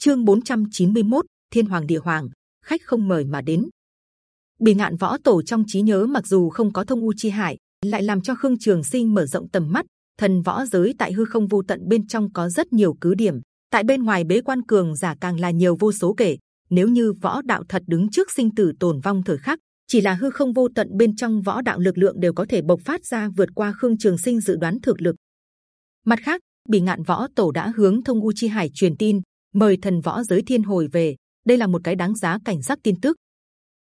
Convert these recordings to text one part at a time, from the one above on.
Chương 491, Thiên Hoàng Địa Hoàng, khách không mời mà đến. Bì ngạn võ tổ trong trí nhớ mặc dù không có thông u chi hải, lại làm cho khương trường sinh mở rộng tầm mắt. Thần võ giới tại hư không vô tận bên trong có rất nhiều cứ điểm, tại bên ngoài bế quan cường giả càng là nhiều vô số kể. Nếu như võ đạo thật đứng trước sinh tử tồn vong thời khắc, chỉ là hư không vô tận bên trong võ đạo lực lượng đều có thể bộc phát ra vượt qua khương trường sinh dự đoán thực lực. Mặt khác, bì ngạn võ tổ đã hướng thông u chi hải truyền tin mời thần võ giới thiên hồi về. Đây là một cái đáng giá cảnh giác tin tức.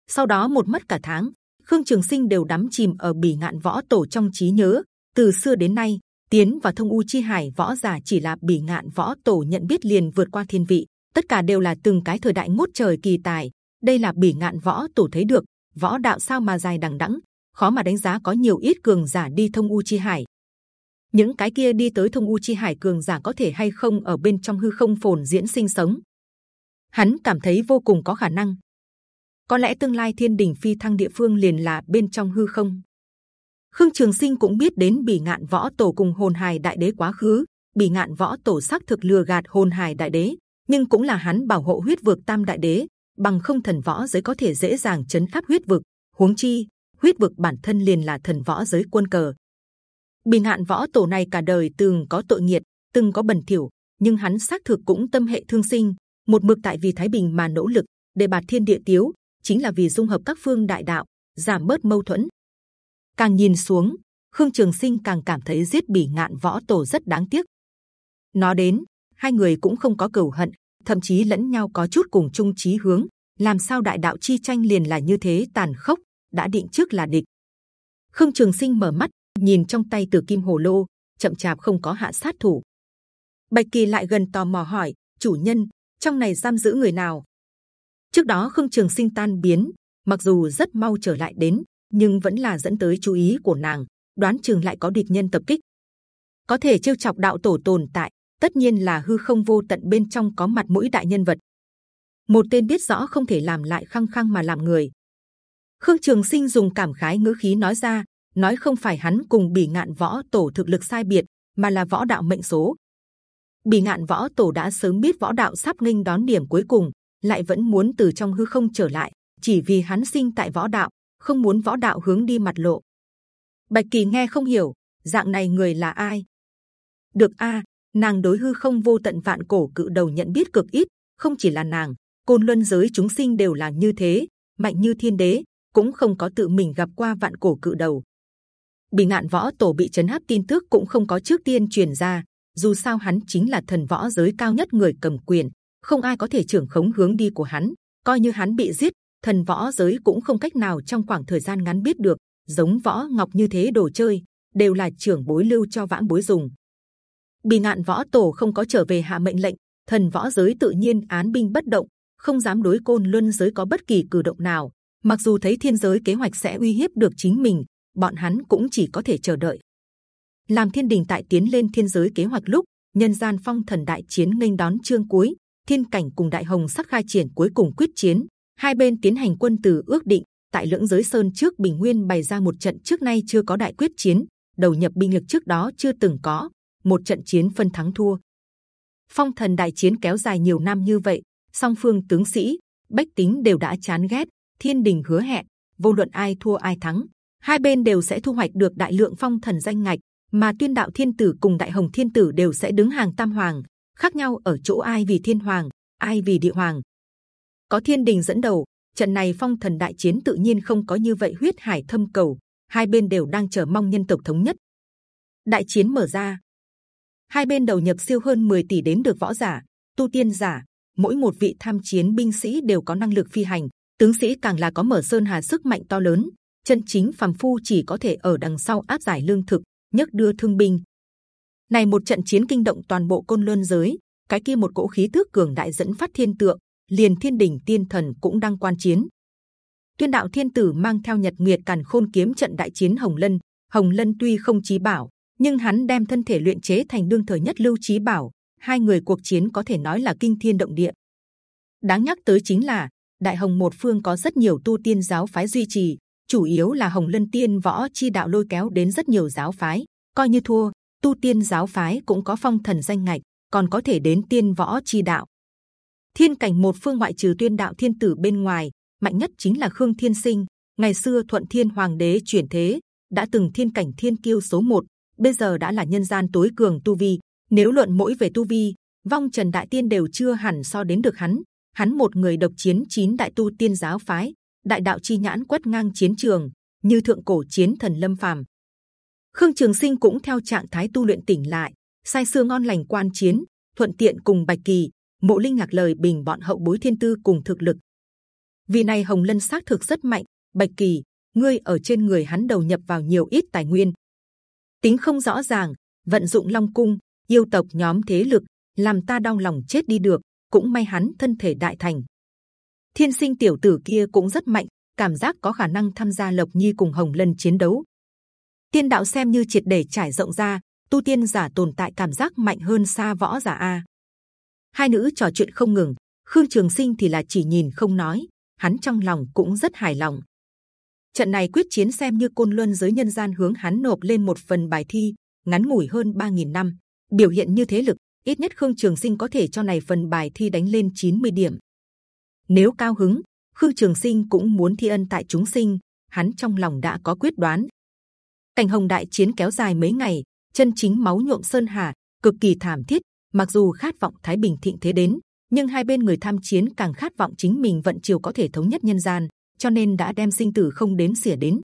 Sau đó một mất cả tháng, Khương Trường Sinh đều đắm chìm ở bỉ ngạn võ tổ trong trí nhớ. Từ xưa đến nay, tiến và thông u chi hải võ giả chỉ là bỉ ngạn võ tổ nhận biết liền vượt qua thiên vị. Tất cả đều là từng cái thời đại ngút trời kỳ tài. Đây là bỉ ngạn võ tổ thấy được. Võ đạo sao mà dài đằng đẵng, khó mà đánh giá có nhiều ít cường giả đi thông u chi hải những cái kia đi tới thông u chi hải cường giả có thể hay không ở bên trong hư không phồn diễn sinh sống? Hắn cảm thấy vô cùng có khả năng. Có lẽ tương lai thiên đình phi thăng địa phương liền là bên trong hư không? Khương trường sinh cũng biết đến bỉ ngạn võ tổ cùng hồn hài đại đế quá khứ. Bỉ ngạn võ tổ xác thực lừa gạt hồn hài đại đế, nhưng cũng là hắn bảo hộ huyết vực tam đại đế, bằng không thần võ giới có thể dễ dàng chấn áp huyết vực. Huống chi, huyết vực bản thân liền là thần võ giới quân cờ bình ngạn võ tổ này cả đời từng có tội nghiệt, từng có bẩn thỉu, nhưng hắn xác thực cũng tâm hệ thương sinh, một mực tại vì thái bình mà nỗ lực để bạt thiên địa tiếu, chính là vì dung hợp các phương đại đạo, giảm bớt mâu thuẫn. Càng nhìn xuống, Khương Trường Sinh càng cảm thấy giết bỉ ngạn võ tổ rất đáng tiếc. Nó đến, hai người cũng không có cửu hận, thậm chí lẫn nhau có chút cùng chung chí hướng. Làm sao đại đạo chi tranh liền là như thế tàn khốc, đã định trước là địch. Khương Trường Sinh mở mắt, nhìn trong tay từ kim hồ lô, chậm chạp không có hạ sát thủ. Bạch kỳ lại gần tò mò hỏi, chủ nhân, trong này giam giữ người nào? Trước đó khương trường sinh tan biến, mặc dù rất mau trở lại đến, nhưng vẫn là dẫn tới chú ý của nàng, đoán chừng lại có địch nhân tập kích. Có thể trêu chọc đạo tổ tồn tại, tất nhiên là hư không vô tận bên trong có mặt mũi đại nhân vật. Một tên biết rõ không thể làm lại khăng khăng mà làm người. Khương trường sinh dùng cảm khái ngữ khí nói ra nói không phải hắn cùng bỉ ngạn võ tổ thực lực sai biệt, mà là võ đạo mệnh số. Bỉ ngạn võ tổ đã sớm biết võ đạo sắp nghênh đón điểm cuối cùng, lại vẫn muốn từ trong hư không trở lại, chỉ vì hắn sinh tại võ đạo, không muốn võ đạo hướng đi mặt lộ. Bạch kỳ nghe không hiểu, dạng này người là ai? Được a, nàng đối hư không vô tận vạn cổ cự đầu nhận biết cực ít, không chỉ là nàng, côn luân giới chúng sinh đều là như thế, mạnh như thiên đế, cũng không có tự mình gặp qua vạn cổ cự đầu bị ngạn võ tổ bị chấn áp tin tức cũng không có trước tiên truyền ra. Dù sao hắn chính là thần võ giới cao nhất người cầm quyền, không ai có thể trưởng khống hướng đi của hắn. Coi như hắn bị giết, thần võ giới cũng không cách nào trong khoảng thời gian ngắn biết được, giống võ ngọc như thế đồ chơi, đều là trưởng bối lưu cho vãng bối dùng. Bị ngạn võ tổ không có trở về hạ mệnh lệnh, thần võ giới tự nhiên án binh bất động, không dám đối côn luân giới có bất kỳ cử động nào. Mặc dù thấy thiên giới kế hoạch sẽ uy hiếp được chính mình bọn hắn cũng chỉ có thể chờ đợi. Làm thiên đình tại tiến lên thiên giới kế hoạch lúc nhân gian phong thần đại chiến nghênh đón chương cuối, thiên cảnh cùng đại hồng sắc khai triển cuối cùng quyết chiến, hai bên tiến hành quân từ ước định tại lưỡng giới sơn trước bình nguyên bày ra một trận trước nay chưa có đại quyết chiến, đầu nhập binh lực trước đó chưa từng có, một trận chiến phân thắng thua. Phong thần đại chiến kéo dài nhiều năm như vậy, song phương tướng sĩ, bách tính đều đã chán ghét. Thiên đình hứa hẹn, vô luận ai thua ai thắng, hai bên đều sẽ thu hoạch được đại lượng phong thần danh ngạch, mà tuyên đạo thiên tử cùng đại hồng thiên tử đều sẽ đứng hàng tam hoàng, khác nhau ở chỗ ai vì thiên hoàng, ai vì địa hoàng. Có thiên đình dẫn đầu, trận này phong thần đại chiến tự nhiên không có như vậy huyết hải thâm cầu, hai bên đều đang chờ mong nhân tộc thống nhất. Đại chiến mở ra, hai bên đầu nhập siêu hơn 10 tỷ đến được võ giả, tu tiên giả, mỗi một vị tham chiến binh sĩ đều có năng lực phi hành, tướng sĩ càng là có mở sơn hà sức mạnh to lớn, chân chính phàm phu chỉ có thể ở đằng sau áp giải lương thực, nhấc đưa thương binh. Này một trận chiến kinh động toàn bộ côn luân giới, cái kia một cỗ khí tức cường đại dẫn phát thiên tượng, liền thiên đình tiên thần cũng đang quan chiến. Tuyên đạo thiên tử mang theo nhật nguyệt càn khôn kiếm trận đại chiến hồng lân. Hồng lân tuy không chí bảo, nhưng hắn đem thân thể luyện chế thành đương thời nhất lưu chí bảo. Hai người cuộc chiến có thể nói là kinh thiên động địa. Đáng nhắc tới chính là đại hồng một phương có rất nhiều tu tiên giáo phái duy trì, chủ yếu là hồng lân tiên võ chi đạo lôi kéo đến rất nhiều giáo phái, coi như thua. Tu tiên giáo phái cũng có phong thần danh ngạch, còn có thể đến tiên võ chi đạo. Thiên cảnh một phương ngoại trừ tuyên đạo thiên tử bên ngoài, mạnh nhất chính là khương thiên sinh. Ngày xưa thuận thiên hoàng đế chuyển thế, đã từng thiên cảnh thiên kiêu số một, bây giờ đã là nhân gian tối cường tu vi. Nếu luận mỗi về tu vi, vong trần đại tiên đều chưa hẳn so đến được hắn. Hắn một người độc chiến chín đại tu tiên giáo phái đại đạo chi nhãn quét ngang chiến trường, như thượng cổ chiến thần lâm phàm. Khương trường sinh cũng theo trạng thái tu luyện tỉnh lại sai xưa ngon lành quan chiến, thuận tiện cùng bạch kỳ, mộ linh ngạc lời bình bọn hậu bối thiên tư cùng thực lực. Vì này hồng lân xác thực rất mạnh. Bạch kỳ, ngươi ở trên người hắn đầu nhập vào nhiều ít tài nguyên. Tính không rõ ràng, vận dụng long cung, yêu tộc nhóm thế lực, làm ta đau lòng chết đi được, cũng may hắn thân thể đại thành thiên sinh tiểu tử kia cũng rất mạnh, cảm giác có khả năng tham gia lộc nhi cùng hồng lân chiến đấu. Tiên đạo xem như triệt để trải rộng ra, tu tiên giả tồn tại cảm giác mạnh hơn xa võ giả a. Hai nữ trò chuyện không ngừng, khương trường sinh thì là chỉ nhìn không nói, hắn trong lòng cũng rất hài lòng. Trận này quyết chiến xem như côn luân giới nhân gian hướng hắn nộp lên một phần bài thi, ngắn ngủi hơn 3.000 năm, biểu hiện như thế lực, ít nhất khương trường sinh có thể cho này phần bài thi đánh lên 90 điểm nếu cao hứng khương trường sinh cũng muốn thi ân tại chúng sinh, hắn trong lòng đã có quyết đoán. Cảnh hồng đại chiến kéo dài mấy ngày, chân chính máu nhuộm sơn hà, cực kỳ thảm thiết, mặc dù khát vọng thái bình thịnh thế đến, nhưng hai bên người tham chiến càng khát vọng chính mình vận chiều có thể thống nhất nhân gian, cho nên đã đem sinh tử không đến xỉa đến.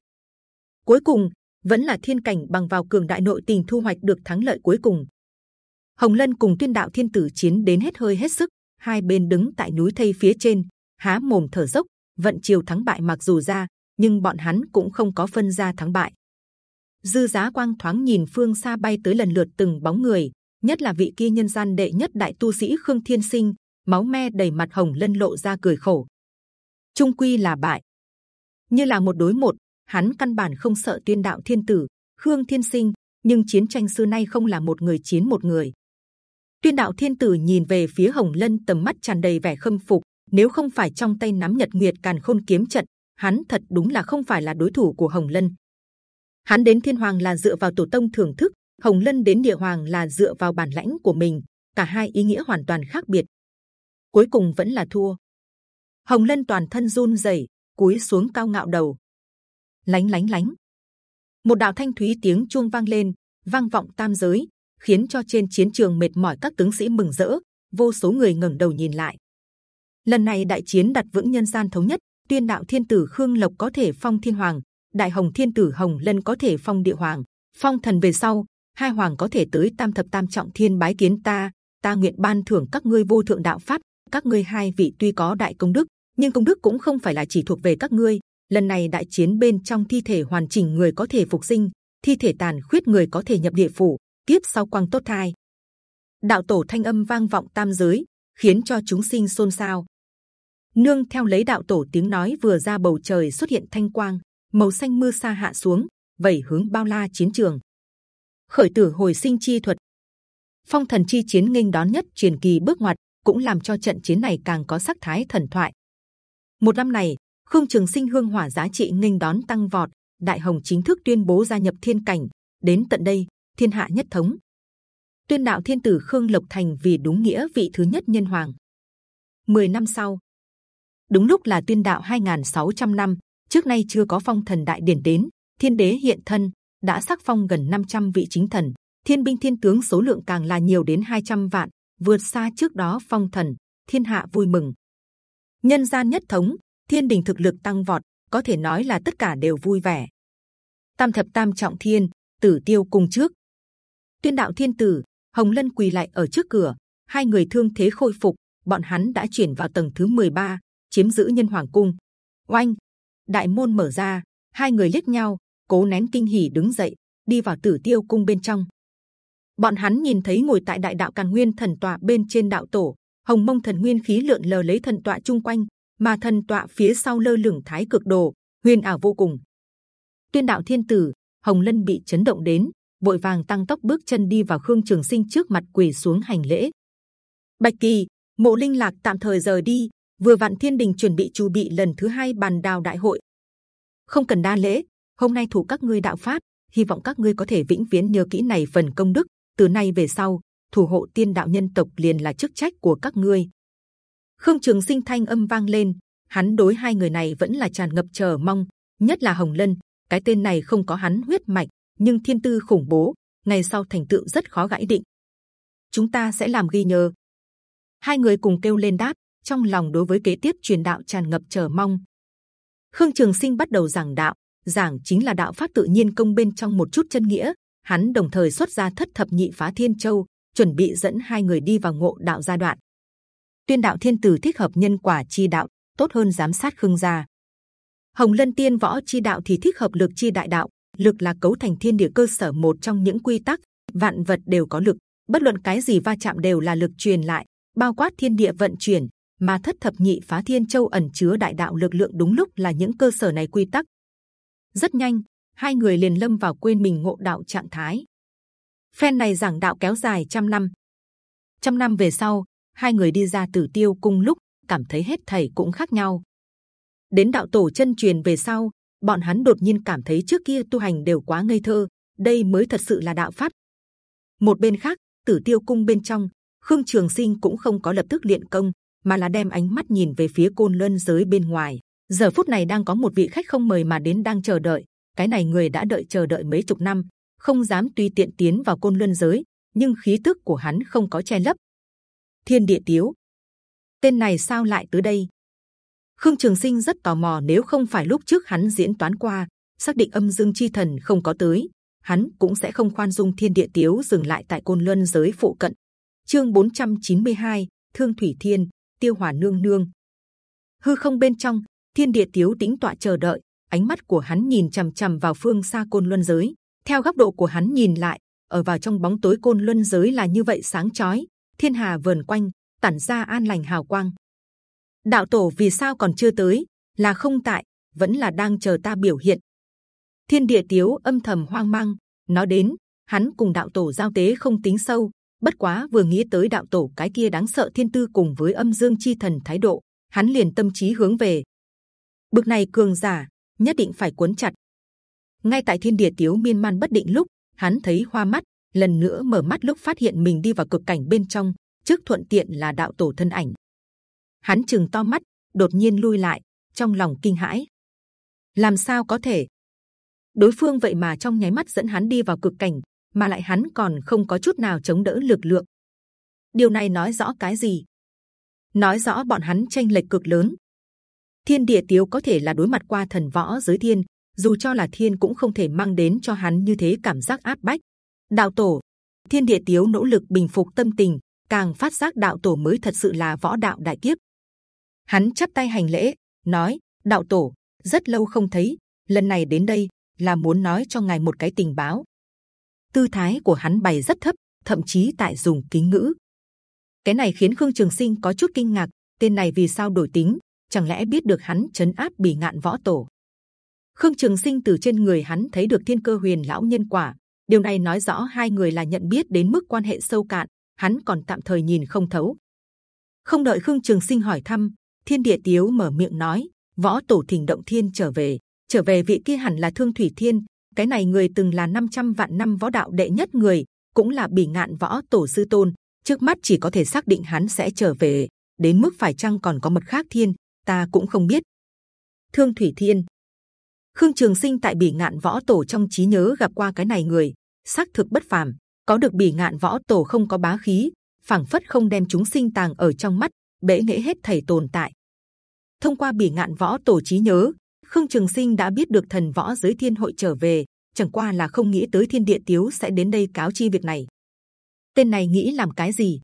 Cuối cùng, vẫn là thiên cảnh bằng vào cường đại nội tình thu hoạch được thắng lợi cuối cùng. Hồng lân cùng tuyên đạo thiên tử chiến đến hết hơi hết sức hai bên đứng tại núi thây phía trên, há mồm thở dốc, vận chiều thắng bại mặc dù ra, nhưng bọn hắn cũng không có phân ra thắng bại. Dư giá quang thoáng nhìn phương xa bay tới lần lượt từng bóng người, nhất là vị kia nhân gian đệ nhất đại tu sĩ khương thiên sinh, máu me đầy mặt hồng lân lộ ra cười khổ. Trung quy là bại. Như là một đối một, hắn căn bản không sợ tuyên đạo thiên tử, khương thiên sinh, nhưng chiến tranh xưa nay không là một người chiến một người tuyên đạo thiên tử nhìn về phía hồng lân tầm mắt tràn đầy vẻ khâm phục, nếu không phải trong tay nắm nhật nguyệt càn khôn kiếm trận, hắn thật đúng là không phải là đối thủ của hồng lân. Hắn đến thiên hoàng là dựa vào tổ tông thưởng thức, hồng lân đến địa hoàng là dựa vào bản lãnh của mình, cả hai ý nghĩa hoàn toàn khác biệt. Cuối cùng vẫn là thua. Hồng lân toàn thân run rẩy, cúi xuống cao ngạo đầu. Lánh lánh lánh. Một đạo thanh thúy tiếng chuông vang lên, vang vọng tam giới khiến cho trên chiến trường mệt mỏi các tướng sĩ mừng rỡ, vô số người ngẩng đầu nhìn lại. Lần này đại chiến đặt vững nhân gian thống nhất, tuyên đạo thiên tử khương lộc có thể phong thiên hoàng, đại hồng thiên tử hồng lân có thể phong địa hoàng, phong thần về sau, hai hoàng có thể tới tam thập tam trọng thiên bái kiến ta ta nguyện ban thưởng các ngươi vô thượng đạo pháp, các ngươi hai vị tuy có đại công đức, nhưng công đức cũng không phải là chỉ thuộc về các ngươi. Lần này đại chiến bên trong thi thể hoàn chỉnh người có thể phục sinh, thi thể tàn khuyết người có thể nhập địa phủ tiếp sau quang tốt thai. Đạo tổ thanh âm vang vọng tam giới, khiến cho chúng sinh xôn xao. Nương theo lấy đạo tổ tiếng nói vừa ra bầu trời xuất hiện thanh quang, màu xanh mưa xa hạ xuống, vẩy hướng bao la chiến trường. Khởi tử hồi sinh chi thuật. Phong thần chi chiến nghênh đón nhất truyền kỳ bước ngoặt, cũng làm cho trận chiến này càng có sắc thái thần thoại. Một năm này, khương trường sinh hương hỏa giá trị nghênh đón tăng vọt, đại hồng chính thức tuyên bố gia nhập thiên cảnh. Đến tận đây thiên hạ nhất thống. Tuyên đạo thiên tử khương lộc thành vì đúng nghĩa vị thứ nhất nhân hoàng. 10 năm sau, đúng lúc là tuyên đạo 2.600 năm, trước nay chưa có phong thần đại điển đến, thiên đế hiện thân, đã sắc phong gần 500 vị chính thần, thiên binh thiên tướng số lượng càng là nhiều đến 200 vạn, vượt xa trước đó phong thần, thiên hạ vui mừng. Nhân gian nhất thống, thiên đình thực lực tăng vọt, có thể nói là tất cả đều vui vẻ. Tam thập tam trọng thiên, tử tiêu cùng trước tuyên đạo thiên tử hồng lân quỳ lại ở trước cửa. Hai người thương thế khôi phục bọn hắn đã chuyển vào tầng thứ 13, chiếm giữ nhân hoàng cung. Oanh! Đại môn mở ra hai người liếc nhau cố nén kinh hỉ đứng dậy đi vào tử tiêu cung bên trong. Bọn hắn nhìn thấy ngồi tại đại đạo càn nguyên thần tọa bên trên đạo tổ hồng mông thần nguyên khí lượn lờ lấy thần tọa chung quanh mà thần tọa phía sau lơ lửng thái cực đồ huyền ảo vô cùng. Tuyên đạo thiên tử hồng lân bị chấn động đến vội vàng tăng tốc bước chân đi vào khương trường sinh trước mặt quỳ xuống hành lễ. Bạch kỳ mộ linh lạc tạm thời rời đi vừa vạn thiên đình chuẩn bị chu bị lần thứ hai bàn đào đại hội. Không cần đa lễ hôm nay thủ các ngươi đạo pháp hy vọng các ngươi có thể vĩnh viễn nhớ kỹ này phần công đức từ nay về sau thủ hộ tiên đạo nhân tộc liền là chức trách của các ngươi. Khương Trường Sinh thanh âm vang lên, hắn đối hai người này vẫn là tràn ngập chờ mong, nhất là Hồng Lân, cái tên này không có hắn huyết mạch, nhưng thiên tư khủng bố, ngày sau thành tựu rất khó gãy định. Chúng ta sẽ làm ghi nhớ. Hai người cùng kêu lên đáp, trong lòng đối với kế tiếp truyền đạo tràn ngập chờ mong. Khương Trường Sinh bắt đầu giảng đạo, giảng chính là đạo pháp tự nhiên công bên trong một chút chân nghĩa. Hắn đồng thời xuất ra thất thập nhị phá thiên châu, chuẩn bị dẫn hai người đi vào ngộ đạo giai đoạn. Tuyên đạo thiên tử thích hợp nhân quả chi đạo, tốt hơn giám sát khương gia. Hồng Lân Tiên võ chi đạo thì thích hợp lực chi đại đạo. Lực là cấu thành thiên địa cơ sở một trong những quy tắc. Vạn vật đều có lực, bất luận cái gì va chạm đều là lực truyền lại, bao quát thiên địa vận chuyển. Mà thất thập nhị phá thiên châu ẩn chứa đại đạo lực lượng đúng lúc là những cơ sở này quy tắc. Rất nhanh, hai người liền lâm vào quên mình ngộ đạo trạng thái. Phen này giảng đạo kéo dài trăm năm. Trăm năm về sau, hai người đi ra tử tiêu cung lúc cảm thấy hết thầy cũng khác nhau. Đến đạo tổ chân truyền về sau, bọn hắn đột nhiên cảm thấy trước kia tu hành đều quá ngây thơ, đây mới thật sự là đạo pháp. Một bên khác, tử tiêu cung bên trong, khương trường sinh cũng không có lập tức luyện công, mà là đem ánh mắt nhìn về phía côn luân giới bên ngoài. giờ phút này đang có một vị khách không mời mà đến đang chờ đợi. cái này người đã đợi chờ đợi mấy chục năm, không dám tùy tiện tiến vào côn luân giới, nhưng khí tức của hắn không có che lấp. Thiên địa tiếu, tên này sao lại tới đây? Khương Trường Sinh rất tò mò nếu không phải lúc trước hắn diễn toán qua, xác định âm dương chi thần không có tới, hắn cũng sẽ không khoan dung thiên địa tiếu dừng lại tại côn luân giới phụ cận. Chương 492, Thương Thủy Thiên, Tiêu Hỏa Nương Nương. Hư không bên trong, thiên địa tiếu tĩnh tọa chờ đợi, ánh mắt của hắn nhìn c h ầ m c h ầ m vào phương xa côn luân giới. Theo góc độ của hắn nhìn lại, ở vào trong bóng tối côn luân giới là như vậy sáng chói, thiên hà vờn quanh, tản ra an lành hào quang. Đạo tổ vì sao còn chưa tới? Là không tại, vẫn là đang chờ ta biểu hiện. Thiên địa tiếu âm thầm hoang mang, nói đến hắn cùng đạo tổ giao tế không tính sâu, bất quá vừa nghĩ tới đạo tổ cái kia đáng sợ thiên tư cùng với âm dương chi thần thái độ hắn liền tâm trí hướng về bực này cường giả nhất định phải cuốn chặt ngay tại thiên địa tiếu miên man bất định lúc hắn thấy hoa mắt lần nữa mở mắt lúc phát hiện mình đi vào cực cảnh bên trong trước thuận tiện là đạo tổ thân ảnh hắn chừng to mắt đột nhiên lui lại trong lòng kinh hãi làm sao có thể đối phương vậy mà trong nháy mắt dẫn hắn đi vào cực cảnh mà lại hắn còn không có chút nào chống đỡ lực lượng. Điều này nói rõ cái gì? Nói rõ bọn hắn tranh lệch cực lớn. Thiên địa tiếu có thể là đối mặt qua thần võ giới thiên, dù cho là thiên cũng không thể mang đến cho hắn như thế cảm giác áp bách. Đạo tổ, thiên địa tiếu nỗ lực bình phục tâm tình, càng phát giác đạo tổ mới thật sự là võ đạo đại kiếp. Hắn chắp tay hành lễ, nói: đạo tổ, rất lâu không thấy, lần này đến đây là muốn nói cho ngài một cái tình báo tư thái của hắn bày rất thấp, thậm chí tại dùng kính ngữ. Cái này khiến Khương Trường Sinh có chút kinh ngạc. Tên này vì sao đổi tính? Chẳng lẽ biết được hắn chấn áp bỉ ngạn võ tổ? Khương Trường Sinh từ trên người hắn thấy được thiên cơ huyền lão nhân quả. Điều này nói rõ hai người là nhận biết đến mức quan hệ sâu cạn. Hắn còn tạm thời nhìn không thấu. Không đợi Khương Trường Sinh hỏi thăm, Thiên Địa Tiếu mở miệng nói: Võ tổ thỉnh động thiên trở về, trở về vị kia hẳn là Thương Thủy Thiên, cái này người từng là 500 vạn năm võ đạo đệ nhất người cũng là bỉ ngạn võ tổ sư tôn. Trước mắt chỉ có thể xác định hắn sẽ trở về. Đến mức phải chăng còn có mật khác thiên ta cũng không biết. Thương thủy thiên. Khương trường sinh tại bỉ ngạn võ tổ trong trí nhớ gặp qua cái này người. Xác thực bất phàm. Có được bỉ ngạn võ tổ không có bá khí phảng phất không đem chúng sinh tàng ở trong mắt bể nghệ hết thầy tồn tại thông qua bỉ ngạn võ tổ trí nhớ Khương Trường Sinh đã biết được thần võ giới thiên hội trở về, chẳng qua là không nghĩ tới thiên địa tiếu sẽ đến đây cáo chi việc này. Tên này nghĩ làm cái gì?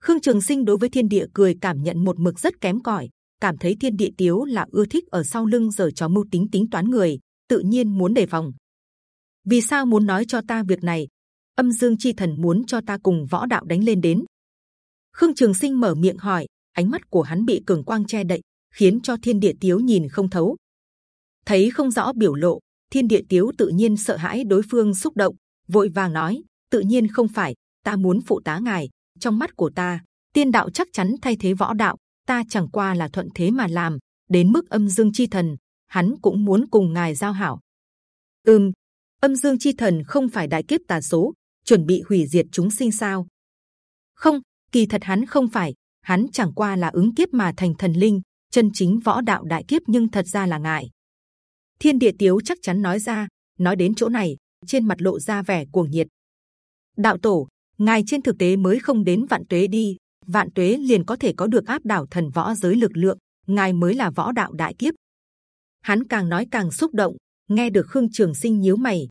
Khương Trường Sinh đối với thiên địa cười cảm nhận một mực rất kém cỏi, cảm thấy thiên địa tiếu là ưa thích ở sau lưng giờ trò mưu tính tính toán người, tự nhiên muốn đề phòng. Vì sao muốn nói cho ta việc này? Âm Dương Chi Thần muốn cho ta cùng võ đạo đánh lên đến. Khương Trường Sinh mở miệng hỏi, ánh mắt của hắn bị cường quang che đậy, khiến cho thiên địa tiếu nhìn không thấu. Thấy không rõ biểu lộ thiên địa tiếu tự nhiên sợ hãi đối phương xúc động vội vàng nói tự nhiên không phải ta muốn phụ tá ngài trong mắt của ta tiên đạo chắc chắn thay thế võ đạo ta chẳng qua là thuận thế mà làm đến mức âm dương chi thần hắn cũng muốn cùng ngài giao hảo. Ừm âm dương chi thần không phải đại kiếp tà số chuẩn bị hủy diệt chúng sinh sao? Không kỳ thật hắn không phải hắn chẳng qua là ứng kiếp mà thành thần linh, chân chính võ đạo đại kiếp nhưng thật ra là ngại Thiên địa tiếu chắc chắn nói ra, nói đến chỗ này, trên mặt lộ ra vẻ cuồng nhiệt. Đạo tổ, ngài trên thực tế mới không đến vạn tuế đi, vạn tuế liền có thể có được áp đảo thần võ giới lực lượng, ngài mới là võ đạo đại kiếp. Hắn càng nói càng xúc động, nghe được khương trường sinh nhíu mày.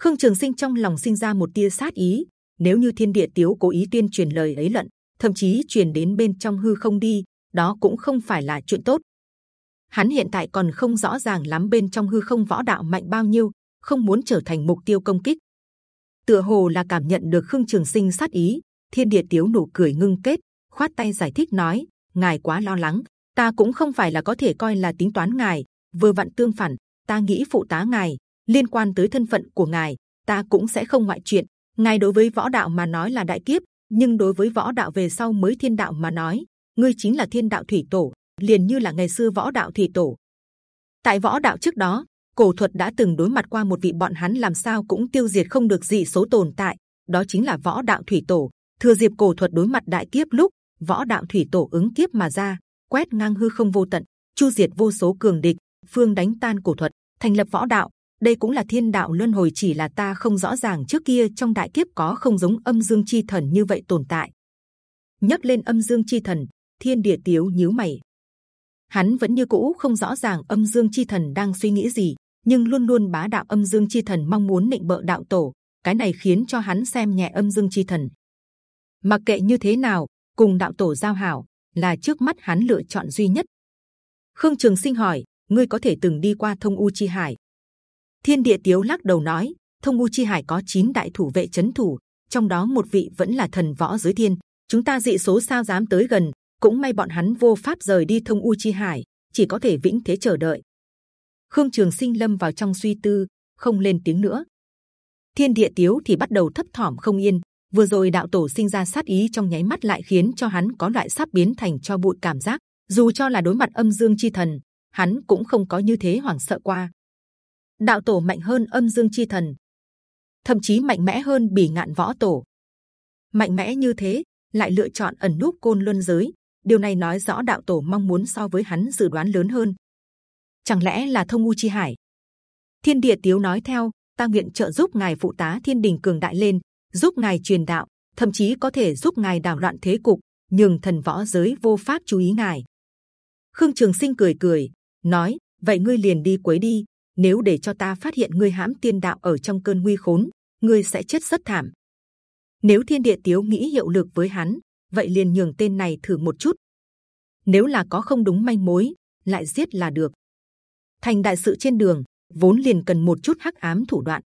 khương trường sinh trong lòng sinh ra một tia sát ý, nếu như thiên địa tiếu cố ý tuyên truyền lời ấy lận, thậm chí truyền đến bên trong hư không đi, đó cũng không phải là chuyện tốt. Hắn hiện tại còn không rõ ràng lắm bên trong hư không võ đạo mạnh bao nhiêu, không muốn trở thành mục tiêu công kích. Tựa hồ là cảm nhận được khương trường sinh sát ý, thiên địa tiếu nụ cười ngưng kết, khoát tay giải thích nói: ngài quá lo lắng, ta cũng không phải là có thể coi là tính toán ngài, vừa vặn tương phản, ta nghĩ phụ tá ngài, liên quan tới thân phận của ngài, ta cũng sẽ không ngoại chuyện. Ngài đối với võ đạo mà nói là đại kiếp, nhưng đối với võ đạo về sau mới thiên đạo mà nói, ngươi chính là thiên đạo thủy tổ, liền như là ngày xưa võ đạo thủy tổ. Tại võ đạo trước đó, cổ thuật đã từng đối mặt qua một vị bọn hắn làm sao cũng tiêu diệt không được dị số tồn tại, đó chính là võ đạo thủy tổ. Thừa dịp cổ thuật đối mặt đại kiếp lúc võ đạo thủy tổ ứng kiếp mà ra, quét ngang hư không vô tận, chu diệt vô số cường địch, phương đánh tan cổ thuật, thành lập võ đạo. Đây cũng là thiên đạo luân hồi, chỉ là ta không rõ ràng trước kia trong đại kiếp có không giống âm dương chi thần như vậy tồn tại. nhấc lên âm dương chi thần, thiên địa tiếu nhíu mày. Hắn vẫn như cũ không rõ ràng âm dương chi thần đang suy nghĩ gì, nhưng luôn luôn bá đạo âm dương chi thần mong muốn định bợ đạo tổ, cái này khiến cho hắn xem nhẹ âm dương chi thần. Mặc kệ như thế nào, cùng đạo tổ giao hảo là trước mắt hắn lựa chọn duy nhất. Khương Trường Sinh hỏi, ngươi có thể từng đi qua Thông U Chi Hải? Thiên Địa Tiếu lắc đầu nói, Thông U Chi Hải có 9 đại thủ vệ chấn thủ, trong đó một vị vẫn là thần võ giới thiên. Chúng ta dị số sao dám tới gần? Cũng may bọn hắn vô pháp rời đi Thông U Chi Hải, chỉ có thể vĩnh thế chờ đợi. Khương Trường Sinh lâm vào trong suy tư, không lên tiếng nữa. Thiên Địa Tiếu thì bắt đầu thấp thỏm không yên, vừa rồi đạo tổ sinh ra sát ý trong nháy mắt lại khiến cho hắn có loại sắp biến thành cho bụi cảm giác dù cho là đối mặt âm dương chi thần hắn cũng không có như thế hoảng sợ qua đạo tổ mạnh hơn âm dương chi thần thậm chí mạnh mẽ hơn bỉ ngạn võ tổ mạnh mẽ như thế lại lựa chọn ẩn núp côn luân giới điều này nói rõ đạo tổ mong muốn so với hắn dự đoán lớn hơn chẳng lẽ là thông u chi hải thiên địa tiếu nói theo ta nguyện trợ giúp ngài phụ tá thiên đình cường đại lên giúp ngài truyền đạo, thậm chí có thể giúp ngài đảo loạn thế cục, nhường thần võ giới vô pháp chú ý ngài. Khương Trường Sinh cười cười, nói: vậy ngươi liền đi quấy đi. Nếu để cho ta phát hiện ngươi hãm tiên đạo ở trong cơn nguy khốn, ngươi sẽ chết rất thảm. Nếu thiên địa tiếu nghĩ hiệu lực với hắn, vậy liền nhường tên này thử một chút. Nếu là có không đúng manh mối, lại giết là được. Thành đại sự trên đường vốn liền cần một chút hắc ám thủ đoạn.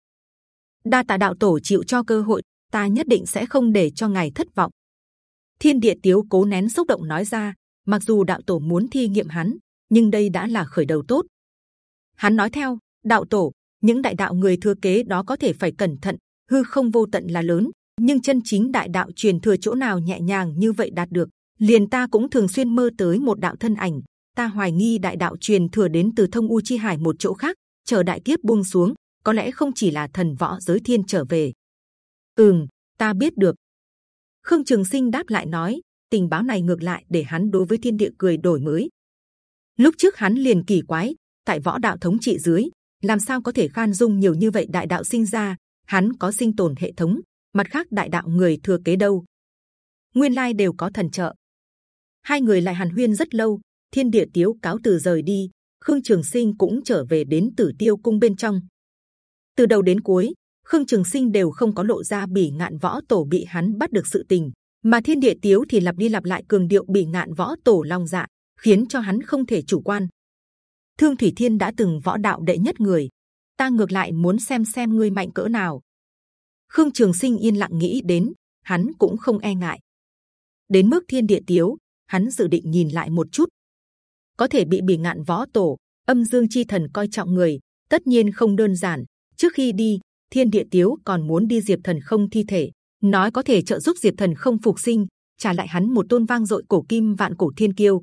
Đa tạ đạo tổ chịu cho cơ hội, ta nhất định sẽ không để cho ngài thất vọng. Thiên địa tiếu cố nén xúc động nói ra, mặc dù đạo tổ muốn thi nghiệm hắn, nhưng đây đã là khởi đầu tốt. Hắn nói theo, đạo tổ, những đại đạo người thừa kế đó có thể phải cẩn thận, hư không vô tận là lớn, nhưng chân chính đại đạo truyền thừa chỗ nào nhẹ nhàng như vậy đạt được. Liền ta cũng thường xuyên mơ tới một đạo thân ảnh, ta hoài nghi đại đạo truyền thừa đến từ thông u chi hải một chỗ khác, chờ đại kiếp buông xuống, có lẽ không chỉ là thần võ giới thiên trở về. Ừm, ta biết được. Khương Trường Sinh đáp lại nói, tình báo này ngược lại để hắn đối với thiên địa cười đổi mới. Lúc trước hắn liền kỳ quái, tại võ đạo thống trị dưới, làm sao có thể khan dung nhiều như vậy đại đạo sinh ra? Hắn có sinh tồn hệ thống, mặt khác đại đạo người thừa kế đâu? Nguyên lai đều có thần trợ. Hai người lại hàn huyên rất lâu, thiên địa tiếu cáo từ rời đi, khương trường sinh cũng trở về đến tử tiêu cung bên trong từ đầu đến cuối khương trường sinh đều không có lộ ra bỉ ngạn võ tổ bị hắn bắt được sự tình mà thiên địa tiếu thì lặp đi lặp lại cường điệu bỉ ngạn võ tổ long dạ khiến cho hắn không thể chủ quan thương thủy thiên đã từng võ đạo đệ nhất người ta ngược lại muốn xem xem ngươi mạnh cỡ nào khương trường sinh yên lặng nghĩ đến hắn cũng không e ngại. Đến mức thiên địa tiếu hắn dự định nhìn lại một chút. Có thể bị bỉ ngạn võ tổ âm dương chi thần coi trọng người tất nhiên không đơn giản. Trước khi đi, Thiên Địa Tiếu còn muốn đi Diệp Thần không thi thể, nói có thể trợ giúp Diệp Thần không phục sinh, trả lại hắn một tôn vang dội cổ kim vạn cổ thiên kiêu.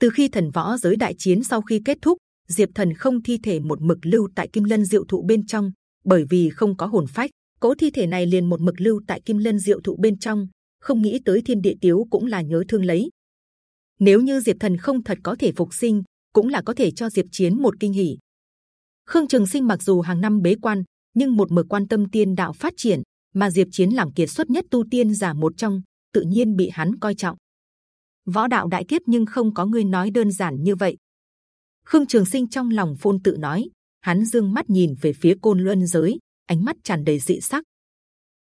Từ khi thần võ giới đại chiến sau khi kết thúc, Diệp Thần không thi thể một mực lưu tại Kim Lân Diệu Thụ bên trong, bởi vì không có hồn phách, cố thi thể này liền một mực lưu tại Kim Lân Diệu Thụ bên trong, không nghĩ tới thiên địa tiếu cũng là nhớ thương lấy. Nếu như Diệp Thần không thật có thể phục sinh, cũng là có thể cho Diệp Chiến một kinh hỉ. Khương Trường Sinh mặc dù hàng năm bế quan, nhưng một mực quan tâm tiên đạo phát triển, mà Diệp Chiến làm kiệt xuất nhất tu tiên giả một trong, tự nhiên bị hắn coi trọng. Võ đạo đại kiếp nhưng không có người nói đơn giản như vậy. Khương Trường Sinh trong lòng phôn tự nói, hắn dương mắt nhìn về phía côn luân giới, ánh mắt tràn đầy dị sắc.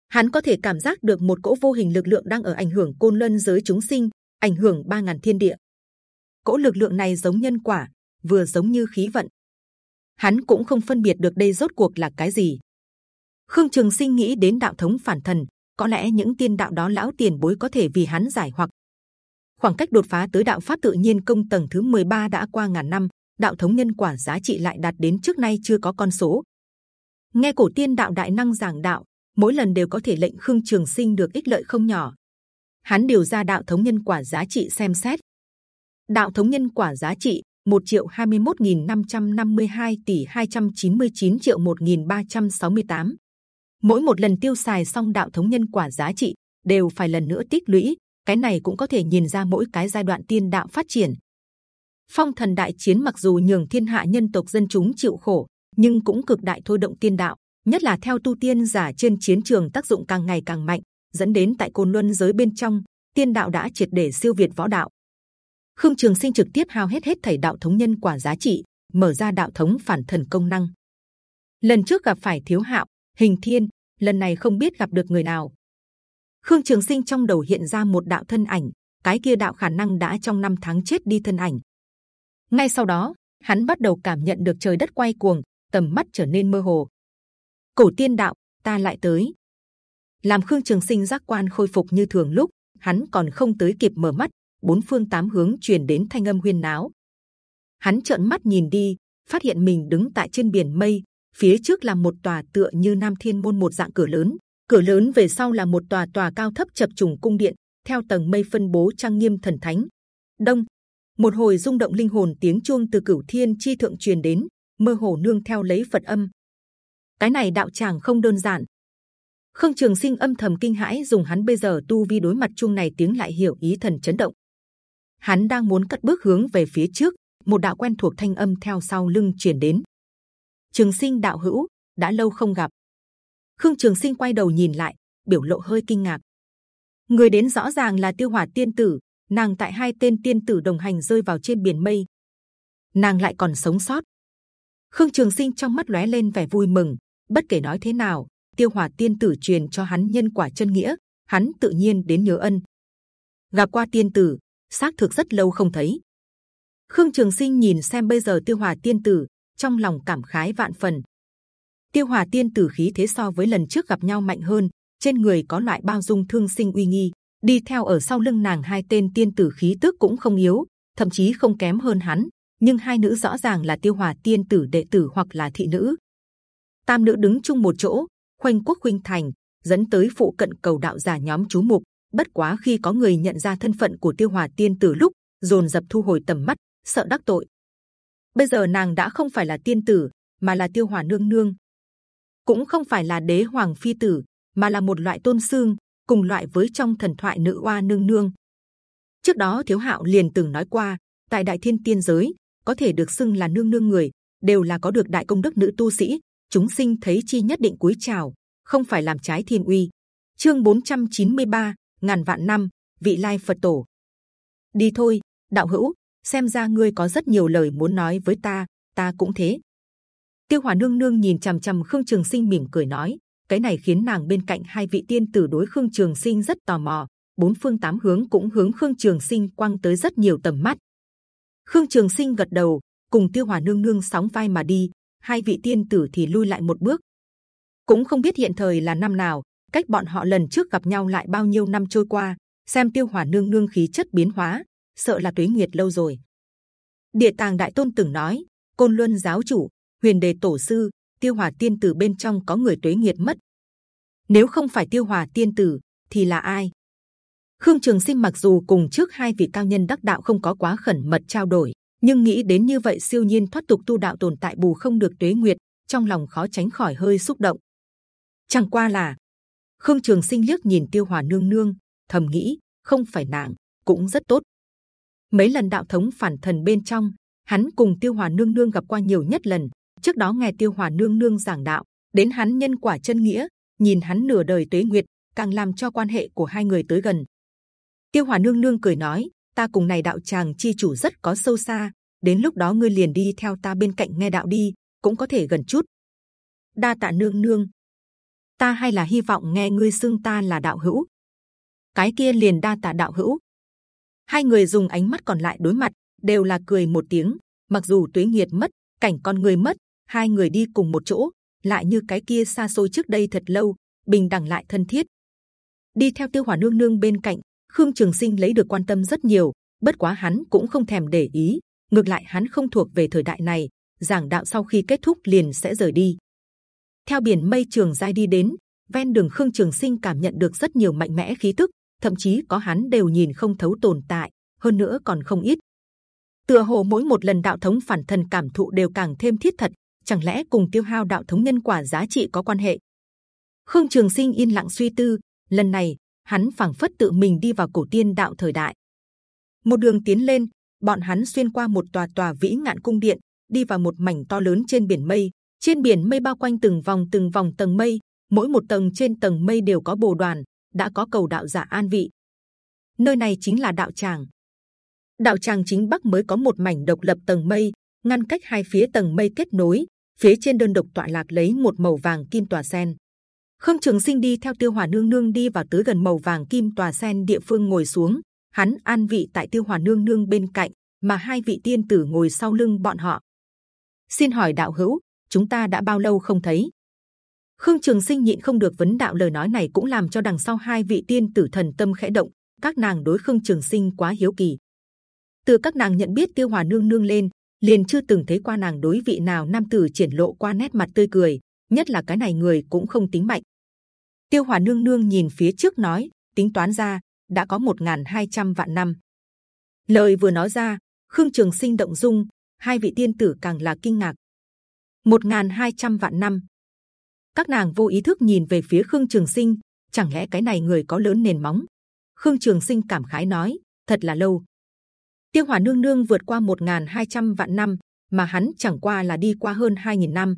Hắn có thể cảm giác được một cỗ vô hình lực lượng đang ở ảnh hưởng côn luân giới chúng sinh, ảnh hưởng ba ngàn thiên địa. Cỗ lực lượng này giống nhân quả, vừa giống như khí vận. Hắn cũng không phân biệt được đây rốt cuộc là cái gì. Khương Trường Sinh nghĩ đến đạo thống phản thần, có lẽ những tiên đạo đó lão tiền bối có thể vì hắn giải hoặc. Khoảng cách đột phá tới đạo pháp tự nhiên công tầng thứ 13 đã qua ngàn năm, đạo thống nhân quả giá trị lại đạt đến trước nay chưa có con số. Nghe cổ tiên đạo đại năng giảng đạo, mỗi lần đều có thể lệnh khương trường sinh được ích lợi không nhỏ. Hắn điều ra đạo thống nhân quả giá trị xem xét. Đạo thống nhân quả giá trị 1 triệu 21.552 tỷ 299 triệu 1.368. Mỗi một lần tiêu xài xong đạo thống nhân quả giá trị đều phải lần nữa tích lũy. Cái này cũng có thể nhìn ra mỗi cái giai đoạn tiên đạo phát triển. Phong thần đại chiến mặc dù nhường thiên hạ nhân tộc dân chúng chịu khổ, nhưng cũng cực đại thôi động tiên đạo. Nhất là theo tu tiên giả trên chiến trường tác dụng càng ngày càng mạnh, dẫn đến tại côn luân giới bên trong tiên đạo đã triệt để siêu việt võ đạo. Khương Trường Sinh trực tiếp hao hết hết thảy đạo thống nhân quả giá trị, mở ra đạo thống phản thần công năng. Lần trước gặp phải thiếu hạo, hình thiên, lần này không biết gặp được người nào. Khương Trường Sinh trong đầu hiện ra một đạo thân ảnh, cái kia đạo khả năng đã trong năm tháng chết đi thân ảnh. Ngay sau đó, hắn bắt đầu cảm nhận được trời đất quay cuồng, tầm mắt trở nên mơ hồ. Cổ tiên đạo, ta lại tới. Làm Khương Trường Sinh giác quan khôi phục như thường lúc, hắn còn không tới kịp mở mắt, bốn phương tám hướng truyền đến thanh âm huyên náo. Hắn trợn mắt nhìn đi, phát hiện mình đứng tại trên biển mây, phía trước là một tòa tựa như Nam Thiên môn một dạng cửa lớn, cửa lớn về sau là một tòa tòa cao thấp chập trùng cung điện, theo tầng mây phân bố trang nghiêm thần thánh. Đông, một hồi rung động linh hồn tiếng chuông từ cửu thiên chi thượng truyền đến, mơ hồ nương theo lấy Phật âm. Cái này đạo tràng không đơn giản. Khương Trường Sinh âm thầm kinh hãi, dùng hắn bây giờ tu vi đối mặt chung này tiếng lại hiểu ý thần chấn động. Hắn đang muốn cất bước hướng về phía trước, một đạo quen thuộc thanh âm theo sau lưng truyền đến. Trường Sinh đạo hữu, đã lâu không gặp. Khương Trường Sinh quay đầu nhìn lại, biểu lộ hơi kinh ngạc. Người đến rõ ràng là Tiêu Hỏa Tiên Tử, nàng tại hai tên tiên tử đồng hành rơi vào trên biển mây, nàng lại còn sống sót. Khương Trường Sinh trong mắt lóe lên vẻ vui mừng. Bất kể nói thế nào, Tiêu Hòa Tiên Tử truyền cho hắn nhân quả chân nghĩa, hắn tự nhiên đến nhớ ân. Gặp qua tiên tử, xác thực rất lâu không thấy. Khương Trường Sinh nhìn xem bây giờ Tiêu Hòa Tiên Tử, trong lòng cảm khái vạn phần. Tiêu Hòa Tiên Tử khí thế so với lần trước gặp nhau mạnh hơn, trên người có loại bao dung thương sinh uy nghi, đi theo ở sau lưng nàng hai tên tiên tử khí tức cũng không yếu, thậm chí không kém hơn hắn. Nhưng hai nữ rõ ràng là Tiêu Hòa tiên tử đệ tử hoặc là thị nữ. Tam nữ đứng chung một chỗ, khoanh quốc khuynh thành, dẫn tới phụ cận cầu đạo giả nhóm chú mục. Bất quá khi có người nhận ra thân phận của Tiêu Hòa tiên tử lúc, dồn dập thu hồi tầm mắt, sợ đắc tội. Bây giờ nàng đã không phải là tiên tử, mà là Tiêu Hòa nương nương, cũng không phải là đế hoàng phi tử, mà là một loại tôn xương, cùng loại với trong thần thoại nữ oa nương nương. Trước đó thiếu hạo liền từng nói qua, tại đại thiên tiên giới có thể được xưng là nương nương người đều là có được đại công đức nữ tu sĩ, chúng sinh thấy chi nhất định cúi chào, không phải làm trái thiên uy. Chương 493, ngàn vạn năm vị lai Phật tổ. Đi thôi, đạo hữu, xem ra ngươi có rất nhiều lời muốn nói với ta, ta cũng thế. Tiêu Hòa nương nương nhìn c h ầ m c h ầ m Khương Trường Sinh mỉm cười nói, cái này khiến nàng bên cạnh hai vị tiên tử đối Khương Trường Sinh rất tò mò, bốn phương tám hướng cũng hướng Khương Trường Sinh quăng tới rất nhiều tầm mắt. Khương Trường Sinh gật đầu, cùng Tiêu Hòa nương nương sóng vai mà đi, hai vị tiên tử thì lui lại một bước. Cũng không biết hiện thời là năm nào, cách bọn họ lần trước gặp nhau lại bao nhiêu năm trôi qua, xem Tiêu Hòa nương nương khí chất biến hóa, sợ là tuế nguyệt lâu rồi. Địa tàng đại tôn từng nói, côn luân giáo chủ huyền đề tổ sư tiêu hòa tiên tử bên trong có người tuế nghiệt mất nếu không phải tiêu hòa tiên tử thì là ai khương trường sinh mặc dù cùng trước hai vị cao nhân đắc đạo không có quá khẩn mật trao đổi nhưng nghĩ đến như vậy siêu nhiên thoát tục tu đạo tồn tại bù không được tuế nguyệt trong lòng khó tránh khỏi hơi xúc động chẳng qua là khương trường sinh liếc nhìn tiêu hòa nương nương thầm nghĩ không phải nàng cũng rất tốt. Mấy lần đạo thống phản thần bên trong, hắn cùng Tiêu Hòa Nương Nương gặp qua nhiều nhất lần. Trước đó nghe Tiêu Hòa Nương Nương giảng đạo, đến hắn nhân quả chân nghĩa, nhìn hắn nửa đời tuế nguyệt, càng làm cho quan hệ của hai người tới gần. Tiêu Hòa Nương Nương cười nói: Ta cùng này đạo tràng chi chủ rất có sâu xa, đến lúc đó ngươi liền đi theo ta bên cạnh nghe đạo đi, cũng có thể gần chút. Đa tạ nương nương, ta hay là hy vọng nghe ngươi xưng ta là đạo hữu. Cái kia liền đa tạ đạo hữu. Hai người dùng ánh mắt còn lại đối mặt, đều là cười một tiếng. Mặc dù tuế nghiệt mất, cảnh con người mất, hai người đi cùng một chỗ, lại như cái kia xa xôi trước đây thật lâu, bình đẳng lại thân thiết. Đi theo tiêu hỏa nương nương bên cạnh, khương trường sinh lấy được quan tâm rất nhiều. bất quá hắn cũng không thèm để ý, ngược lại hắn không thuộc về thời đại này. giảng đạo sau khi kết thúc liền sẽ rời đi. theo biển mây trường giai đi đến, ven đường khương trường sinh cảm nhận được rất nhiều mạnh mẽ khí tức, thậm chí có hắn đều nhìn không thấu tồn tại, hơn nữa còn không ít. Tựa hồ mỗi một lần đạo thống phản thần cảm thụ đều càng thêm thiết thật, chẳng lẽ cùng tiêu hao đạo thống nhân quả giá trị có quan hệ? Khương Trường Sinh yên lặng suy tư, lần này hắn phảng phất tự mình đi vào cổ tiên đạo thời đại. Một đường tiến lên, bọn hắn xuyên qua một tòa tòa vĩ ngạn cung điện, đi vào một mảnh to lớn trên biển mây. Trên biển mây bao quanh từng vòng từng vòng tầng mây, mỗi một tầng trên tầng mây đều có bồ đoàn, đã có cầu đạo giả an vị. Nơi này chính là đạo tràng. Đạo tràng chính bắc mới có một mảnh độc lập tầng mây, ngăn cách hai phía tầng mây kết nối. Phía trên đơn độc tọa lạc lấy một màu vàng kim tòa sen. Khương Trường Sinh đi theo Tiêu Hòa Nương Nương đi vào tới gần màu vàng kim tòa sen địa phương ngồi xuống. Hắn an vị tại Tiêu Hòa Nương Nương bên cạnh, mà hai vị tiên tử ngồi sau lưng bọn họ. Xin hỏi đạo hữu, chúng ta đã bao lâu không thấy? Khương Trường Sinh nhịn không được vấn đạo lời nói này cũng làm cho đằng sau hai vị tiên tử thần tâm khẽ động. Các nàng đối Khương Trường Sinh quá hiếu kỳ. Từ các nàng nhận biết Tiêu Hòa nương nương lên, liền chưa từng thấy qua nàng đối vị nào nam tử triển lộ qua nét mặt tươi cười. Nhất là cái này người cũng không tính mạnh. Tiêu Hòa nương nương nhìn phía trước nói, tính toán ra đã có 1.200 vạn năm. Lời vừa nói ra, Khương Trường Sinh động dung, hai vị tiên tử càng là kinh ngạc. 1.200 vạn năm, các nàng vô ý thức nhìn về phía khương trường sinh chẳng lẽ cái này người có lớn nền móng khương trường sinh cảm khái nói thật là lâu tiêu Hòa nương nương vượt qua 1.200 vạn năm mà hắn chẳng qua là đi qua hơn 2.000 năm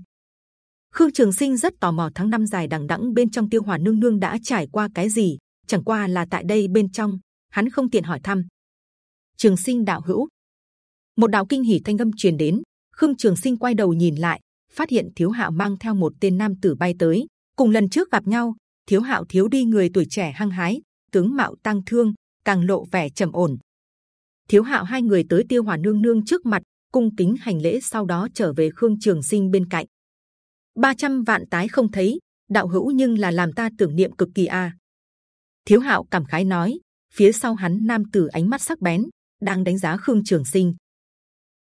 khương trường sinh rất tò mò tháng năm dài đằng đẵng bên trong tiêu hòa nương nương đã trải qua cái gì, chẳng qua là tại đây bên trong, hắn không tiện hỏi thăm. Trường sinh đạo hữu. Một đạo kinh hỉ thanh âm truyền đến, khương trường sinh quay đầu nhìn lại, phát hiện thiếu hạo mang theo một tên nam tử bay tới. Cùng lần trước gặp nhau, thiếu hạo thiếu đi người tuổi trẻ hăng hái, tướng mạo tăng thương, càng lộ vẻ trầm ổn. Thiếu hạo hai người tới tiêu hòa nương nương trước mặt, cung kính hành lễ sau đó trở về khương trường sinh bên cạnh. 300 vạn tái không thấy đạo hữu nhưng là làm ta tưởng niệm cực kỳ a thiếu hạo cảm khái nói phía sau hắn nam tử ánh mắt sắc bén đang đánh giá khương trường sinh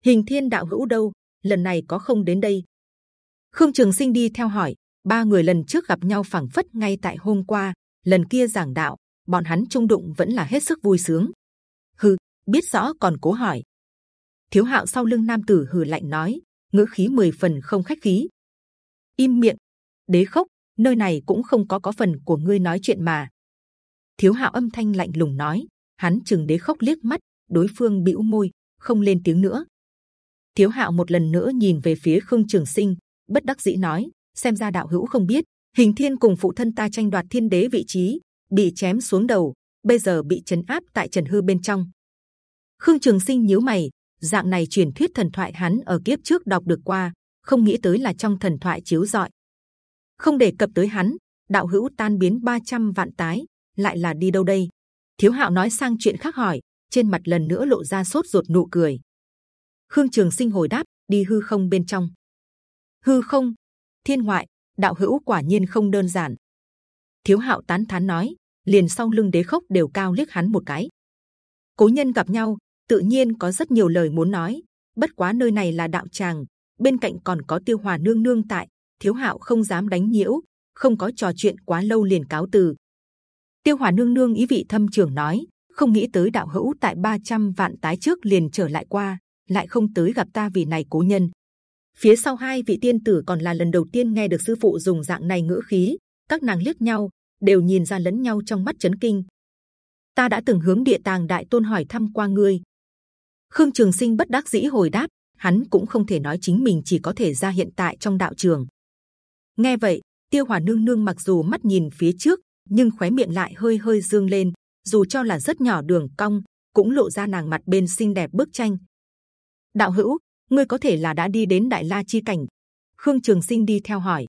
hình thiên đạo hữu đâu lần này có không đến đây Khương Trường Sinh đi theo hỏi, ba người lần trước gặp nhau phẳng phất ngay tại hôm qua, lần kia giảng đạo, bọn hắn trung đụng vẫn là hết sức vui sướng. Hừ, biết rõ còn cố hỏi. Thiếu Hạo sau lưng nam tử hừ lạnh nói, ngữ khí mười phần không khách khí. Im miệng, đế khốc, nơi này cũng không có có phần của ngươi nói chuyện mà. Thiếu Hạo âm thanh lạnh lùng nói, hắn chừng đế khốc liếc mắt, đối phương bĩu môi, không lên tiếng nữa. Thiếu Hạo một lần nữa nhìn về phía Khương Trường Sinh, bất đắc dĩ nói xem ra đạo hữu không biết hình thiên cùng phụ thân ta tranh đoạt thiên đế vị trí bị chém xuống đầu bây giờ bị chấn áp tại trần hư bên trong khương trường sinh nhíu mày dạng này truyền thuyết thần thoại hắn ở kiếp trước đọc được qua không nghĩ tới là trong thần thoại chiếu rọi. Không đề cập tới hắn, đạo hữu tan biến 300 vạn tái, lại là đi đâu đây? Thiếu hạo nói sang chuyện khác hỏi, trên mặt lần nữa lộ ra sốt ruột nụ cười. Khương trường sinh hồi đáp, đi hư không bên trong. Hư không? Thiên ngoại, đạo hữu quả nhiên không đơn giản. Thiếu hạo tán thán nói, liền sau lưng đế khốc đều cao liếc hắn một cái. Cố nhân gặp nhau, tự nhiên có rất nhiều lời muốn nói, bất quá nơi này là đạo tràng bên cạnh còn có tiêu hòa nương nương tại thiếu hạo không dám đánh nhiễu không có trò chuyện quá lâu liền cáo từ. Tiêu hòa nương nương ý vị thâm trường nói không nghĩ tới đạo hữu tại 300 vạn tái trước liền trở lại qua lại không tới gặp ta vì này cố nhân. Phía sau hai vị tiên tử còn là lần đầu tiên nghe được sư phụ dùng dạng này ngữ khí các nàng liếc nhau đều nhìn ra lẫn nhau trong mắt chấn kinh. Ta đã từng hướng địa tàng đại tôn hỏi thăm qua ngươi. Khương Trường Sinh bất đắc dĩ hồi đáp, hắn cũng không thể nói chính mình chỉ có thể ra hiện tại trong đạo trường. Nghe vậy, Tiêu hòa Nương Nương mặc dù mắt nhìn phía trước, nhưng khóe miệng lại hơi hơi dương lên, dù cho là rất nhỏ đường cong, cũng lộ ra nàng mặt bên xinh đẹp bức tranh. Đạo hữu, ngươi có thể là đã đi đến Đại La chi cảnh. Khương Trường Sinh đi theo hỏi.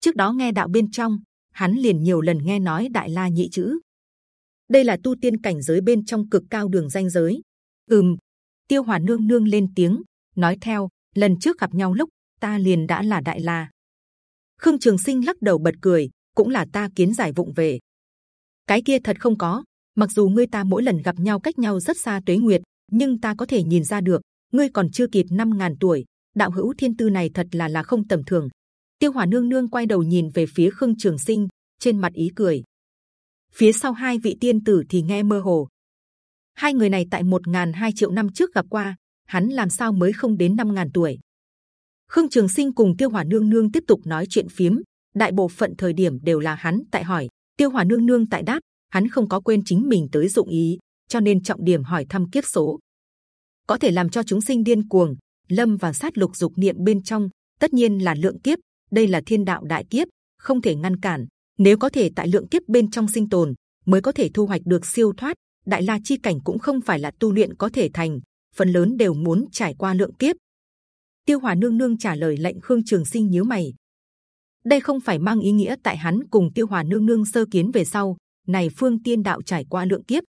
Trước đó nghe đạo bên trong, hắn liền nhiều lần nghe nói Đại La nhị chữ. Đây là tu tiên cảnh giới bên trong cực cao đường danh giới. Ừm, Tiêu hòa Nương Nương lên tiếng, nói theo. Lần trước gặp nhau lúc ta liền đã là Đại La. Khương Trường Sinh lắc đầu bật cười, cũng là ta kiến giải vụng về. Cái kia thật không có. Mặc dù ngươi ta mỗi lần gặp nhau cách nhau rất xa tuế nguyệt, nhưng ta có thể nhìn ra được, ngươi còn chưa kịp năm ngàn tuổi. Đạo hữu thiên tư này thật là là không tầm thường. Tiêu Hỏa nương nương quay đầu nhìn về phía Khương Trường Sinh, trên mặt ý cười. Phía sau hai vị tiên tử thì nghe mơ hồ. Hai người này tại một ngàn hai triệu năm trước gặp qua, hắn làm sao mới không đến năm ngàn tuổi? Khương Trường Sinh cùng Tiêu Hỏa nương nương tiếp tục nói chuyện phiếm, đại bộ phận thời điểm đều là hắn tại hỏi, Tiêu Hỏa nương nương tại đáp, hắn không có quên chính mình tới dụng ý, cho nên trọng điểm hỏi thăm kiếp số, có thể làm cho chúng sinh điên cuồng, lâm vào sát lục dục niệm bên trong, tất nhiên là lượng kiếp. Đây là thiên đạo đại kiếp, không thể ngăn cản. Nếu có thể tại lượng kiếp bên trong sinh tồn, mới có thể thu hoạch được siêu thoát. Đại la chi cảnh cũng không phải là tu luyện có thể thành, phần lớn đều muốn trải qua lượng kiếp. Tiêu Hòa nương nương trả lời lệnh Khương Trường Sinh nhíu mày. Đây không phải mang ý nghĩa tại hắn cùng Tiêu Hòa nương nương sơ kiến về sau, này phương tiên đạo trải qua lượng kiếp.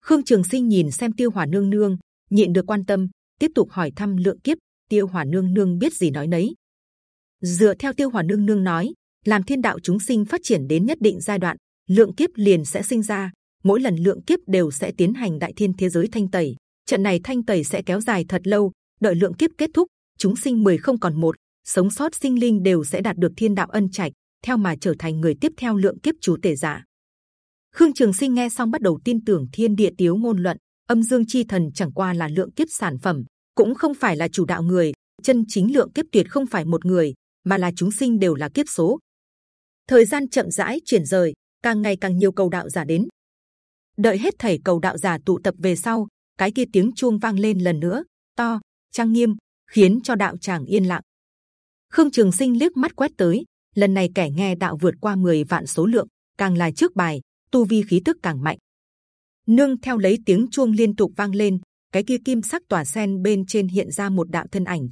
Khương Trường Sinh nhìn xem Tiêu Hòa nương nương, nhịn được quan tâm, tiếp tục hỏi thăm lượng kiếp. Tiêu Hòa nương nương biết gì nói nấy. Dựa theo Tiêu Hòa nương nương nói, làm thiên đạo chúng sinh phát triển đến nhất định giai đoạn, lượng kiếp liền sẽ sinh ra. Mỗi lần lượng kiếp đều sẽ tiến hành đại thiên thế giới thanh tẩy. Trận này thanh tẩy sẽ kéo dài thật lâu, đợi lượng kiếp kết thúc, chúng sinh mười không còn một, sống sót sinh linh đều sẽ đạt được thiên đạo ân trạch, theo mà trở thành người tiếp theo lượng kiếp chủ tể giả. Khương Trường Sinh nghe xong bắt đầu tin tưởng thiên địa tiếu ngôn luận, âm dương chi thần chẳng qua là lượng kiếp sản phẩm, cũng không phải là chủ đạo người. Chân chính lượng kiếp tuyệt không phải một người, mà là chúng sinh đều là kiếp số. Thời gian chậm rãi chuyển rời, càng ngày càng nhiều cầu đạo giả đến. Đợi hết thảy cầu đạo giả tụ tập về sau, cái kia tiếng chuông vang lên lần nữa, to, trang nghiêm, khiến cho đạo tràng yên lặng. Khương Trường Sinh liếc mắt quét tới, lần này kẻ nghe đạo vượt qua 10 vạn số lượng, càng là trước bài, tu vi khí tức càng mạnh. Nương theo lấy tiếng chuông liên tục vang lên cái kia kim sắc tỏa sen bên trên hiện ra một đạo thân ảnh.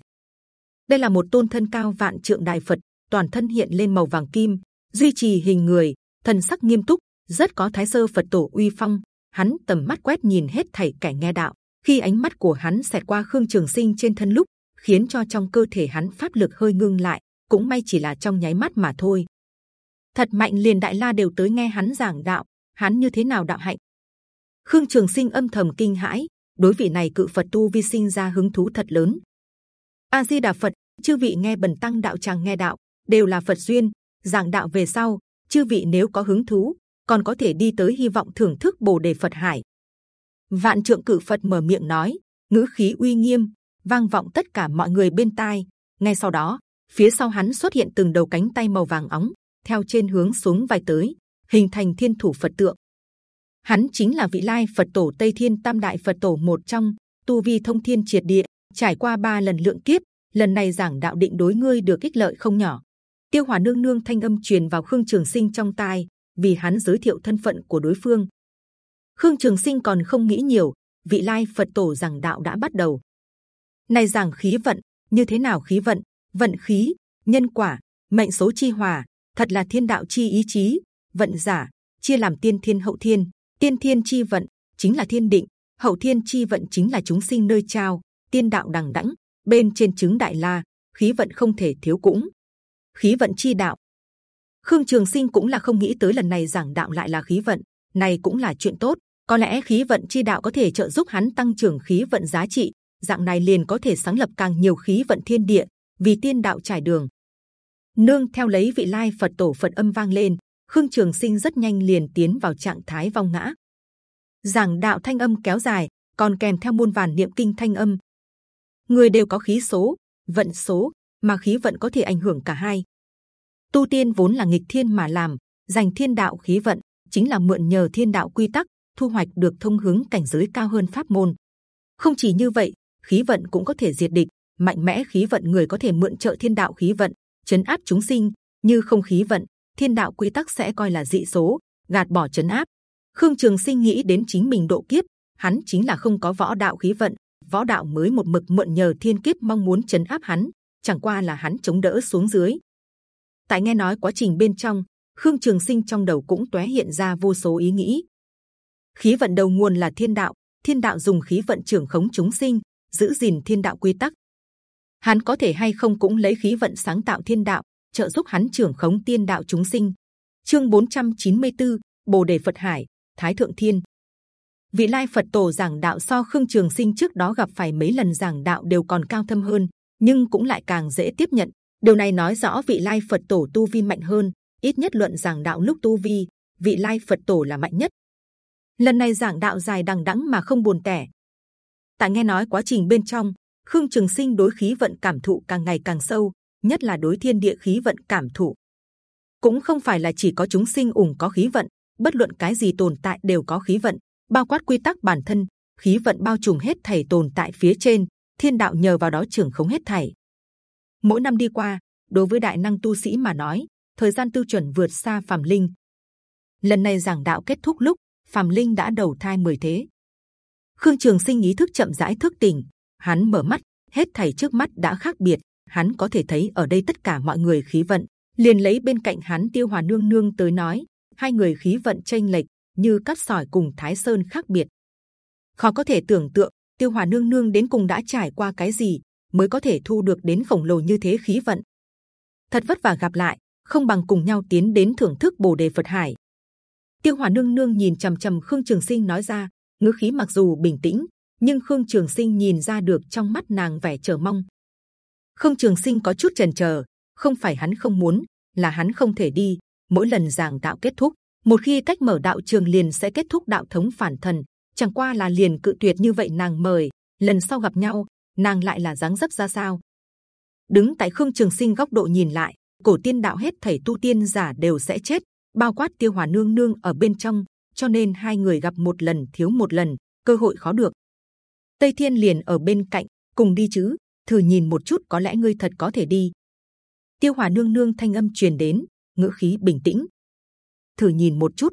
Đây là một tôn thân cao vạn trượng đại phật toàn thân hiện lên màu vàng kim duy trì hình người thần sắc nghiêm túc rất có thái sơ phật tổ uy phong hắn tầm mắt quét nhìn hết thảy kẻ nghe đạo. Khi ánh mắt của hắn xẹt qua khương trường sinh trên thân lúc khiến cho trong cơ thể hắn pháp lực hơi ngưng lại cũng may chỉ là trong nháy mắt mà thôi. Thật mạnh liền đại la đều tới nghe hắn giảng đạo. Hắn như thế nào đạo hạnh? Khương Trường Sinh âm thầm kinh hãi, đối vị này cự Phật tu vi sinh ra hứng thú thật lớn. A Di Đà Phật, chư vị nghe bần tăng đạo tràng nghe đạo đều là Phật duyên, giảng đạo về sau, chư vị nếu có hứng thú, còn có thể đi tới hy vọng thưởng thức Bồ đề Phật hải. Vạn trượng cự Phật mở miệng nói, ngữ khí uy nghiêm, vang vọng tất cả mọi người bên tai. Ngay sau đó, phía sau hắn xuất hiện từng đầu cánh tay màu vàng óng, theo trên hướng xuống vài tới, hình thành thiên thủ Phật tượng hắn chính là vị lai Phật tổ Tây Thiên Tam Đại Phật tổ một trong tu vi thông thiên triệt địa, trải qua ba lần lượng kiếp, lần này giảng đạo định đối ngươi được ích lợi không nhỏ. Tiêu Hòa nương nương thanh âm truyền vào Khương Trường Sinh trong tai, vì hắn giới thiệu thân phận của đối phương. Khương Trường Sinh còn không nghĩ nhiều, vị lai Phật tổ giảng đạo đã bắt đầu. Này giảng khí vận, như thế nào khí vận, vận khí, nhân quả, mệnh số chi hòa, thật là thiên đạo chi ý chí, vận giả chia làm tiên thiên hậu thiên, tiên thiên chi vận chính là thiên định hậu thiên chi vận chính là chúng sinh nơi trao. Tiên đạo đằng đẵng bên trên chứng đại la khí vận không thể thiếu cũng. Khí vận chi đạo khương trường sinh cũng là không nghĩ tới lần này giảng đạo lại là khí vận này cũng là chuyện tốt có lẽ khí vận chi đạo có thể trợ giúp hắn tăng trưởng khí vận giá trị dạng này liền có thể sáng lập càng nhiều khí vận thiên địa vì tiên đạo trải đường nương theo lấy vị lai phật tổ phật âm vang lên Khương Trường Sinh rất nhanh liền tiến vào trạng thái vong ngã. Giảng đạo thanh âm kéo dài, còn kèm theo muôn vàn niệm kinh thanh âm. Người đều có khí số, vận số, mà khí vận có thể ảnh hưởng cả hai. Tu tiên vốn là nghịch thiên mà làm, giành thiên đạo khí vận chính là mượn nhờ thiên đạo quy tắc, thu hoạch được thông hướng cảnh giới cao hơn pháp môn. Không chỉ như vậy, khí vận cũng có thể diệt địch. Mạnh mẽ khí vận người có thể mượn trợ thiên đạo khí vận, chấn áp chúng sinh. Như không khí vận, thiên đạo quy tắc sẽ coi là dị số, gạt bỏ chấn áp. Khương Trường Sinh nghĩ đến chính mình độ kiếp, hắn chính là không có võ đạo khí vận, võ đạo mới một mực mượn nhờ thiên kiếp mong muốn chấn áp hắn, chẳng qua là hắn chống đỡ xuống dưới. Tại nghe nói quá trình bên trong, Khương Trường Sinh trong đầu cũng tóe hiện ra vô số ý nghĩ. Khí vận đầu nguồn là thiên đạo, thiên đạo dùng khí vận trưởng khống chúng sinh, giữ gìn thiên đạo quy tắc. Hắn có thể hay không cũng lấy khí vận sáng tạo thiên đạo, trợ giúp hắn trưởng khống tiên đạo chúng sinh. Chương 494, Bồ đề Phật Hải, Thái thượng thiên. Vị lai Phật tổ giảng đạo so Khương Trường Sinh trước đó gặp phải mấy lần giảng đạo đều còn cao thâm hơn, nhưng cũng lại càng dễ tiếp nhận. Điều này nói rõ vị lai Phật tổ tu vi mạnh hơn, ít nhất luận giảng đạo lúc tu vi, vị lai Phật tổ là mạnh nhất. Lần này giảng đạo dài đằng đẵng mà không buồn tẻ. Tại nghe nói quá trình bên trong, Khương Trường Sinh đối khí vận cảm thụ càng ngày càng sâu, nhất là đối thiên địa khí vận cảm thụ. Cũng không phải là chỉ có chúng sinh ủng có khí vận, bất luận cái gì tồn tại đều có khí vận, bao quát quy tắc bản thân, khí vận bao trùm hết thảy tồn tại phía trên, thiên đạo nhờ vào đó trưởng không hết thảy. Mỗi năm đi qua, đối với đại năng tu sĩ mà nói, thời gian tiêu chuẩn vượt xa phàm linh. Lần này giảng đạo kết thúc lúc, phàm linh đã đầu thai mười thế. Khương Trường Sinh ý thức chậm rãi thức tỉnh, hắn mở mắt, hết thảy trước mắt đã khác biệt, hắn có thể thấy ở đây tất cả mọi người khí vận. liền lấy bên cạnh hắn tiêu hòa nương nương tới nói, hai người khí vận tranh lệch như cát sỏi cùng thái sơn khác biệt. khó có thể tưởng tượng tiêu hòa nương nương đến cùng đã trải qua cái gì mới có thể thu được đến khổng lồ như thế khí vận. thật vất vả gặp lại, không bằng cùng nhau tiến đến thưởng thức bồ đề Phật hải. Tiêu Hòa nương nương nhìn trầm trầm Khương Trường Sinh nói ra, ngữ khí mặc dù bình tĩnh, nhưng Khương Trường Sinh nhìn ra được trong mắt nàng vẻ chờ mong. Khương Trường Sinh có chút chần chờ, không phải hắn không muốn, là hắn không thể đi. Mỗi lần giảng đạo kết thúc, một khi cách mở đạo trường liền sẽ kết thúc đạo thống phản thần. Chẳng qua là liền cự tuyệt như vậy nàng mời, lần sau gặp nhau, nàng lại là dáng dấp ra sao? Đứng tại Khương Trường Sinh góc độ nhìn lại, cổ tiên đạo hết thảy tu tiên giả đều sẽ chết, bao quát tiêu hòa nương nương ở bên trong, cho nên hai người gặp một lần thiếu một lần, cơ hội khó được. Tây Thiên liền ở bên cạnh, cùng đi chứ, thử nhìn một chút có lẽ ngươi thật có thể đi. Tiêu hòa nương nương thanh âm truyền đến, ngữ khí bình tĩnh. Thử nhìn một chút.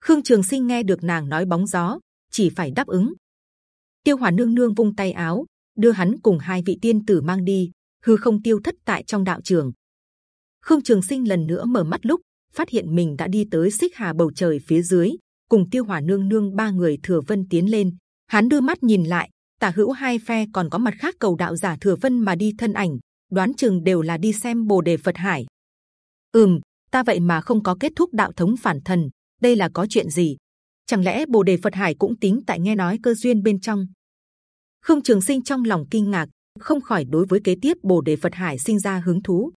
Khương Trường Sinh nghe được nàng nói bóng gió, chỉ phải đáp ứng. Tiêu hòa nương nương vung tay áo, đưa hắn cùng hai vị tiên tử mang đi, hư không tiêu thất tại trong đạo trường. Khương Trường Sinh lần nữa mở mắt lúc phát hiện mình đã đi tới xích hà bầu trời phía dưới, cùng Tiêu Hỏa Nương Nương ba người thừa vân tiến lên. Hắn đưa mắt nhìn lại, tả hữu hai phe còn có mặt khác cầu đạo giả thừa vân mà đi thân ảnh, đoán chừng đều là đi xem bồ đề Phật Hải. Ừm, ta vậy mà không có kết thúc đạo thống phản thần, đây là có chuyện gì? Chẳng lẽ bồ đề Phật Hải cũng tính tại nghe nói cơ duyên bên trong? Khương Trường Sinh trong lòng kinh ngạc, không khỏi đối với kế tiếp bồ đề Phật Hải sinh ra hứng thú.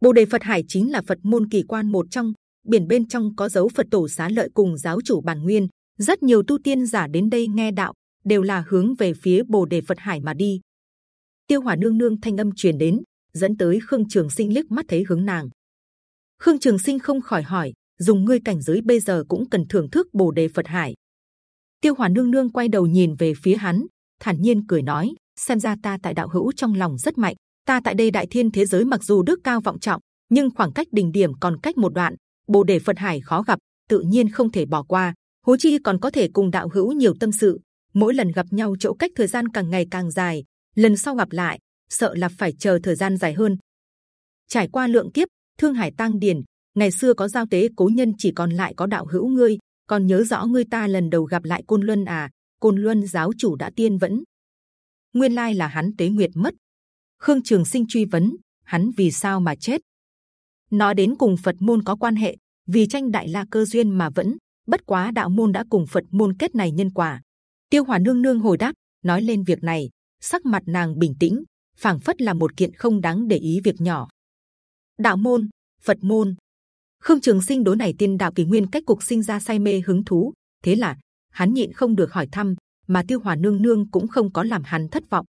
Bồ đề Phật Hải chính là Phật môn kỳ quan một trong, biển bên trong có dấu Phật tổ xá lợi cùng giáo chủ bản nguyên. Rất nhiều tu tiên giả đến đây nghe đạo đều là hướng về phía Bồ đề Phật Hải mà đi. Tiêu Hỏa nương nương thanh âm truyền đến, dẫn tới Khương Trường Sinh liếc mắt thấy hướng nàng. Khương Trường Sinh không khỏi hỏi, dùng ngươi cảnh giới bây giờ cũng cần thưởng thức Bồ đề Phật Hải. Tiêu Hỏa nương nương quay đầu nhìn về phía hắn, thản nhiên cười nói: xem ra ta tại đạo hữu trong lòng rất mạnh, ta tại đây đại thiên thế giới mặc dù đức cao vọng trọng, nhưng khoảng cách đỉnh điểm còn cách một đoạn, bồ đề phật hải khó gặp, tự nhiên không thể bỏ qua hố chi còn có thể cùng đạo hữu nhiều tâm sự, mỗi lần gặp nhau chỗ cách thời gian càng ngày càng dài, lần sau gặp lại, sợ là phải chờ thời gian dài hơn. Trải qua lượng kiếp, thương hải tăng điền, ngày xưa có giao tế cố nhân chỉ còn lại có đạo hữu ngươi, còn nhớ rõ ngươi ta lần đầu gặp lại côn luân à côn luân giáo chủ đã tiên vẫn nguyên lai là hắn tế nguyệt mất Khương Trường Sinh truy vấn hắn vì sao mà chết. Nói đến cùng Phật môn có quan hệ, vì tranh đại la cơ duyên mà vẫn. Bất quá đạo môn đã cùng Phật môn kết này nhân quả. Tiêu Hòa nương nương hồi đáp, nói lên việc này, sắc mặt nàng bình tĩnh, phảng phất là một kiện không đáng để ý việc nhỏ. Đạo môn, Phật môn, Khương Trường Sinh đối này tiên đạo kỳ nguyên cách cục sinh ra say mê hứng thú, thế là hắn nhịn không được hỏi thăm, mà Tiêu Hòa nương nương cũng không có làm hắn thất vọng.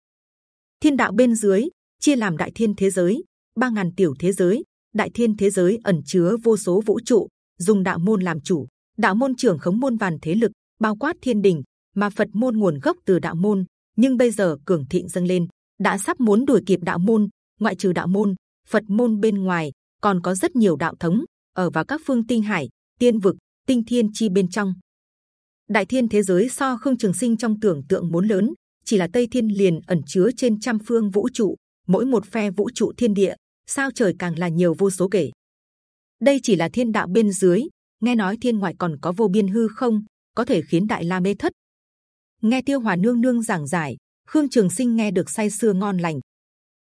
Thiên đạo bên dưới chia làm đại thiên thế giới, ba ngàn tiểu thế giới. Đại thiên thế giới ẩn chứa vô số vũ trụ, dùng đạo môn làm chủ, đạo môn trưởng khống môn vàn thế lực, bao quát thiên đình, mà Phật môn nguồn gốc từ đạo môn, nhưng bây giờ cường thịnh dâng lên, đã sắp muốn đuổi kịp đạo môn. Ngoại trừ đạo môn, Phật môn bên ngoài còn có rất nhiều đạo thống ở vào các phương tinh hải, tiên vực, tinh thiên chi bên trong. Đại thiên thế giới so khương trường sinh trong tưởng tượng muốn lớn, chỉ là Tây Thiên liền ẩn chứa trên trăm phương vũ trụ, mỗi một phe vũ trụ thiên địa, sao trời càng là nhiều vô số kể. Đây chỉ là thiên đạo bên dưới, nghe nói thiên ngoại còn có vô biên hư không, có thể khiến đại la mê thất. Nghe Tiêu Hòa nương nương giảng giải, Khương Trường Sinh nghe được say sưa ngon lành.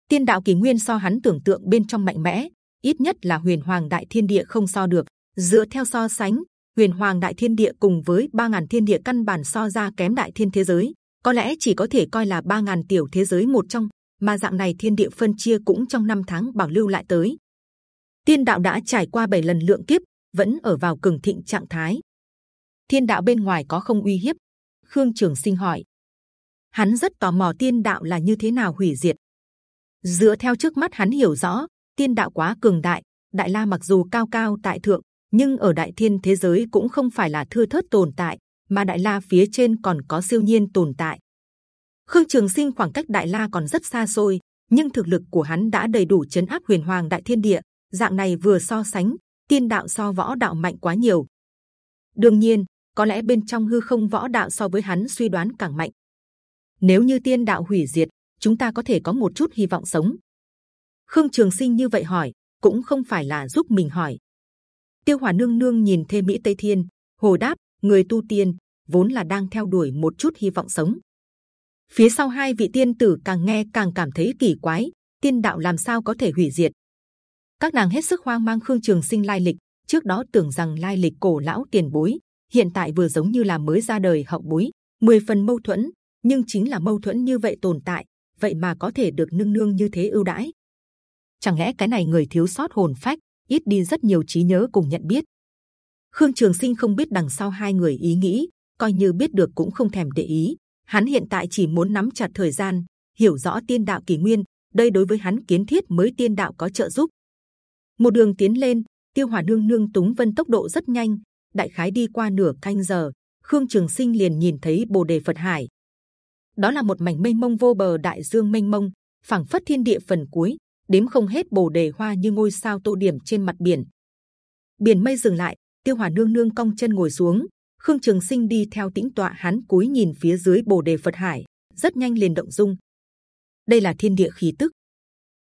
Tiên đạo kỳ nguyên so hắn tưởng tượng bên trong mạnh mẽ, ít nhất là Huyền Hoàng Đại Thiên Địa không so được. Dựa theo so sánh, Huyền Hoàng Đại Thiên Địa cùng với ba ngàn thiên địa căn bản so ra kém Đại Thiên thế giới, có lẽ chỉ có thể coi là ba ngàn tiểu thế giới một trong, mà dạng này thiên địa phân chia cũng trong năm tháng bảo lưu lại tới. Tiên đạo đã trải qua bảy lần lượng kiếp, vẫn ở vào cường thịnh trạng thái. Thiên đạo bên ngoài có không uy hiếp? Khương Trường Sinh hỏi. Hắn rất tò mò tiên đạo là như thế nào hủy diệt. Dựa theo trước mắt hắn hiểu rõ, tiên đạo quá cường đại, đại la mặc dù cao cao tại thượng, nhưng ở đại thiên thế giới cũng không phải là thưa thớt tồn tại, mà đại la phía trên còn có siêu nhiên tồn tại. Khương Trường Sinh khoảng cách đại la còn rất xa xôi, nhưng thực lực của hắn đã đầy đủ chấn áp huyền hoàng đại thiên địa. Dạng này vừa so sánh, tiên đạo so võ đạo mạnh quá nhiều. đương nhiên, có lẽ bên trong hư không võ đạo so với hắn suy đoán càng mạnh. Nếu như tiên đạo hủy diệt, chúng ta có thể có một chút hy vọng sống. Khương Trường Sinh như vậy hỏi, cũng không phải là giúp mình hỏi. Tiêu Hòa nương nương nhìn thêm Mỹ Tây Thiên, hồ đáp: người tu tiên vốn là đang theo đuổi một chút hy vọng sống. Phía sau hai vị tiên tử càng nghe càng cảm thấy kỳ quái, tiên đạo làm sao có thể hủy diệt? Các nàng hết sức hoang mang Khương Trường Sinh lai lịch, trước đó tưởng rằng lai lịch cổ lão tiền bối, hiện tại vừa giống như là mới ra đời hậu bối, mười phần mâu thuẫn, nhưng chính là mâu thuẫn như vậy tồn tại, vậy mà có thể được nương nương như thế ưu đãi. Chẳng lẽ cái này người thiếu sót hồn phách, ít đi rất nhiều trí nhớ cùng nhận biết? Khương Trường Sinh không biết đằng sau hai người ý nghĩ, coi như biết được cũng không thèm để ý. Hắn hiện tại chỉ muốn nắm chặt thời gian, hiểu rõ tiên đạo kỳ nguyên. Đây đối với hắn kiến thiết mới tiên đạo có trợ giúp. Một đường tiến lên, Tiêu Hỏa nương nương túng vân tốc độ rất nhanh, đại khái đi qua nửa canh giờ, Khương Trường Sinh liền nhìn thấy Bồ đề Phật Hải. Đó là một mảnh mênh mông vô bờ đại dương mênh mông, phảng phất thiên địa phần cuối, đếm không hết bồ đề hoa như ngôi sao tô điểm trên mặt biển. Biển mây dừng lại, Tiêu Hòa nương nương cong chân ngồi xuống, Khương Trường Sinh đi theo tĩnh tọa hắn cúi nhìn phía dưới bồ đề Phật Hải, rất nhanh liền động dung. Đây là thiên địa khí tức.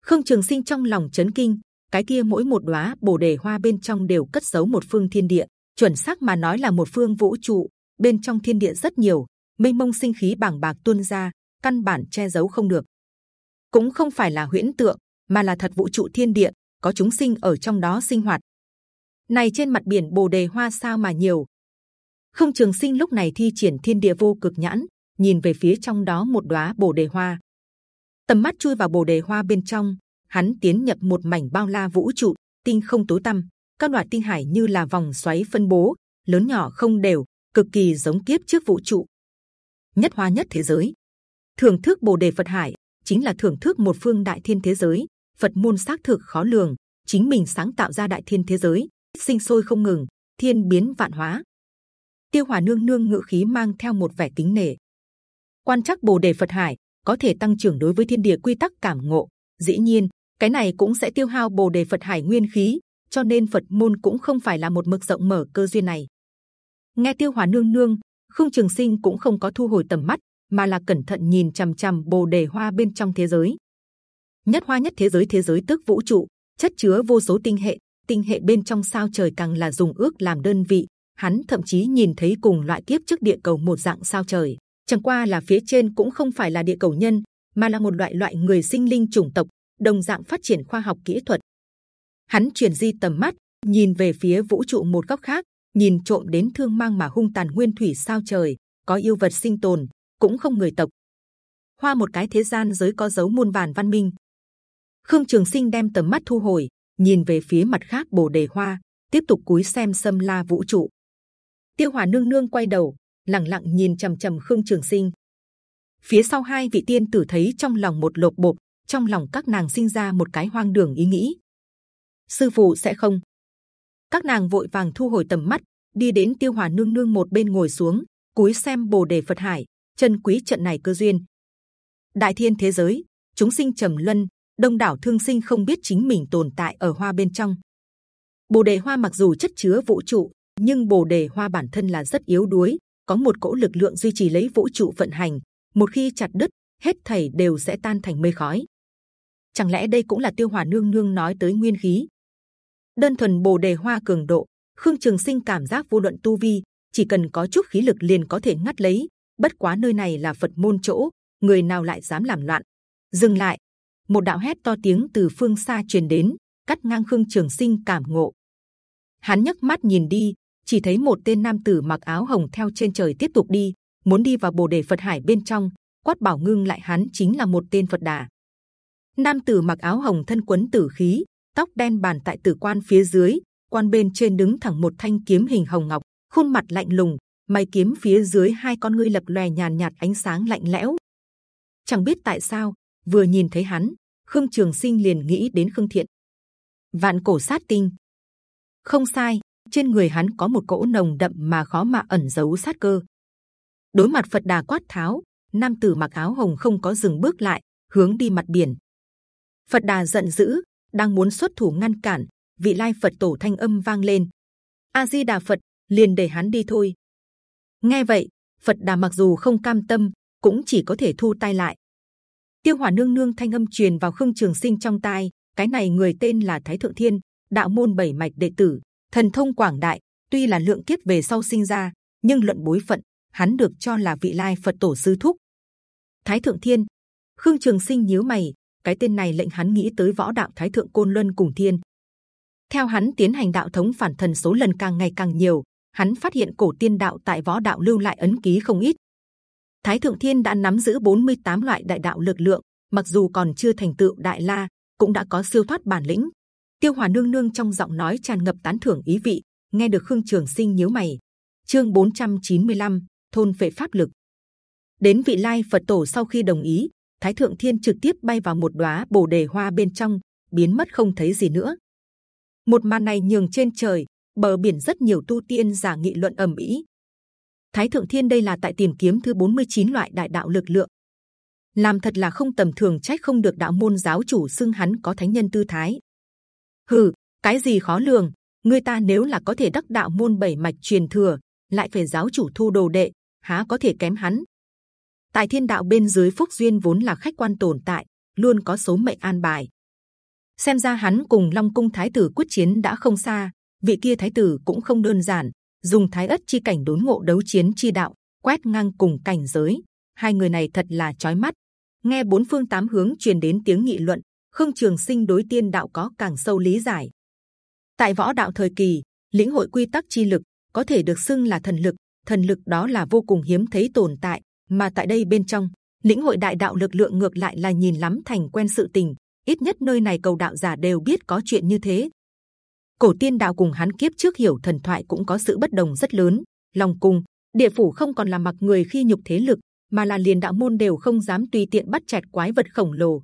Khương Trường Sinh trong lòng chấn kinh, cái kia mỗi một đóa bồ đề hoa bên trong đều cất giấu một phương thiên địa, chuẩn xác mà nói là một phương vũ trụ. Bên trong thiên địa rất nhiều, mênh mông sinh khí bàng bạc tuôn ra, căn bản che giấu không được. Cũng không phải là huyễn tượng, mà là thật vũ trụ thiên địa, có chúng sinh ở trong đó sinh hoạt. Này trên mặt biển bồ đề hoa sao mà nhiều? Không Trường Sinh lúc này thi triển thiên địa vô cực nhãn, nhìn về phía trong đó một đóa bồ đề hoa. Tầm mắt chui vào bồ đề hoa bên trong, hắn tiến nhập một mảnh bao la vũ trụ, tinh không tối tăm, các loại tinh hải như là vòng xoáy phân bố, lớn nhỏ không đều, cực kỳ giống kiếp trước vũ trụ. Nhất hoa nhất thế giới, thưởng thức bồ đề Phật hải chính là thưởng thức một phương đại thiên thế giới. Phật môn xác thực khó lường, chính mình sáng tạo ra đại thiên thế giới, sinh sôi không ngừng, thiên biến vạn hóa. Tiêu Hòa nương nương ngự khí mang theo một vẻ kính nể. Quan chắc Bồ đề Phật Hải có thể tăng trưởng đối với thiên địa quy tắc cảm ngộ. Dĩ nhiên, cái này cũng sẽ tiêu hao Bồ đề Phật Hải nguyên khí, cho nên Phật môn cũng không phải là một mực rộng mở cơ duyên này. Nghe Tiêu Hòa nương nương, Khương Trường Sinh cũng không có thu hồi tầm mắt, mà là cẩn thận nhìn c h ầ m c h ầ m Bồ đề hoa bên trong thế giới. Nhất hoa nhất thế giới thế giới tức vũ trụ, chất chứa vô số tinh hệ, tinh hệ bên trong sao trời càng là dùng ước làm đơn vị. Hắn thậm chí nhìn thấy cùng loại kiếp trước địa cầu một dạng sao trời, chẳng qua là phía trên cũng không phải là địa cầu nhân, mà là một loại loại người sinh linh chủng tộc, đồng dạng phát triển khoa học kỹ thuật. Hắn chuyển di tầm mắt, nhìn về phía vũ trụ một góc khác, nhìn trộm đến thương mang mà hung tàn nguyên thủy sao trời, có yêu vật sinh tồn, cũng không người tộc. Hoa một cái thế gian giới có dấu muôn vàn văn minh. Khương Trường Sinh đem tầm mắt thu hồi, nhìn về phía mặt khác bồ đề hoa tiếp tục cúi xem sâm la vũ trụ. Tiêu hòa nương nương quay đầu lặng lặng nhìn trầm trầm khương trường sinh. Phía sau hai vị tiên tử thấy trong lòng một lột bột trong lòng các nàng sinh ra một cái hoang đường ý nghĩ. Sư phụ sẽ không? Các nàng vội vàng thu hồi tầm mắt đi đến tiêu hòa nương nương một bên ngồi xuống cúi xem bồ đề phật hải chân quý trận này cơ duyên. Đại thiên thế giới chúng sinh trầm luân đông đảo thương sinh không biết chính mình tồn tại ở hoa bên trong. Bồ đề hoa mặc dù chất chứa vũ trụ, nhưng bồ đề hoa bản thân là rất yếu đuối, có một cỗ lực lượng duy trì lấy vũ trụ vận hành. Một khi chặt đứt, hết thảy đều sẽ tan thành mây khói. Chẳng lẽ đây cũng là tiêu hòa nương nương nói tới nguyên khí? Đơn thuần bồ đề hoa cường độ, khương trường sinh cảm giác vô luận tu vi, chỉ cần có chút khí lực liền có thể ngắt lấy. Bất quá nơi này là phật môn chỗ, người nào lại dám làm loạn? Dừng lại một đạo hét to tiếng từ phương xa truyền đến, cắt ngang khương trường sinh cảm ngộ. Hắn nhấc mắt nhìn đi, chỉ thấy một tên nam tử mặc áo hồng theo trên trời tiếp tục đi, muốn đi vào bồ đề phật hải bên trong, quát bảo ngưng lại hắn chính là một tên phật đà. Nam tử mặc áo hồng thân quấn tử khí, tóc đen bàn tại tử quan phía dưới, quan bên trên đứng thẳng một thanh kiếm hình hồng ngọc, khuôn mặt lạnh lùng, mày kiếm phía dưới hai con ngươi lập lòe nhàn nhạt ánh sáng lạnh lẽo. Chẳng biết tại sao vừa nhìn thấy hắn, khương trường sinh liền nghĩ đến khương thiện. Vạn cổ sát tinh. Không sai, trên người hắn có một cỗ nồng đậm mà khó mà ẩn giấu sát cơ. Đối mặt phật đà quát tháo, nam tử mặc áo hồng không có dừng bước lại, hướng đi mặt biển. Phật đà giận dữ, đang muốn xuất thủ ngăn cản, vị lai phật tổ thanh âm vang lên. A di đà phật, liền để hắn đi thôi. Nghe vậy, phật đà mặc dù không cam tâm, cũng chỉ có thể thu tay lại tiêu hỏa nương nương thanh âm truyền vào khương trường sinh trong tai, cái này người tên là thái thượng thiên, đạo môn bảy mạch đệ tử, thần thông quảng đại, tuy là lượng kiếp về sau sinh ra, nhưng luận bối phận, hắn được cho là vị lai phật tổ sư thúc. Thái thượng thiên, khương trường sinh nhíu mày, cái tên này lệnh hắn nghĩ tới võ đạo thái thượng côn luân cùng thiên. Theo hắn tiến hành đạo thống phản thần số lần càng ngày càng nhiều, hắn phát hiện cổ tiên đạo tại võ đạo lưu lại ấn ký không ít thái thượng thiên đã nắm giữ 48 loại đại đạo lực lượng mặc dù còn chưa thành tựu đại la cũng đã có siêu thoát bản lĩnh. Tiêu hòa nương nương trong giọng nói tràn ngập tán thưởng ý vị nghe được khương trường sinh nhíu mày. Chương 495, thôn vệ pháp lực. Đến vị lai phật tổ sau khi đồng ý thái thượng thiên trực tiếp bay vào một đóa bồ đề hoa bên trong biến mất không thấy gì nữa. Một màn này nhường trên trời bờ biển rất nhiều tu tiên giả nghị luận ầm ĩ thái thượng thiên đây là tại tìm kiếm thứ 49 loại đại đạo lực lượng. Làm thật là không tầm thường, trách không được đạo môn giáo chủ xưng hắn có thánh nhân tư thái. Hừ, cái gì khó lường, người ta nếu là có thể đắc đạo môn bảy mạch truyền thừa, lại phải giáo chủ thu đồ đệ, há có thể kém hắn? Tại thiên đạo bên dưới phúc duyên vốn là khách quan tồn tại, luôn có số mệnh an bài. Xem ra hắn cùng long cung thái tử quyết chiến đã không xa, vị kia thái tử cũng không đơn giản dùng thái ất chi cảnh đốn ngộ đấu chiến chi đạo, quét ngang cùng cảnh giới. Hai người này thật là chói mắt. Nghe bốn phương tám hướng truyền đến tiếng nghị luận, khương trường sinh đối tiên đạo có càng sâu lý giải. Tại võ đạo thời kỳ, lĩnh hội quy tắc chi lực có thể được xưng là thần lực. Thần lực đó là vô cùng hiếm thấy tồn tại, mà tại đây bên trong, lĩnh hội đại đạo lực lượng ngược lại là nhìn lắm thành quen sự tình. Ít nhất nơi này cầu đạo giả đều biết có chuyện như thế cổ tiên đạo cùng hắn kiếp trước hiểu thần thoại cũng có sự bất đồng rất lớn. Long cung, địa phủ không còn là mặc người khi nhục thế lực, mà là liền đạo môn đều không dám tùy tiện bắt chẹt quái vật khổng lồ.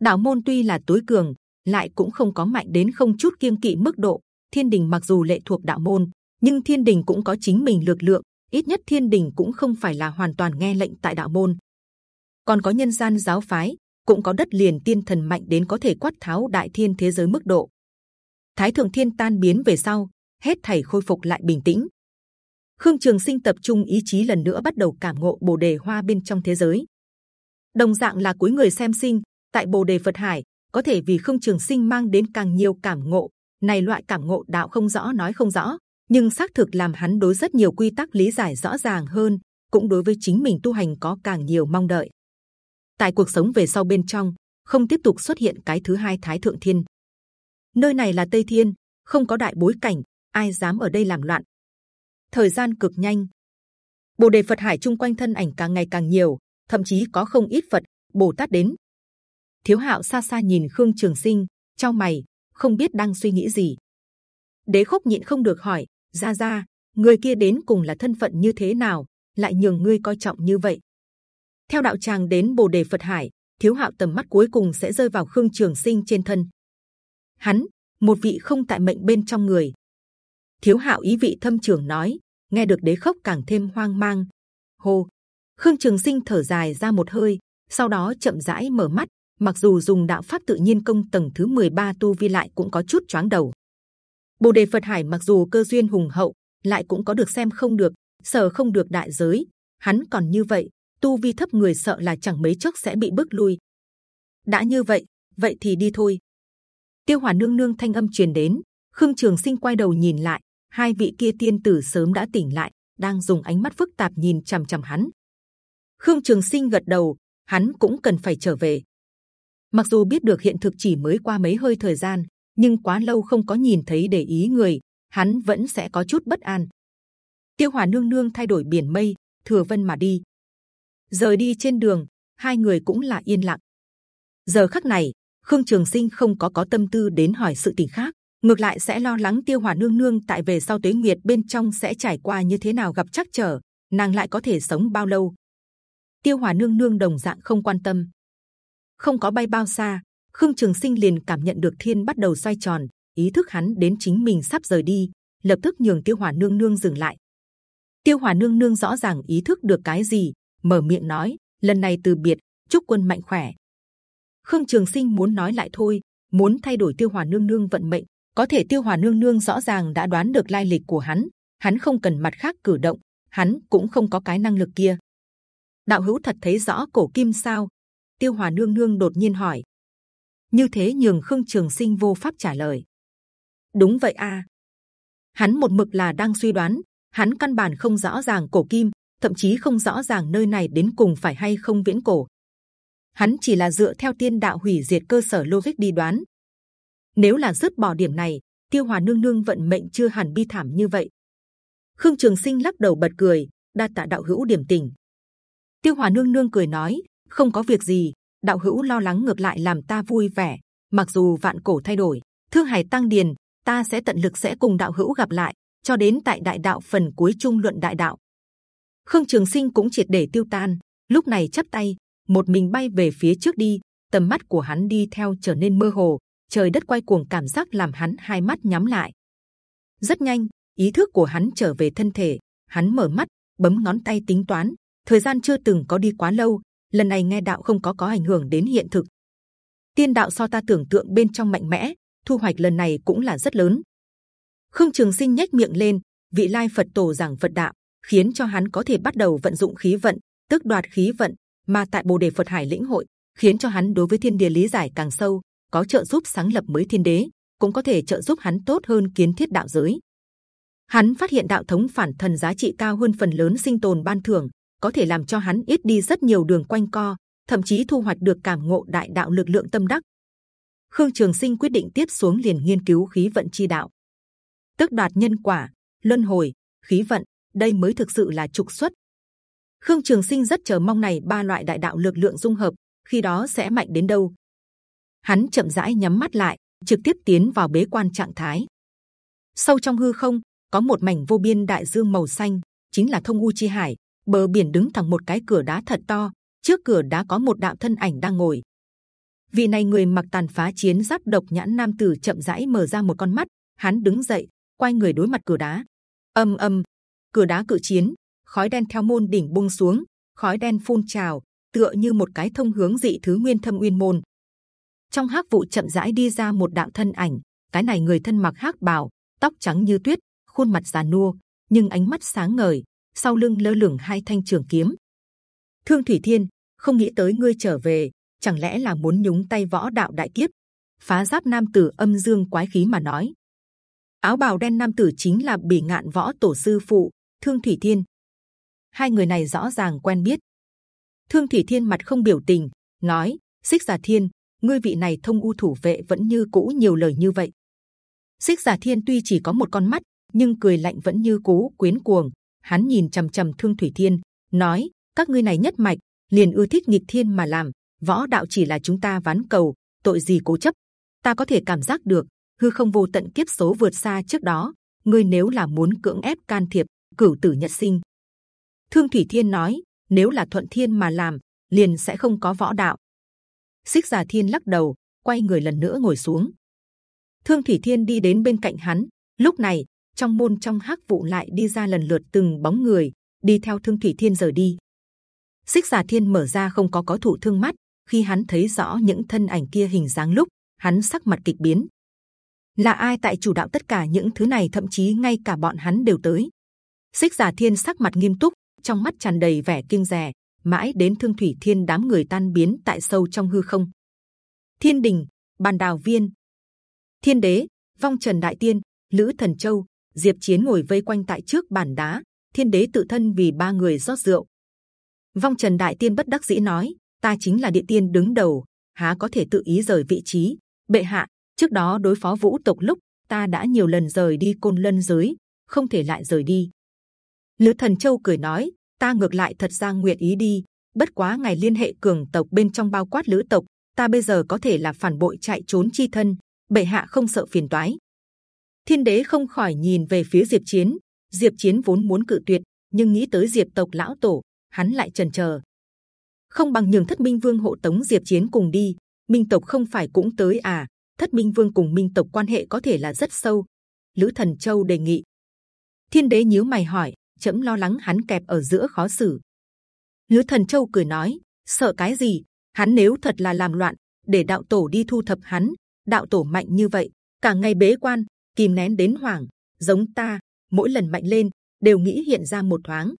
Đạo môn tuy là tối cường, lại cũng không có mạnh đến không chút kiêng kỵ mức độ. Thiên đình mặc dù lệ thuộc đạo môn, nhưng thiên đình cũng có chính mình lực lượng, ít nhất thiên đình cũng không phải là hoàn toàn nghe lệnh tại đạo môn. Còn có nhân gian giáo phái, cũng có đất liền tiên thần mạnh đến có thể quát tháo đại thiên thế giới mức độ thái thượng thiên tan biến về sau, hết thảy khôi phục lại bình tĩnh. Khương trường sinh tập trung ý chí lần nữa bắt đầu cảm ngộ bồ đề hoa bên trong thế giới. Đồng dạng là cuối người xem sinh, tại bồ đề phật hải, có thể vì khương trường sinh mang đến càng nhiều cảm ngộ. Này loại cảm ngộ đạo không rõ nói không rõ, nhưng xác thực làm hắn đối rất nhiều quy tắc lý giải rõ ràng hơn, cũng đối với chính mình tu hành có càng nhiều mong đợi. Tại cuộc sống về sau bên trong, không tiếp tục xuất hiện cái thứ hai thái thượng thiên nơi này là tây thiên, không có đại bối cảnh, ai dám ở đây làm loạn. Thời gian cực nhanh. Bồ đề phật hải chung quanh thân ảnh càng ngày càng nhiều, thậm chí có không ít phật, bồ tát đến. Thiếu hạo xa xa nhìn khương trường sinh trao mày, không biết đang suy nghĩ gì. Đế khúc nhịn không được hỏi ra ra người kia đến cùng là thân phận như thế nào? Lại nhường ngươi coi trọng như vậy. Theo đạo tràng đến bồ đề phật hải, thiếu hạo tầm mắt cuối cùng sẽ rơi vào khương trường sinh trên thân hắn, một vị không tại mệnh bên trong người. Thiếu hạo ý vị thâm trường nói, nghe được đế khốc càng thêm hoang mang. Hô, khương trường sinh thở dài ra một hơi, sau đó chậm rãi mở mắt, mặc dù dùng đạo pháp tự nhiên công tầng thứ 13 tu vi lại cũng có chút choáng đầu. Bồ đề phật hải mặc dù cơ duyên hùng hậu, lại cũng có được xem không được, sợ không được đại giới. Hắn còn như vậy, tu vi thấp người sợ là chẳng mấy chốc sẽ bị bước lui. Đã như vậy vậy thì đi thôi tiêu hòa nương nương thanh âm truyền đến. Khương trường sinh quay đầu nhìn lại. Hai vị kia tiên tử sớm đã tỉnh lại, đang dùng ánh mắt phức tạp nhìn c h ầ m c h ầ m hắn. Khương trường sinh gật đầu, hắn cũng cần phải trở về. Mặc dù biết được hiện thực chỉ mới qua mấy hơi thời gian, nhưng quá lâu không có nhìn thấy để ý người, hắn vẫn sẽ có chút bất an. Tiêu hòa nương nương thay đổi biển mây, thừa vân mà đi. Rời đi trên đường, hai người cũng là yên lặng. Giờ khắc này khương trường sinh không có có tâm tư đến hỏi sự tình khác, ngược lại sẽ lo lắng tiêu hỏa nương nương tại về sau tuế nguyệt bên trong sẽ trải qua như thế nào gặp chắc trở, nàng lại có thể sống bao lâu? Tiêu hỏa nương nương đồng dạng không quan tâm. Không có bay bao xa, khương trường sinh liền cảm nhận được thiên bắt đầu xoay tròn, ý thức hắn đến chính mình sắp rời đi, lập tức nhường tiêu hỏa nương nương dừng lại. Tiêu hỏa nương nương rõ ràng ý thức được cái gì, mở miệng nói, lần này từ biệt, chúc quân mạnh khỏe khương trường sinh muốn nói lại thôi, muốn thay đổi tiêu hòa nương nương vận mệnh. Có thể tiêu hòa nương nương rõ ràng đã đoán được lai lịch của hắn hắn không cần mặt khác cử động, hắn cũng không có cái năng lực kia. Đạo hữu thật thấy rõ cổ kim sao? Tiêu hòa nương nương đột nhiên hỏi. Như thế nhường khương trường sinh vô pháp trả lời. Đúng vậy a. À. hắn một mực là đang suy đoán, hắn căn bản không rõ ràng cổ kim, thậm chí không rõ ràng nơi này đến cùng phải hay không viễn cổ hắn chỉ là dựa theo tiên đạo hủy diệt cơ sở logic đi đoán nếu là dứt bỏ điểm này, Tiêu Hòa nương nương vận mệnh chưa hẳn bi thảm như vậy. Khương Trường Sinh lắc đầu bật cười, đa tạ đạo hữu điểm tình. Tiêu Hòa nương nương cười nói, không có việc gì, đạo hữu lo lắng ngược lại làm ta vui vẻ. Mặc dù vạn cổ thay đổi, thương hải tăng điền, ta sẽ tận lực sẽ cùng đạo hữu gặp lại, cho đến tại đại đạo phần cuối trung luận đại đạo. Khương Trường Sinh cũng triệt để tiêu tan, lúc này chắp tay, một mình bay về phía trước đi, tầm mắt của hắn đi theo trở nên mơ hồ, trời đất quay cuồng cảm giác làm hắn hai mắt nhắm lại. Rất nhanh, ý thức của hắn trở về thân thể. Hắn mở mắt, bấm ngón tay tính toán. Thời gian chưa từng có đi quá lâu. Lần này nghe đạo không có có ảnh hưởng đến hiện thực. Tiên đạo so ta tưởng tượng bên trong mạnh mẽ, thu hoạch lần này cũng là rất lớn. Khương Trường Sinh nhếch miệng lên, vị lai Phật tổ giảng Phật đạo, khiến cho hắn có thể bắt đầu vận dụng khí vận, tức đoạt khí vận, mà tại Bồ đề Phật Hải lĩnh hội, khiến cho hắn đối với thiên địa lý giải càng sâu, có trợ giúp sáng lập mới thiên đế, cũng có thể trợ giúp hắn tốt hơn kiến thiết đạo giới. Hắn phát hiện đạo thống phản thần giá trị cao hơn phần lớn sinh tồn ban thưởng, có thể làm cho hắn ít đi rất nhiều đường quanh co, thậm chí thu hoạch được cảm ngộ đại đạo lực lượng tâm đắc. Khương Trường Sinh quyết định tiếp xuống liền nghiên cứu khí vận chi đạo, tức đoạt nhân quả, luân hồi, khí vận, đây mới thực sự là trục xuất. Khương Trường Sinh rất chờ mong này ba loại đại đạo lực lượng dung hợp, khi đó sẽ mạnh đến đâu? hắn chậm rãi nhắm mắt lại, trực tiếp tiến vào bế quan trạng thái. Sâu trong hư không có một mảnh vô biên đại dương màu xanh, chính là thông u chi hải. Bờ biển đứng thẳng một cái cửa đá thật to, trước cửa đá có một đạo thân ảnh đang ngồi. Vị này người mặc tàn phá chiến giáp độc nhãn nam tử chậm rãi mở ra một con mắt, hắn đứng dậy, quay người đối mặt cửa đá. âm âm, cửa đá cự chiến, khói đen theo môn đỉnh buông xuống, khói đen phun trào, tựa như một cái thông hướng dị thứ nguyên thâm uyên môn. Trong hắc vụ chậm rãi đi ra một đạo thân ảnh cái này người thân mặc hắc bào tóc trắng như tuyết khuôn mặt già nua nhưng ánh mắt sáng ngời sau lưng lơ lửng hai thanh trường kiếm. Thương thủy thiên không nghĩ tới ngươi trở về chẳng lẽ là muốn nhúng tay võ đạo đại kiếp? Phá giáp nam tử âm dương quái khí mà nói. Áo bào đen nam tử chính là bỉ ngạn võ tổ sư phụ thương thủy thiên hai người này rõ ràng quen biết thương thủy thiên mặt không biểu tình nói xích giả thiên ngươi vị này thông u thủ vệ vẫn như cũ nhiều lời như vậy. Xích Giả Thiên tuy chỉ có một con mắt, nhưng cười lạnh vẫn như cũ quyến cuồng. Hắn nhìn trầm trầm Thương Thủy Thiên, nói: các ngươi này nhất mạch liền ưa thích nghịch thiên mà làm. Võ đạo chỉ là chúng ta ván cầu, tội gì cố chấp? Ta có thể cảm giác được hư không vô tận kiếp số vượt xa trước đó. Ngươi nếu là muốn cưỡng ép can thiệp, cửu tử nhật sinh. Thương Thủy Thiên nói: nếu là thuận thiên mà làm, liền sẽ không có võ đạo. Xích già thiên lắc đầu quay người lần nữa ngồi xuống. Thương thủy thiên đi đến bên cạnh hắn. Lúc này trong môn trong hắc vụ lại đi ra lần lượt từng bóng người đi theo thương thủy thiên rời đi. Xích giả thiên mở ra không có có thủ thương mắt khi hắn thấy rõ những thân ảnh kia hình dáng lúc hắn sắc mặt kịch biến. Là ai tại chủ đạo tất cả những thứ này thậm chí ngay cả bọn hắn đều tới. Xích giả thiên sắc mặt nghiêm túc trong mắt tràn đầy vẻ kinh rè mãi đến thương thủy thiên đám người tan biến tại sâu trong hư không. Thiên đình, bàn đào viên. Thiên đế, vong trần đại tiên, lữ thần châu, diệp chiến ngồi vây quanh tại trước bàn đá. Thiên đế tự thân vì ba người rót rượu. Vong trần đại tiên bất đắc dĩ nói, ta chính là địa tiên đứng đầu, há có thể tự ý rời vị trí? Bệ hạ, trước đó đối phó vũ tộc lúc, ta đã nhiều lần rời đi côn lân giới, không thể lại rời đi lữ thần châu cười nói, ta ngược lại thật ra nguyện ý đi. Bất quá ngày liên hệ cường tộc bên trong bao quát lữ tộc, ta bây giờ có thể là phản bội chạy trốn chi thân, bệ hạ không sợ phiền toái. Thiên đế không khỏi nhìn về phía diệp chiến. Diệp chiến vốn muốn cự tuyệt, nhưng nghĩ tới diệp tộc lão tổ, hắn lại chần chờ. Không bằng nhường thất minh vương hộ tống diệp chiến cùng đi. Minh tộc không phải cũng tới à? Thất minh vương cùng minh tộc quan hệ có thể là rất sâu. Lữ thần châu đề nghị. Thiên đế nhíu mày hỏi chậm lo lắng hắn kẹp ở giữa khó xử. Lữ thần châu cười nói, sợ cái gì? Hắn nếu thật là làm loạn, để đạo tổ đi thu thập hắn, đạo tổ mạnh như vậy, cả ngày bế quan, kìm nén đến hoảng, giống ta, mỗi lần mạnh lên, đều nghĩ hiện ra một thoáng.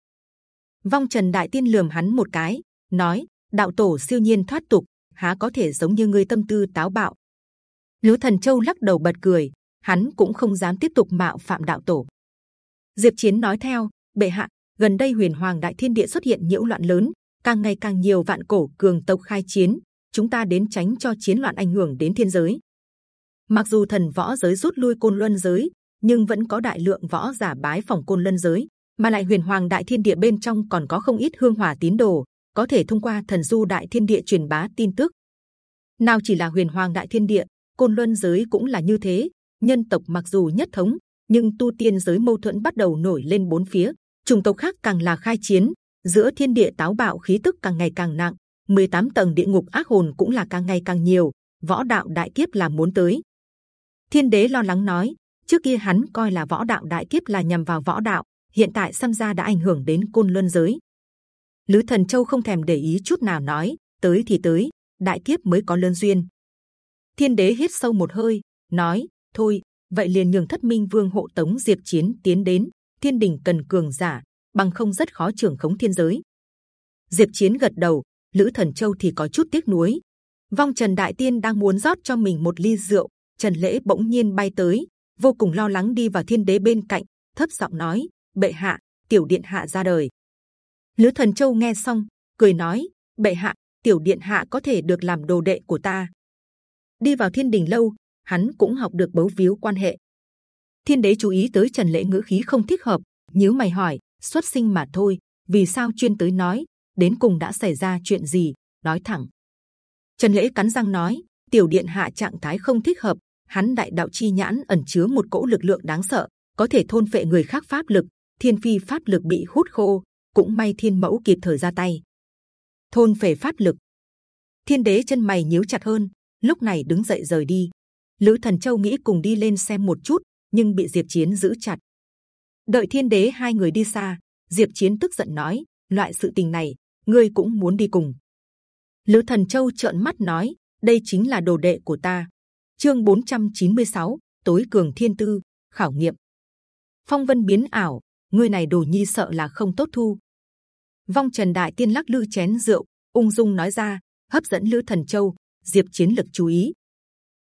Vong trần đại tiên lườm hắn một cái, nói, đạo tổ siêu nhiên thoát tục, há có thể giống như ngươi tâm tư táo bạo. Lứa thần châu lắc đầu bật cười, hắn cũng không dám tiếp tục mạo phạm đạo tổ. Diệp chiến nói theo bệ hạ, gần đây huyền hoàng đại thiên địa xuất hiện nhiễu loạn lớn, càng ngày càng nhiều vạn cổ cường tộc khai chiến, chúng ta đến tránh cho chiến loạn ảnh hưởng đến thiên giới. Mặc dù thần võ giới rút lui côn luân giới, nhưng vẫn có đại lượng võ giả bái phòng côn luân giới, mà lại huyền hoàng đại thiên địa bên trong còn có không ít hương hỏa tín đồ, có thể thông qua thần du đại thiên địa truyền bá tin tức. Nào chỉ là huyền hoàng đại thiên địa, côn luân giới cũng là như thế, nhân tộc mặc dù nhất thống, nhưng tu tiên giới mâu thuẫn bắt đầu nổi lên bốn phía chủng tộc khác càng là khai chiến, giữa thiên địa táo bạo khí tức càng ngày càng nặng 18 tầng địa ngục ác hồn cũng là càng ngày càng nhiều, võ đạo đại kiếp là muốn tới. Thiên đế lo lắng nói, trước kia hắn coi là võ đạo đại kiếp là nhằm vào võ đạo, hiện tại xâm ra đã ảnh hưởng đến côn luân giới. Lữ thần châu không thèm để ý chút nào nói, tới thì tới, đại kiếp mới có lân duyên. Thiên đế hít sâu một hơi, nói, thôi, vậy liền nhường thất minh vương hộ tống diệp chiến tiến đến thiên đình cần cường giả, bằng không rất khó trưởng khống thiên giới. Diệp chiến gật đầu, lữ thần châu thì có chút tiếc nuối. Vong trần đại tiên đang muốn rót cho mình một ly rượu, trần lễ bỗng nhiên bay tới, vô cùng lo lắng đi vào thiên đế bên cạnh, thấp giọng nói, bệ hạ, tiểu điện hạ ra đời. Lữ thần châu nghe xong, cười nói, bệ hạ, tiểu điện hạ có thể được làm đồ đệ của ta. Đi vào thiên đình lâu, hắn cũng học được bấu víu quan hệ thiên đế chú ý tới trần lễ ngữ khí không thích hợp, nhíu mày hỏi, xuất sinh mà thôi, vì sao chuyên tới nói? Đến cùng đã xảy ra chuyện gì? Nói thẳng. Trần lễ cắn răng nói, tiểu điện hạ trạng thái không thích hợp, hắn đại đạo chi nhãn ẩn chứa một cỗ lực lượng đáng sợ, có thể thôn phệ người khác pháp lực, thiên phi pháp lực bị hút khô, cũng may thiên mẫu kịp thời ra tay. Thôn phệ pháp lực. Thiên đế chân mày nhíu chặt hơn, lúc này đứng dậy rời đi. Lữ thần châu nghĩ cùng đi lên xem một chút nhưng bị diệp chiến giữ chặt. Đợi thiên đế hai người đi xa diệp chiến tức giận nói loại sự tình này ngươi cũng muốn đi cùng. Lữ thần châu trợn mắt nói đây chính là đồ đệ của ta. Chương 496, tối cường thiên tư khảo nghiệm. Phong vân biến ảo ngươi này đồ nhi sợ là không tốt thu. Vong trần đại tiên lắc lư chén rượu ung dung nói ra hấp dẫn lữ thần châu diệp chiến lực chú ý.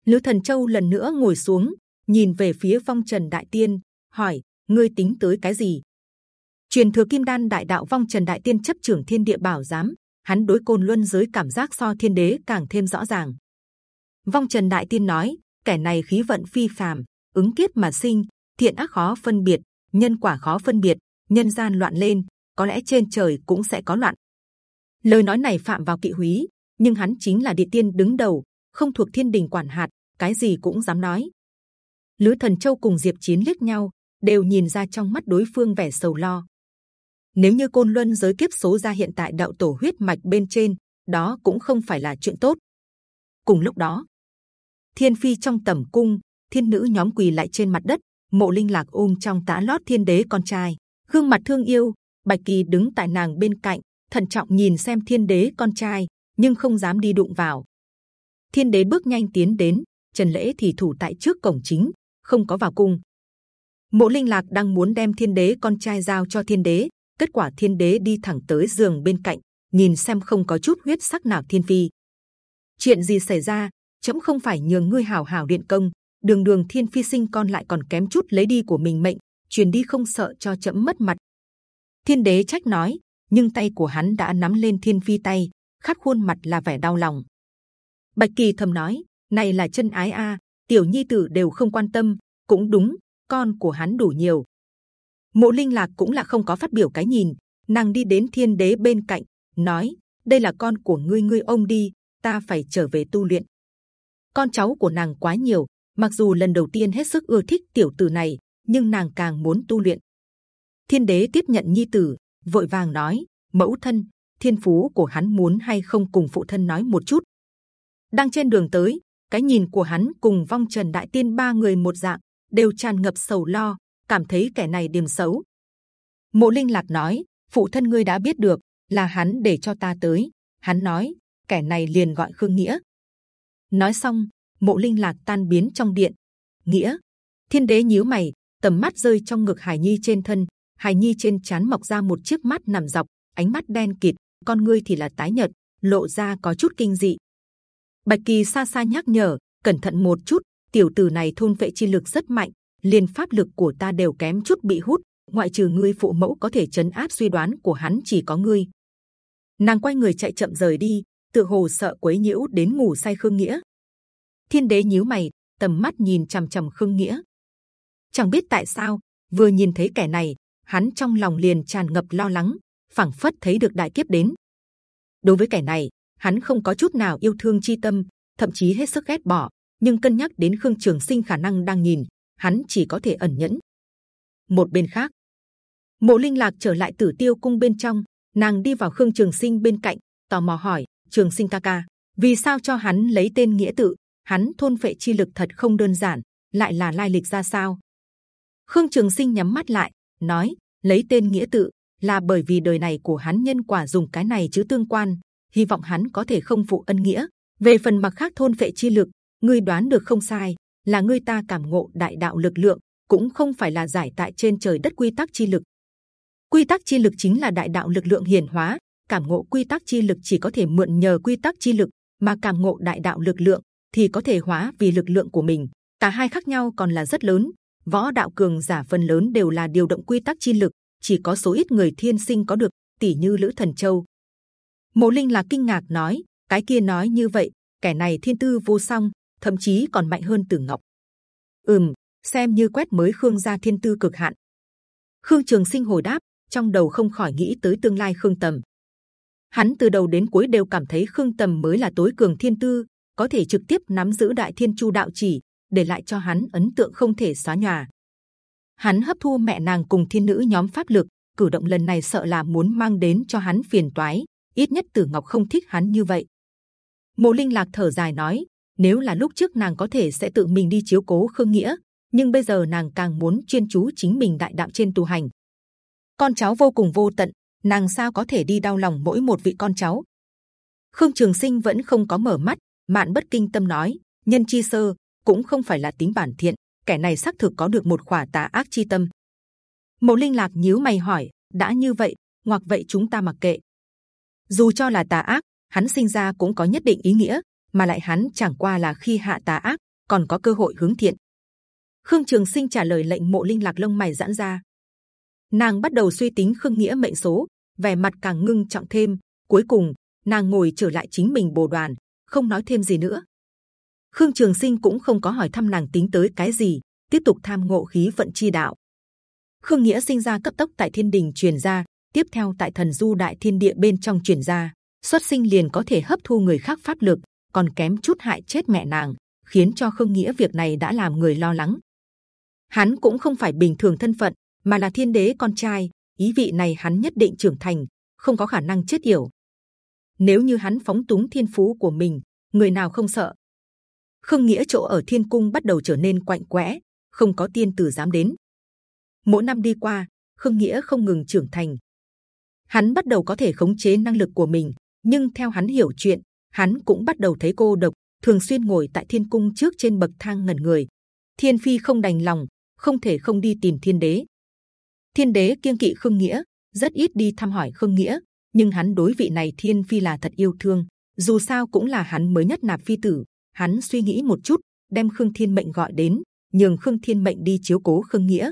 Lữ thần châu lần nữa ngồi xuống nhìn về phía vong trần đại tiên, hỏi, ngươi tính tới cái gì? Truyền thừa kim đan đại đạo vong trần đại tiên chấp trưởng thiên địa bảo giám, hắn đối côn luân giới cảm giác so thiên đế càng thêm rõ ràng. Vong trần đại tiên nói, kẻ này khí vận phi phàm, ứng kiếp mà sinh, thiện ác khó phân biệt, nhân quả khó phân biệt, nhân gian loạn lên, có lẽ trên trời cũng sẽ có loạn. Lời nói này phạm vào kỵ húy, nhưng hắn chính là địa tiên đứng đầu, không thuộc thiên đình quản hạt, cái gì cũng dám nói lữ thần châu cùng diệp chiến liếc nhau, đều nhìn ra trong mắt đối phương vẻ sầu lo. Nếu như côn luân giới kiếp số ra hiện tại đạo tổ huyết mạch bên trên, đó cũng không phải là chuyện tốt. Cùng lúc đó, thiên phi trong tẩm cung, thiên nữ nhóm quỳ lại trên mặt đất, mộ linh lạc ôm trong tã lót thiên đế con trai, gương mặt thương yêu. Bạch kỳ đứng tại nàng bên cạnh, thận trọng nhìn xem thiên đế con trai, nhưng không dám đi đụng vào. Thiên đế bước nhanh tiến đến, trần lễ thì thủ tại trước cổng chính không có vào cung mộ linh lạc đang muốn đem thiên đế con trai giao cho thiên đế, kết quả thiên đế đi thẳng tới giường bên cạnh, nhìn xem không có chút huyết sắc nào thiên phi. Chuyện gì xảy ra? Chấm không phải nhường ngươi hảo hảo điện công, đường đường thiên phi sinh con lại còn kém chút lấy đi của mình mệnh, truyền đi không sợ cho chấm mất mặt. Thiên đế trách nói, nhưng tay của hắn đã nắm lên thiên phi tay khát khuôn mặt là vẻ đau lòng. Bạch kỳ thầm nói, này là chân ái a tiểu nhi tử đều không quan tâm, cũng đúng, con của hắn đủ nhiều. Mộ linh lạc cũng là không có phát biểu cái nhìn, nàng đi đến thiên đế bên cạnh, nói, đây là con của ngươi ngươi ông đi, ta phải trở về tu luyện. Con cháu của nàng quá nhiều, mặc dù lần đầu tiên hết sức ưa thích tiểu tử này, nhưng nàng càng muốn tu luyện. Thiên đế tiếp nhận nhi tử, vội vàng nói, mẫu thân, thiên phú của hắn muốn hay không cùng phụ thân nói một chút? Đang trên đường tới cái nhìn của hắn cùng vong trần đại tiên ba người một dạng, đều tràn ngập sầu lo, cảm thấy kẻ này điềm xấu. Mộ linh lạc nói, phụ thân ngươi đã biết được là hắn để cho ta tới. Hắn nói, kẻ này liền gọi khương nghĩa. Nói xong, mộ linh lạc tan biến trong điện. Nghĩa, thiên đế nhíu mày, tầm mắt rơi trong ngực hải nhi trên thân. Hải nhi trên chán mọc ra một chiếc mắt nằm dọc, ánh mắt đen kịt. Con ngươi thì là tái nhợt, lộ ra có chút kinh dị bạch kỳ xa xa nhắc nhở, cẩn thận một chút, tiểu tử này thôn vệ chi lực rất mạnh, liền pháp lực của ta đều kém chút bị hút, ngoại trừ ngươi phụ mẫu có thể chấn áp suy đoán của hắn chỉ có ngươi. Nàng quay người chạy chậm rời đi tự hồ sợ quấy nhiễu đến ngủ say khương nghĩa. Thiên đế nhíu mày, tầm mắt nhìn c h ầ m c h ầ m khương nghĩa. Chẳng biết tại sao, vừa nhìn thấy kẻ này, hắn trong lòng liền tràn ngập lo lắng, phảng phất thấy được đại kiếp đến. Đối với kẻ này hắn không có chút nào yêu thương chi tâm thậm chí hết sức ghét bỏ nhưng cân nhắc đến khương trường sinh khả năng đang nhìn hắn chỉ có thể ẩn nhẫn một bên khác mộ linh lạc trở lại tử tiêu cung bên trong nàng đi vào khương trường sinh bên cạnh tò mò hỏi trường sinh ca ca vì sao cho hắn lấy tên nghĩa tự hắn thôn phệ chi lực thật không đơn giản, lại là lai lịch ra sao? Khương Trường Sinh nhắm mắt lại, nói lấy tên nghĩa tự là bởi vì đời này của hắn nhân quả dùng cái này chứ tương quan, hy vọng hắn có thể không phụ ân nghĩa. Về phần mặt khác thôn phệ chi lực, ngươi đoán được không sai, là ngươi ta cảm ngộ đại đạo lực lượng, cũng không phải là giải tại trên trời đất quy tắc chi lực. Quy tắc chi lực chính là đại đạo lực lượng hiển hóa, cảm ngộ quy tắc chi lực chỉ có thể mượn nhờ quy tắc chi lực, mà cảm ngộ đại đạo lực lượng thì có thể hóa vì lực lượng của mình. Cả hai khác nhau còn là rất lớn. Võ đạo cường giả phần lớn đều là điều động quy tắc chi lực, chỉ có số ít người thiên sinh có được, tỷ như Lữ Thần Châu. Mộ Linh là kinh ngạc nói, cái kia nói như vậy, kẻ này thiên tư vô song, thậm chí còn mạnh hơn Tử Ngọc. Ừm, xem như quét mới Khương gia thiên tư cực hạn. Khương Trường Sinh hồi đáp, trong đầu không khỏi nghĩ tới tương lai Khương Tầm. Hắn từ đầu đến cuối đều cảm thấy Khương Tầm mới là tối cường thiên tư, có thể trực tiếp nắm giữ đại thiên chu đạo chỉ, để lại cho hắn ấn tượng không thể xóa nhòa. Hắn hấp thu mẹ nàng cùng thiên nữ nhóm pháp lực, cử động lần này sợ là muốn mang đến cho hắn phiền toái. Ít nhất Tử Ngọc không thích hắn như vậy. Mộ Linh lạc thở dài nói, nếu là lúc trước nàng có thể sẽ tự mình đi chiếu cố Khương Nghĩa, nhưng bây giờ nàng càng muốn chuyên chú chính mình đại đạo trên tu hành. Con cháu vô cùng vô tận, nàng sao có thể đi đau lòng mỗi một vị con cháu? Khương Trường Sinh vẫn không có mở mắt, Mạn bất kinh tâm nói, nhân chi sơ cũng không phải là tính bản thiện, kẻ này xác thực có được một khỏa tà ác chi tâm. Mộ Linh lạc nhíu mày hỏi, đã như vậy, hoặc vậy chúng ta mặc kệ. Dù cho là tà ác, hắn sinh ra cũng có nhất định ý nghĩa, mà lại hắn chẳng qua là khi hạ tà ác, còn có cơ hội hướng thiện. Khương Trường Sinh trả lời lệnh Mộ Linh lạc lông mày giãn ra. Nàng bắt đầu suy tính Khương Nghĩa mệnh số, vẻ mặt càng ngưng trọng thêm. Cuối cùng, nàng ngồi trở lại chính mình bồ đoàn, không nói thêm gì nữa. Khương Trường Sinh cũng không có hỏi thăm nàng tính tới cái gì, tiếp tục tham ngộ khí vận chi đạo. Khương Nghĩa sinh ra cấp tốc tại Thiên Đình truyền ra, tiếp theo tại Thần Du Đại Thiên Địa bên trong truyền ra, xuất sinh liền có thể hấp thu người khác pháp lực, còn kém chút hại chết mẹ nàng, khiến cho Khương Nghĩa việc này đã làm người lo lắng. Hắn cũng không phải bình thường thân phận, mà là Thiên Đế con trai, ý vị này hắn nhất định trưởng thành, không có khả năng chết yểu. Nếu như hắn phóng túng thiên phú của mình, người nào không sợ? Khương nghĩa chỗ ở thiên cung bắt đầu trở nên quạnh quẽ, không có tiên tử dám đến. Mỗi năm đi qua, Khương Nghĩa không ngừng trưởng thành. Hắn bắt đầu có thể khống chế năng lực của mình, nhưng theo hắn hiểu chuyện, hắn cũng bắt đầu thấy cô độc, thường xuyên ngồi tại thiên cung trước trên bậc thang ngẩn người. Thiên phi không đành lòng, không thể không đi tìm thiên đế. Thiên đế kiêng kỵ Khương Nghĩa, rất ít đi thăm hỏi Khương Nghĩa, nhưng hắn đối vị này thiên phi là thật yêu thương. Dù sao cũng là hắn mới nhất nạp phi tử, hắn suy nghĩ một chút, đem Khương Thiên Mệnh gọi đến, nhường Khương Thiên Mệnh đi chiếu cố Khương Nghĩa.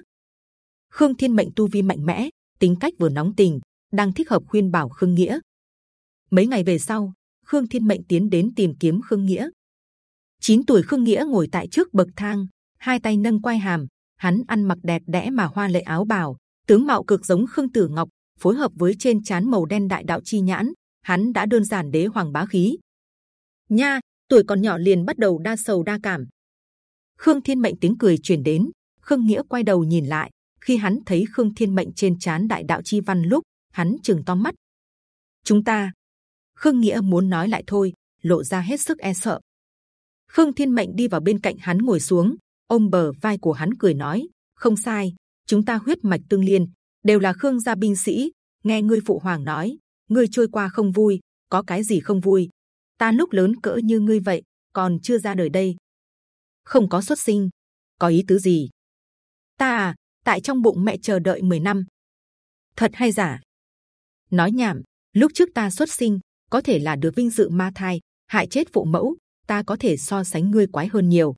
Khương Thiên Mệnh tu vi mạnh mẽ, tính cách vừa nóng tình, đang thích hợp khuyên bảo Khương Nghĩa. Mấy ngày về sau, Khương Thiên Mệnh tiến đến tìm kiếm Khương Nghĩa. 9 tuổi Khương Nghĩa ngồi tại trước bậc thang, hai tay nâng quai hàm, hắn ăn mặc đẹp đẽ mà hoa lệ áo bào, tướng mạo cực giống Khương Tử Ngọc, phối hợp với trên chán màu đen đại đạo chi nhãn, hắn đã đơn giản đế hoàng bá khí. Nha, tuổi còn nhỏ liền bắt đầu đa sầu đa cảm. Khương Thiên Mệnh tiếng cười truyền đến, Khương Nghĩa quay đầu nhìn lại, khi hắn thấy Khương Thiên Mệnh trên chán đại đạo chi văn lúc, hắn chừng to mắt. Chúng ta, Khương Nghĩa muốn nói lại thôi, lộ ra hết sức e sợ. Khương Thiên Mệnh đi vào bên cạnh hắn ngồi xuống, ôm bờ vai của hắn cười nói: không sai, chúng ta huyết mạch tương liên, đều là Khương gia binh sĩ. Nghe ngươi phụ hoàng nói, ngươi trôi qua không vui, có cái gì không vui? Ta lúc lớn cỡ như ngươi vậy, còn chưa ra đời đây, không có xuất sinh, có ý tứ gì? Ta à, tại trong bụng mẹ chờ đợi 10 năm, thật hay giả? Nói nhảm, lúc trước ta xuất sinh, có thể là được vinh dự ma thai, hại chết phụ mẫu, ta có thể so sánh ngươi quái hơn nhiều.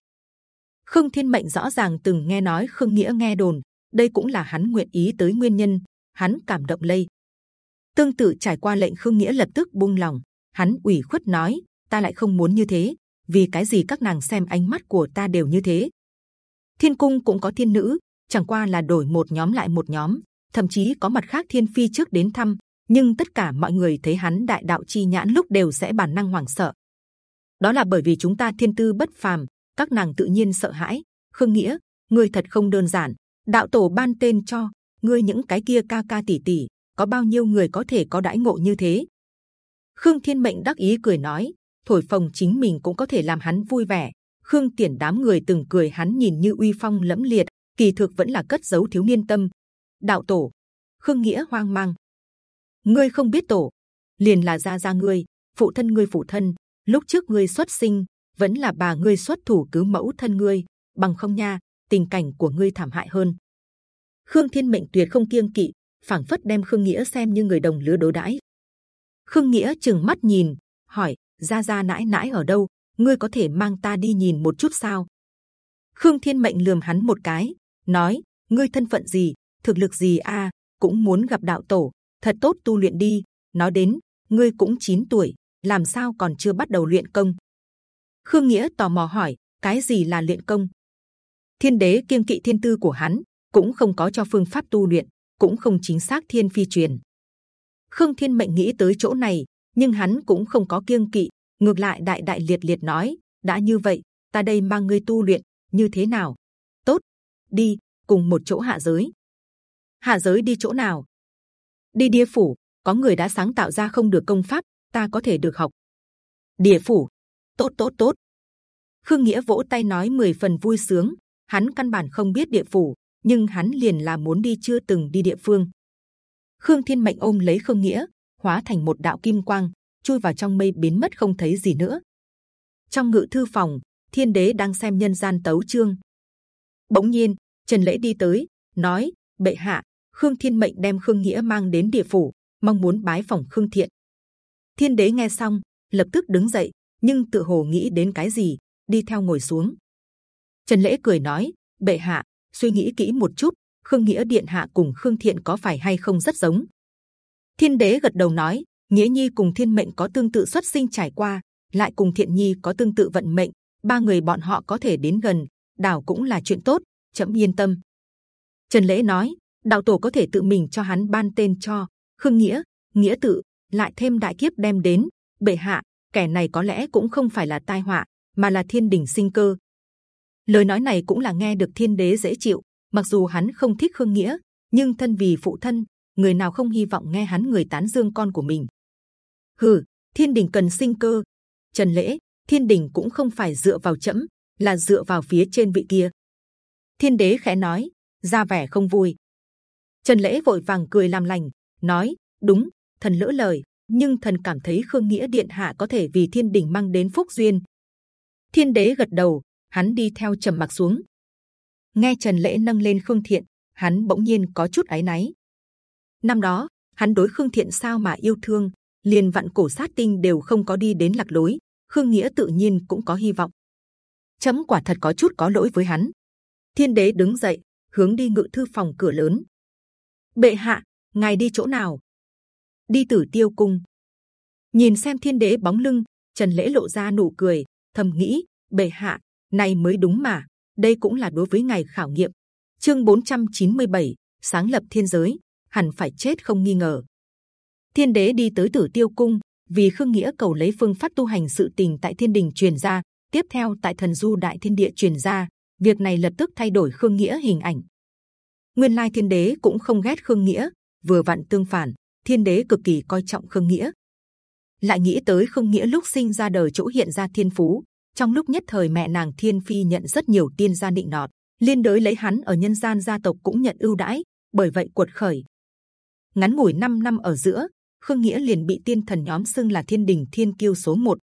Khương Thiên Mệnh rõ ràng từng nghe nói Khương Nghĩa nghe đồn, đây cũng là hắn nguyện ý tới nguyên nhân. Hắn cảm động lây. Tương tự trải qua lệnh Khương Nghĩa lập tức buông lòng. Hắn ủy khuất nói, ta lại không muốn như thế. Vì cái gì các nàng xem ánh mắt của ta đều như thế? Thiên cung cũng có thiên nữ, chẳng qua là đổi một nhóm lại một nhóm, thậm chí có mặt khác thiên phi trước đến thăm. Nhưng tất cả mọi người thấy hắn đại đạo chi nhãn lúc đều sẽ bản năng hoảng sợ. Đó là bởi vì chúng ta thiên tư bất phàm, các nàng tự nhiên sợ hãi. Khương nghĩa, ngươi thật không đơn giản. Đạo tổ ban tên cho ngươi những cái kia ca ca tỷ tỷ, có bao nhiêu người có thể có đãi ngộ như thế? Khương Thiên Mệnh đắc ý cười nói, thổi phồng chính mình cũng có thể làm hắn vui vẻ. Khương Tiền đám người từng cười hắn nhìn như uy phong lẫm liệt, kỳ thực vẫn là cất giấu thiếu niên tâm. Đạo tổ, Khương Nghĩa hoang mang. Ngươi không biết tổ, liền là gia gia ngươi, phụ thân ngươi phụ thân. Lúc trước ngươi xuất sinh, vẫn là bà ngươi xuất thủ cứu mẫu thân ngươi, bằng không nha, tình cảnh của ngươi thảm hại hơn. Khương Thiên Mệnh tuyệt không kiêng kỵ, phảng phất đem Khương Nghĩa xem như người đồng lứa đối đãi. Khương Nghĩa chừng mắt nhìn, hỏi: Gia Gia nãi nãi ở đâu? Ngươi có thể mang ta đi nhìn một chút sao? Khương Thiên Mệnh lườm hắn một cái, nói: Ngươi thân phận gì, thực lực gì a? cũng muốn gặp đạo tổ, thật tốt tu luyện đi. Nói đến, ngươi cũng 9 tuổi, làm sao còn chưa bắt đầu luyện công? Khương Nghĩa tò mò hỏi: cái gì là luyện công? Thiên Đế kiêng kỵ thiên tư của hắn, cũng không có cho phương pháp tu luyện, cũng không chính xác thiên phi truyền. Khương Thiên Mệnh nghĩ tới chỗ này, nhưng hắn cũng không có kiêng kỵ, ngược lại đại đại liệt liệt nói: đã như vậy, ta đây mang ngươi tu luyện, như thế nào? Tốt, đi cùng một chỗ hạ giới. Hạ giới đi chỗ nào? Đi địa phủ. Có người đã sáng tạo ra không được công pháp, ta có thể được học. Địa phủ, tốt tốt tốt. Khương Nghĩa vỗ tay nói mười phần vui sướng. Hắn căn bản không biết địa phủ, nhưng hắn liền là muốn đi chưa từng đi địa phương. Khương Thiên Mệnh ôm lấy Khương Nghĩa, hóa thành một đạo kim quang, chui vào trong mây biến mất không thấy gì nữa. Trong ngự thư phòng, Thiên Đế đang xem nhân gian tấu chương. Bỗng nhiên, Trần Lễ đi tới, nói: Bệ hạ, Khương Thiên Mệnh đem Khương Nghĩa mang đến địa phủ, mong muốn bái phỏng Khương Thiện. Thiên Đế nghe xong, lập tức đứng dậy, nhưng tự hồ nghĩ đến cái gì, đi theo ngồi xuống. Trần Lễ cười nói: Bệ hạ, suy nghĩ kỹ một chút, Khương Nghĩa điện hạ cùng Khương Thiện có phải hay không rất giống? Thiên Đế gật đầu nói: Nghĩa Nhi cùng Thiên Mệnh có tương tự xuất sinh trải qua, lại cùng Thiện Nhi có tương tự vận mệnh, ba người bọn họ có thể đến gần, đảo cũng là chuyện tốt. Chậm yên tâm. Trần Lễ nói: Đạo tổ có thể tự mình cho hắn ban tên cho Khương Nghĩa, Nghĩa tự, lại thêm đại kiếp đem đến. Bệ hạ, kẻ này có lẽ cũng không phải là tai họa, mà là thiên đình sinh cơ. Lời nói này cũng là nghe được thiên đế dễ chịu. Mặc dù hắn không thích Khương Nghĩa, nhưng thân vì phụ thân, người nào không hy vọng nghe hắn người tán dương con của mình? Hừ, thiên đình cần sinh cơ. Trần lễ, thiên đình cũng không phải dựa vào chậm, là dựa vào phía trên vị kia. Thiên đế khẽ nói, ra vẻ không vui. Trần lễ vội vàng cười làm lành, nói, đúng, thần lỡ lời, nhưng thần cảm thấy khương nghĩa điện hạ có thể vì thiên đình mang đến phúc duyên. Thiên đế gật đầu, hắn đi theo trầm mặc xuống. Nghe Trần lễ nâng lên khương thiện, hắn bỗng nhiên có chút áy náy. Năm đó, hắn đối khương thiện sao mà yêu thương, liền vạn cổ sát tinh đều không có đi đến lạc lối, khương nghĩa tự nhiên cũng có hy vọng. Chấm quả thật có chút có lỗi với hắn. Thiên đế đứng dậy, hướng đi ngự thư phòng cửa lớn. Bệ hạ, ngài đi chỗ nào? Đi Tử Tiêu cung. Nhìn xem thiên đế bóng lưng, Trần lễ lộ ra nụ cười, thầm nghĩ: bệ hạ, này mới đúng mà. Đây cũng là đối với ngài khảo nghiệm. Chương 497, sáng lập thiên giới, hẳn phải chết không nghi ngờ. Thiên đế đi tới Tử Tiêu cung, vì khương nghĩa cầu lấy phương pháp tu hành sự tình tại thiên đình truyền ra, tiếp theo tại thần du đại thiên địa truyền ra, việc này lập tức thay đổi khương nghĩa hình ảnh. Nguyên lai thiên đế cũng không ghét khương nghĩa, vừa vặn tương phản, thiên đế cực kỳ coi trọng khương nghĩa. lại nghĩ tới khương nghĩa lúc sinh ra đời chỗ hiện ra thiên phú, trong lúc nhất thời mẹ nàng thiên phi nhận rất nhiều tiên gia định nọt, liên đới lấy hắn ở nhân gian gia tộc cũng nhận ưu đãi, bởi vậy cuột khởi. ngắn ngủi 5 năm ở giữa, khương nghĩa liền bị tiên thần nhóm xưng là thiên đình thiên kiêu số 1.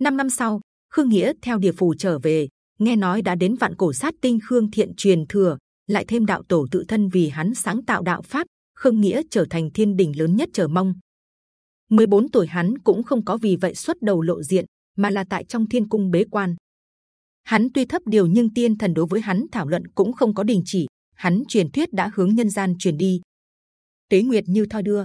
năm năm sau, khương nghĩa theo địa phủ trở về, nghe nói đã đến vạn cổ sát tinh khương thiện truyền thừa, lại thêm đạo tổ tự thân vì hắn sáng tạo đạo pháp, khương nghĩa trở thành thiên đình lớn nhất chờ mong. 14 tuổi hắn cũng không có vì vậy xuất đầu lộ diện, mà là tại trong thiên cung bế quan. Hắn tuy thấp điều nhưng tiên thần đối với hắn thảo luận cũng không có đình chỉ. Hắn truyền thuyết đã hướng nhân gian truyền đi. Tế Nguyệt như thoi đưa.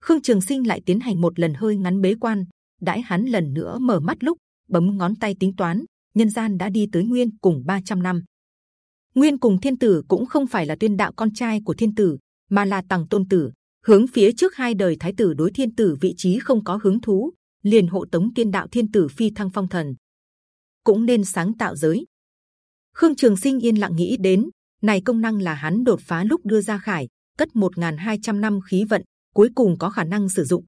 Khương Trường Sinh lại tiến hành một lần hơi ngắn bế quan. đãi hắn lần nữa mở mắt lúc bấm ngón tay tính toán, nhân gian đã đi tới nguyên cùng 300 năm. Nguyên cùng Thiên Tử cũng không phải là tuyên đạo con trai của Thiên Tử, mà là Tằng Tôn Tử. Hướng phía trước hai đời Thái Tử đối Thiên Tử vị trí không có hứng thú, liền hộ tống tiên đạo thiên tử phi thăng phong thần. Cũng nên sáng tạo giới. Khương trường sinh yên lặng nghĩ đến này công năng là hắn đột phá lúc đưa ra khải cất 1.200 năm khí vận cuối cùng có khả năng sử dụng.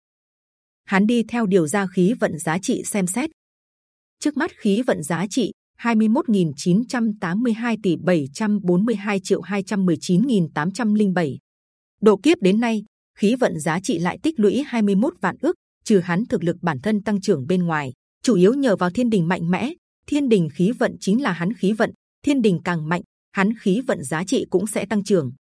Hắn đi theo điều ra khí vận giá trị xem xét. Trước mắt khí vận giá trị 21.982 tỷ 742 triệu 219.807 độ kiếp đến nay khí vận giá trị lại tích lũy 21 vạn ước trừ hắn thực lực bản thân tăng trưởng bên ngoài, chủ yếu nhờ vào thiên đình mạnh mẽ. Thiên đình khí vận chính là hắn khí vận, thiên đình càng mạnh, hắn khí vận giá trị cũng sẽ tăng trưởng.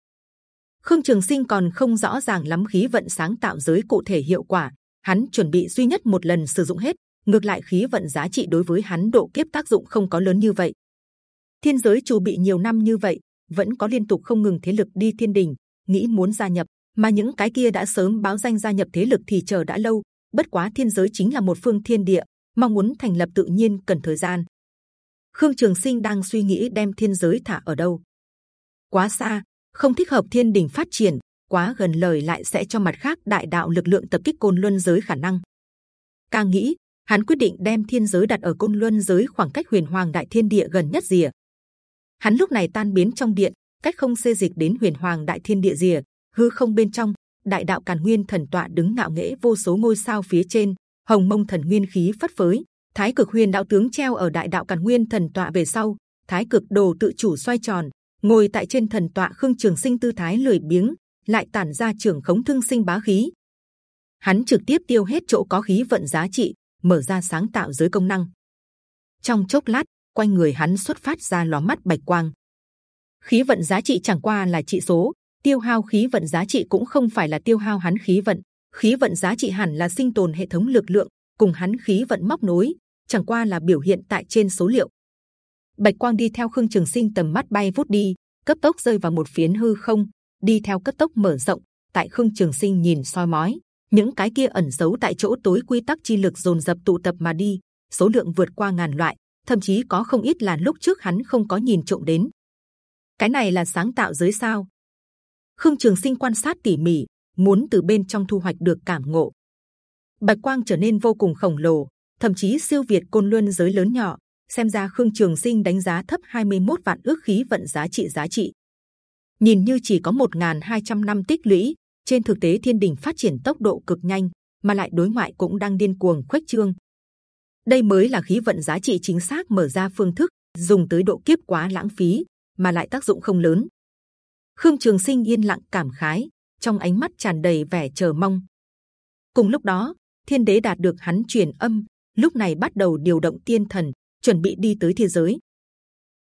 Khương Trường Sinh còn không rõ ràng lắm khí vận sáng tạo giới cụ thể hiệu quả, hắn chuẩn bị duy nhất một lần sử dụng hết. Ngược lại khí vận giá trị đối với hắn độ kiếp tác dụng không có lớn như vậy. Thiên giới chủ bị nhiều năm như vậy, vẫn có liên tục không ngừng thế lực đi thiên đình, nghĩ muốn gia nhập, mà những cái kia đã sớm báo danh gia nhập thế lực thì chờ đã lâu, bất quá thiên giới chính là một phương thiên địa mong muốn thành lập tự nhiên cần thời gian. Khương trường sinh đang suy nghĩ đem thiên giới thả ở đâu. Quá xa không thích hợp thiên đình phát triển quá gần lời lại sẽ cho mặt khác đại đạo lực lượng tập kích côn luân giới khả năng. Càng nghĩ hắn quyết định đem thiên giới đặt ở côn luân giới khoảng cách huyền hoàng đại thiên địa gần nhất rìa. Hắn lúc này tan biến trong điện, cách không xê dịch đến huyền hoàng đại thiên địa rìa, hư không bên trong, đại đạo càn nguyên thần tọa đứng ngạo nghễ vô số ngôi sao phía trên, hồng mông thần nguyên khí phất phới, thái cực huyền đạo tướng treo ở đại đạo càn nguyên thần tọa về sau, thái cực đồ tự chủ xoay tròn, ngồi tại trên thần tọa khương trường sinh tư thái lười biếng, lại tản ra trường khống thương sinh bá khí. Hắn trực tiếp tiêu hết chỗ có khí vận giá trị mở ra sáng tạo giới công năng. Trong chốc lát, quanh người hắn xuất phát ra ló mắt bạch quang. Khí vận giá trị chẳng qua là trị số, tiêu hao khí vận giá trị cũng không phải là tiêu hao hắn khí vận. Khí vận giá trị hẳn là sinh tồn hệ thống lực lượng, cùng hắn khí vận móc nối, chẳng qua là biểu hiện tại trên số liệu. Bạch quang đi theo khương trường sinh tầm mắt bay vút đi, cấp tốc rơi vào một phiến hư không, đi theo cấp tốc mở rộng. Tại khương trường sinh nhìn soi mói những cái kia ẩn giấu tại chỗ tối quy tắc chi lực dồn dập tụ tập mà đi số lượng vượt qua ngàn loại thậm chí có không ít là lúc trước hắn không có nhìn trộm đến cái này là sáng tạo giới sao Khương Trường Sinh quan sát tỉ mỉ, muốn từ bên trong thu hoạch được cảm ngộ. Bạch quang trở nên vô cùng khổng lồ, thậm chí siêu việt côn luân giới lớn nhỏ. Xem ra Khương Trường Sinh đánh giá thấp 21 vạn ước khí vận giá trị giá trị. Nhìn như chỉ có 1.200 năm tích lũy, trên thực tế thiên đình phát triển tốc độ cực nhanh, mà lại đối ngoại cũng đang điên cuồng khuếch trương. Đây mới là khí vận giá trị chính xác mở ra phương thức, dùng tới độ kiếp quá lãng phí, mà lại tác dụng không lớn. Khương Trường Sinh yên lặng cảm khái, trong ánh mắt tràn đầy vẻ chờ mong. Cùng lúc đó, Thiên Đế đạt được hắn truyền âm, lúc này bắt đầu điều động tiên thần, chuẩn bị đi tới thiên giới.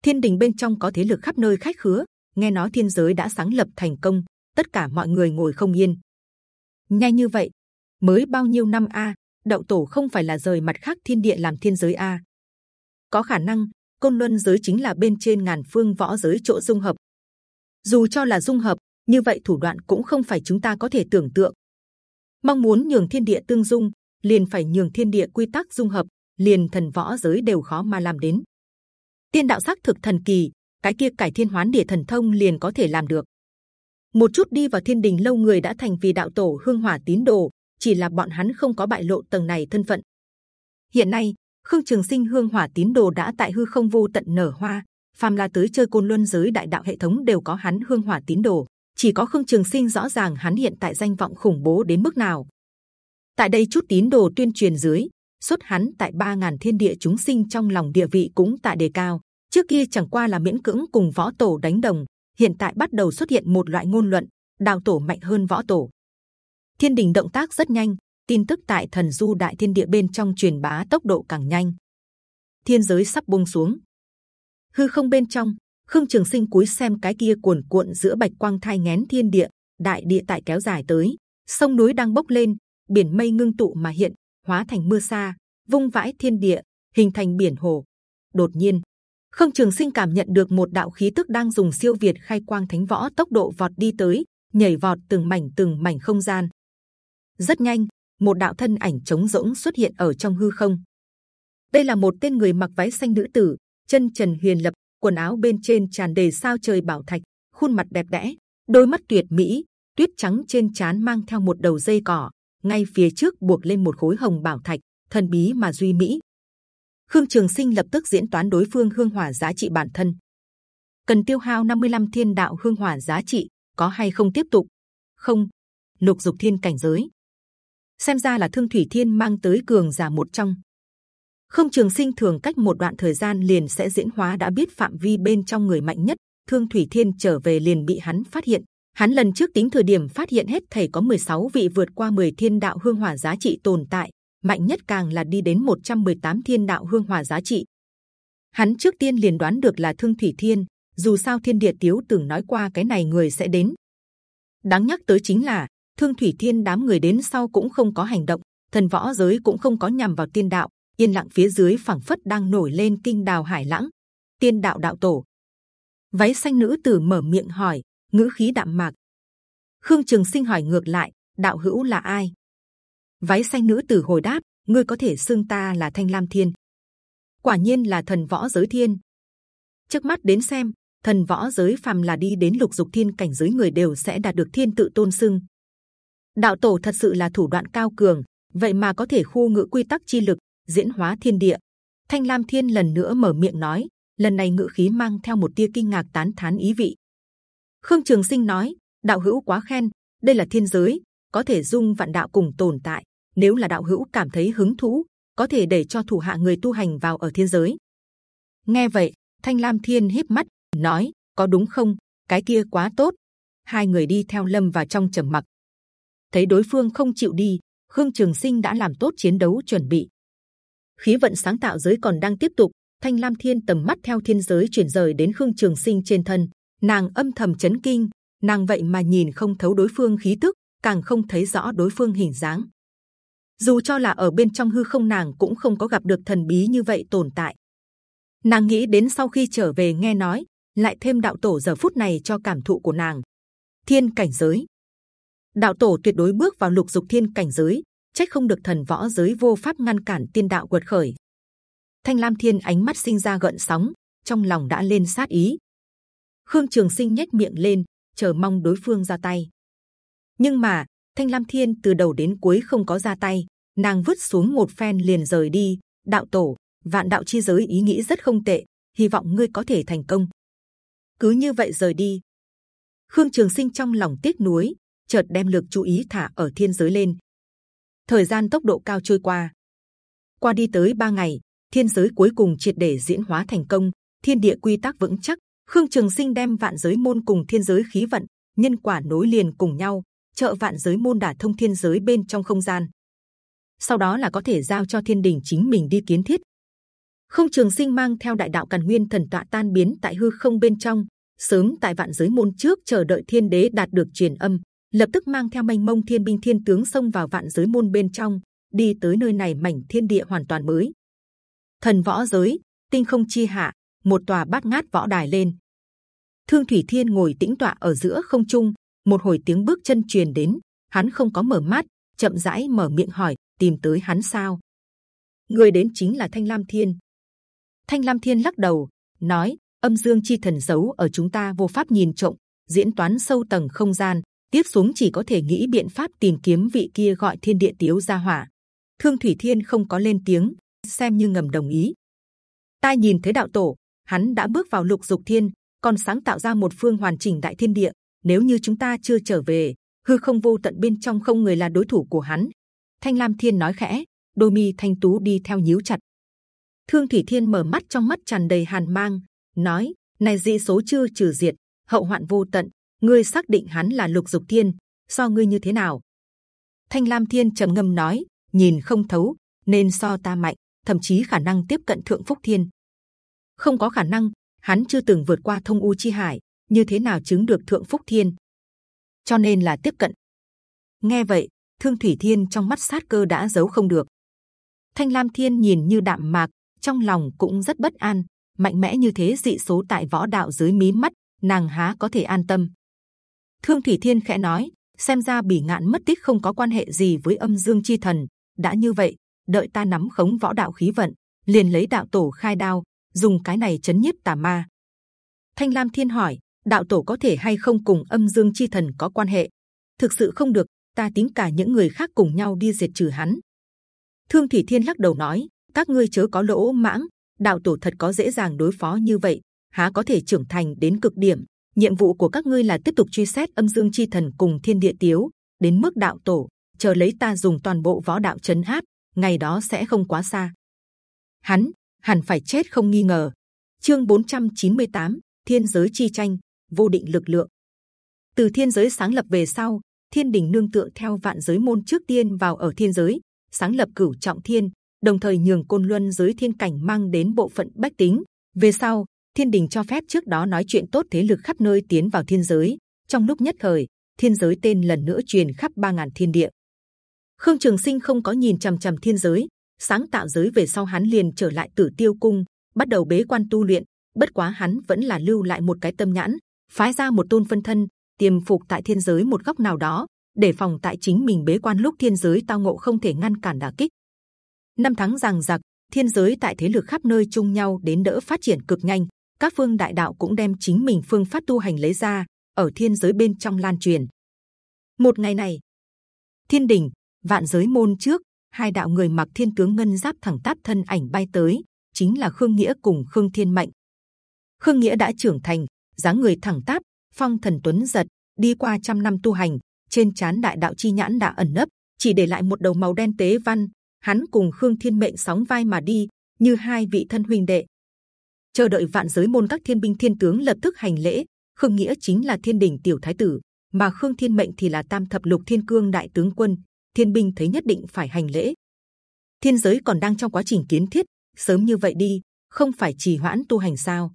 Thiên đình bên trong có thế lực khắp nơi khách khứa, nghe nói thiên giới đã sáng lập thành công, tất cả mọi người ngồi không yên. Nhanh như vậy, mới bao nhiêu năm a? Đậu tổ không phải là rời mặt khác thiên địa làm thiên giới a? Có khả năng côn luân giới chính là bên trên ngàn phương võ giới chỗ dung hợp. Dù cho là dung hợp, như vậy thủ đoạn cũng không phải chúng ta có thể tưởng tượng. Mong muốn nhường thiên địa tương dung, liền phải nhường thiên địa quy tắc dung hợp, liền thần võ giới đều khó mà làm đến. Tiên đạo sắc thực thần kỳ, cái kia cải thiên hoán địa thần thông liền có thể làm được. Một chút đi vào thiên đình lâu người đã thành vì đạo tổ hương hỏa tín đồ, chỉ là bọn hắn không có bại lộ tầng này thân phận. Hiện nay, Khương Trường Sinh hương hỏa tín đồ đã tại hư không vô tận nở hoa, phàm là tới chơi côn luân giới đại đạo hệ thống đều có hắn hương hỏa tín đồ. Chỉ có Khương Trường Sinh rõ ràng hắn hiện tại danh vọng khủng bố đến mức nào. Tại đây chút tín đồ tuyên truyền dưới, xuất hắn tại ba ngàn thiên địa chúng sinh trong lòng địa vị cũng tại đề cao. Trước kia chẳng qua là miễn cưỡng cùng võ tổ đánh đồng, hiện tại bắt đầu xuất hiện một loại ngôn luận, đạo tổ mạnh hơn võ tổ. Thiên đình động tác rất nhanh, tin tức tại thần du đại thiên địa bên trong truyền bá tốc độ càng nhanh. Thiên giới sắp buông xuống, hư không bên trong, khương trường sinh cúi xem cái kia cuồn cuộn giữa bạch quang thai ngén thiên địa, đại địa tại kéo dài tới, sông núi đang bốc lên, biển mây ngưng tụ mà hiện, hóa thành mưa xa, vung vãi thiên địa, hình thành biển hồ. Đột nhiên, Khương Trường Sinh cảm nhận được một đạo khí tức đang dùng siêu việt khai quang thánh võ tốc độ vọt đi tới, nhảy vọt từng mảnh từng mảnh không gian. Rất nhanh, một đạo thân ảnh trống rỗng xuất hiện ở trong hư không. Đây là một tên người mặc váy xanh nữ tử, chân trần huyền lập, quần áo bên trên tràn đầy sao trời bảo thạch, khuôn mặt đẹp đẽ, đôi mắt tuyệt mỹ, tuyết trắng trên trán mang theo một đầu dây cỏ, ngay phía trước buộc lên một khối hồng bảo thạch, thần bí mà duy mỹ. Khương Trường Sinh lập tức diễn toán đối phương hương hỏa giá trị bản thân, cần tiêu hao 55 thiên đạo hương hỏa giá trị, có hay không tiếp tục? Không, lục dục thiên cảnh giới. Xem ra là thương thủy thiên mang tới cường giả một trong. Khương Trường Sinh thường cách một đoạn thời gian liền sẽ diễn hóa đã biết phạm vi bên trong người mạnh nhất. Thương Thủy Thiên trở về liền bị hắn phát hiện. Hắn lần trước tính thời điểm phát hiện hết thầy có 16 vị vượt qua 10 thiên đạo hương hỏa giá trị tồn tại, mạnh nhất càng là đi đến 118 thiên đạo hương hỏa giá trị. Hắn trước tiên liền đoán được là Thương Thủy Thiên, dù sao Thiên Địa Tiếu từng nói qua cái này người sẽ đến. Đáng nhắc tới chính là Thương Thủy Thiên đám người đến sau cũng không có hành động, thần võ giới cũng không có nhằm vào tiên đạo, yên lặng phía dưới phảng phất đang nổi lên kinh đào hải lãng tiên đạo đạo tổ váy xanh nữ tử mở miệng hỏi ngữ khí đạm mạc khương trường sinh hỏi ngược lại đạo hữu là ai váy xanh nữ tử hồi đáp ngươi có thể xưng ta là thanh lam thiên quả nhiên là thần võ giới thiên trước mắt đến xem thần võ giới phàm là đi đến lục dục thiên cảnh giới người đều sẽ đạt được thiên tự tôn sưng đạo tổ thật sự là thủ đoạn cao cường vậy mà có thể khu ngữ quy tắc chi lực diễn hóa thiên địa. Thanh Lam Thiên lần nữa mở miệng nói, lần này ngữ khí mang theo một tia kinh ngạc tán thán ý vị. Khương Trường Sinh nói, đạo hữu quá khen, đây là thiên giới, có thể dung vạn đạo cùng tồn tại. Nếu là đạo hữu cảm thấy hứng thú, có thể để cho thủ hạ người tu hành vào ở thiên giới. Nghe vậy, Thanh Lam Thiên híp mắt nói, có đúng không? Cái kia quá tốt. Hai người đi theo Lâm vào trong trầm mặc. Thấy đối phương không chịu đi, Khương Trường Sinh đã làm tốt chiến đấu chuẩn bị khí vận sáng tạo giới còn đang tiếp tục thanh lam thiên tầm mắt theo thiên giới chuyển rời đến khương trường sinh trên thân nàng âm thầm chấn kinh nàng vậy mà nhìn không thấu đối phương khí tức càng không thấy rõ đối phương hình dáng dù cho là ở bên trong hư không nàng cũng không có gặp được thần bí như vậy tồn tại nàng nghĩ đến sau khi trở về nghe nói lại thêm đạo tổ giờ phút này cho cảm thụ của nàng thiên cảnh giới đạo tổ tuyệt đối bước vào lục dục thiên cảnh giới trách không được thần võ giới vô pháp ngăn cản tiên đạo quật khởi. Thanh Lam Thiên ánh mắt sinh ra gợn sóng, trong lòng đã lên sát ý. Khương Trường Sinh nhếch miệng lên, chờ mong đối phương ra tay. Nhưng mà Thanh Lam Thiên từ đầu đến cuối không có ra tay, nàng vứt xuống một phen liền rời đi. Đạo tổ, vạn đạo chi giới ý nghĩ rất không tệ, hy vọng ngươi có thể thành công. Cứ như vậy rời đi. Khương Trường Sinh trong lòng tiếc nuối, chợt đem lực chú ý thả ở thiên giới lên, thời gian tốc độ cao trôi qua. Qua đi tới ba ngày thiên giới cuối cùng triệt để diễn hóa thành công. Thiên địa quy tắc vững chắc. Khương Trường Sinh đem vạn giới môn cùng thiên giới khí vận nhân quả nối liền cùng nhau, trợ vạn giới môn đả thông thiên giới bên trong không gian. Sau đó là có thể giao cho thiên đình chính mình đi kiến thiết. Không Trường Sinh mang theo đại đạo càn nguyên thần tọa tan biến tại hư không bên trong, sớm tại vạn giới môn trước chờ đợi thiên đế đạt được truyền âm, lập tức mang theo mênh mông thiên binh thiên tướng xông vào vạn giới môn bên trong, đi tới nơi này mảnh thiên địa hoàn toàn mới. Thần võ giới, tinh không chi hạ, một tòa bát ngát võ đài lên. Thương Thủy Thiên ngồi tĩnh tọa ở giữa không trung, một hồi tiếng bước chân truyền đến, hắn không có mở mắt, chậm rãi mở miệng hỏi, tìm tới hắn sao? Người đến chính là Thanh Lam Thiên. Thanh Lam Thiên lắc đầu, nói: âm dương chi thần giấu ở chúng ta vô pháp nhìn trộm, diễn toán sâu tầng không gian, tiếp xuống chỉ có thể nghĩ biện pháp tìm kiếm vị kia gọi thiên địa tiếu gia hỏa. Thương Thủy Thiên không có lên tiếng, xem như ngầm đồng ý. Ta nhìn thấy đạo tổ, hắn đã bước vào lục dục thiên, còn sáng tạo ra một phương hoàn chỉnh đại thiên địa. Nếu như chúng ta chưa trở về, hư không vô tận bên trong không người là đối thủ của hắn. Thanh Lam Thiên nói khẽ, đôi mi thanh tú đi theo nhíu chặt. Thương Thủy Thiên mở mắt trong mắt tràn đầy hàn mang, nói: này dị số chưa trừ diệt, hậu hoạn vô tận. Ngươi xác định hắn là lục dục thiên, so ngươi như thế nào? Thanh Lam Thiên trầm ngâm nói: nhìn không thấu, nên so ta mạnh, thậm chí khả năng tiếp cận thượng phúc thiên. Không có khả năng, hắn chưa từng vượt qua thông u chi hải, như thế nào chứng được thượng phúc thiên? Cho nên là tiếp cận. Nghe vậy, Thương Thủy Thiên trong mắt sát cơ đã giấu không được. Thanh Lam Thiên nhìn như đạm mạc, trong lòng cũng rất bất an. Mạnh mẽ như thế dị số tại võ đạo dưới mí mắt, nàng há có thể an tâm? Thương Thủy Thiên khẽ nói, xem ra bỉ ngạn mất tích không có quan hệ gì với âm dương chi thần. đã như vậy, đợi ta nắm khống võ đạo khí vận, liền lấy đạo tổ khai đao, dùng cái này chấn nhiếp tà ma. Thanh Lam Thiên hỏi, đạo tổ có thể hay không cùng âm dương chi thần có quan hệ? Thực sự không được, ta tính cả những người khác cùng nhau đi diệt trừ hắn. Thương Thủy Thiên lắc đầu nói, các ngươi chớ có lỗ mãng, đạo tổ thật có dễ dàng đối phó như vậy, há có thể trưởng thành đến cực điểm? Nhiệm vụ của các ngươi là tiếp tục truy xét âm dương chi thần cùng thiên địa tiếu, đến mức đạo tổ chờ lấy ta dùng toàn bộ võ đạo chấn áp, ngày đó sẽ không quá xa. Hắn hẳn phải chết không nghi ngờ. Chương 498, Thiên giới chi tranh, vô định lực lượng. Từ thiên giới sáng lập về sau, thiên đình nương tựa theo vạn giới môn trước tiên vào ở thiên giới, sáng lập cửu trọng thiên, đồng thời nhường côn luân giới thiên cảnh mang đến bộ phận bách tính. Về sau, thiên đình cho phép trước đó nói chuyện tốt thế lực khắp nơi tiến vào thiên giới. Trong lúc nhất thời, thiên giới tên lần nữa truyền khắp ba ngàn thiên địa. Khương Trường Sinh không có nhìn trầm trầm thiên giới, sáng tạo giới về sau hắn liền trở lại Tử Tiêu Cung, bắt đầu bế quan tu luyện. Bất quá hắn vẫn là lưu lại một cái tâm nhãn, phái ra một tôn phân thân tiềm phục tại thiên giới một góc nào đó, để phòng tại chính mình bế quan lúc thiên giới tao ngộ không thể ngăn cản đả kích. Năm tháng rằng giặc, thiên giới tại thế lực khắp nơi chung nhau đến đỡ phát triển cực nhanh. Các phương đại đạo cũng đem chính mình phương pháp tu hành lấy ra ở thiên giới bên trong lan truyền. Một ngày này, thiên đình vạn giới môn trước hai đạo người mặc thiên tướng ngân giáp thẳng tắp thân ảnh bay tới, chính là khương nghĩa cùng khương thiên mệnh. khương nghĩa đã trưởng thành, dáng người thẳng tắp, phong thần tuấn giật, đi qua trăm năm tu hành, trên chán đại đạo chi nhãn đã ẩn nấp, chỉ để lại một đầu màu đen tế văn. Hắn cùng khương thiên mệnh sóng vai mà đi, như hai vị thân huynh đệ. chờ đợi vạn giới môn các thiên binh thiên tướng lập tức hành lễ. khương nghĩa chính là thiên đình tiểu thái tử, mà khương thiên mệnh thì là tam thập lục thiên cương đại tướng quân thiên binh thấy nhất định phải hành lễ. Thiên giới còn đang trong quá trình kiến thiết, sớm như vậy đi, không phải trì hoãn tu hành sao?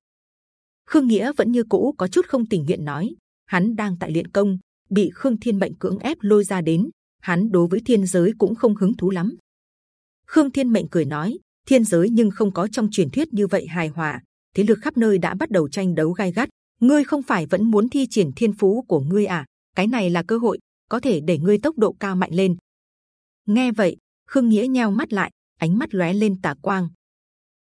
Khương Nghĩa vẫn như cũ có chút không tình nguyện nói, hắn đang tại luyện công, bị Khương Thiên mệnh cưỡng ép lôi ra đến, hắn đối với thiên giới cũng không hứng thú lắm. Khương Thiên mệnh cười nói, thiên giới nhưng không có trong truyền thuyết như vậy hài hòa, thế lực khắp nơi đã bắt đầu tranh đấu gai gắt. Ngươi không phải vẫn muốn thi triển thiên phú của ngươi à? Cái này là cơ hội, có thể để ngươi tốc độ cao mạnh lên. Nghe vậy, Khương Nghĩa nheo mắt lại, ánh mắt lóe lên tà quang.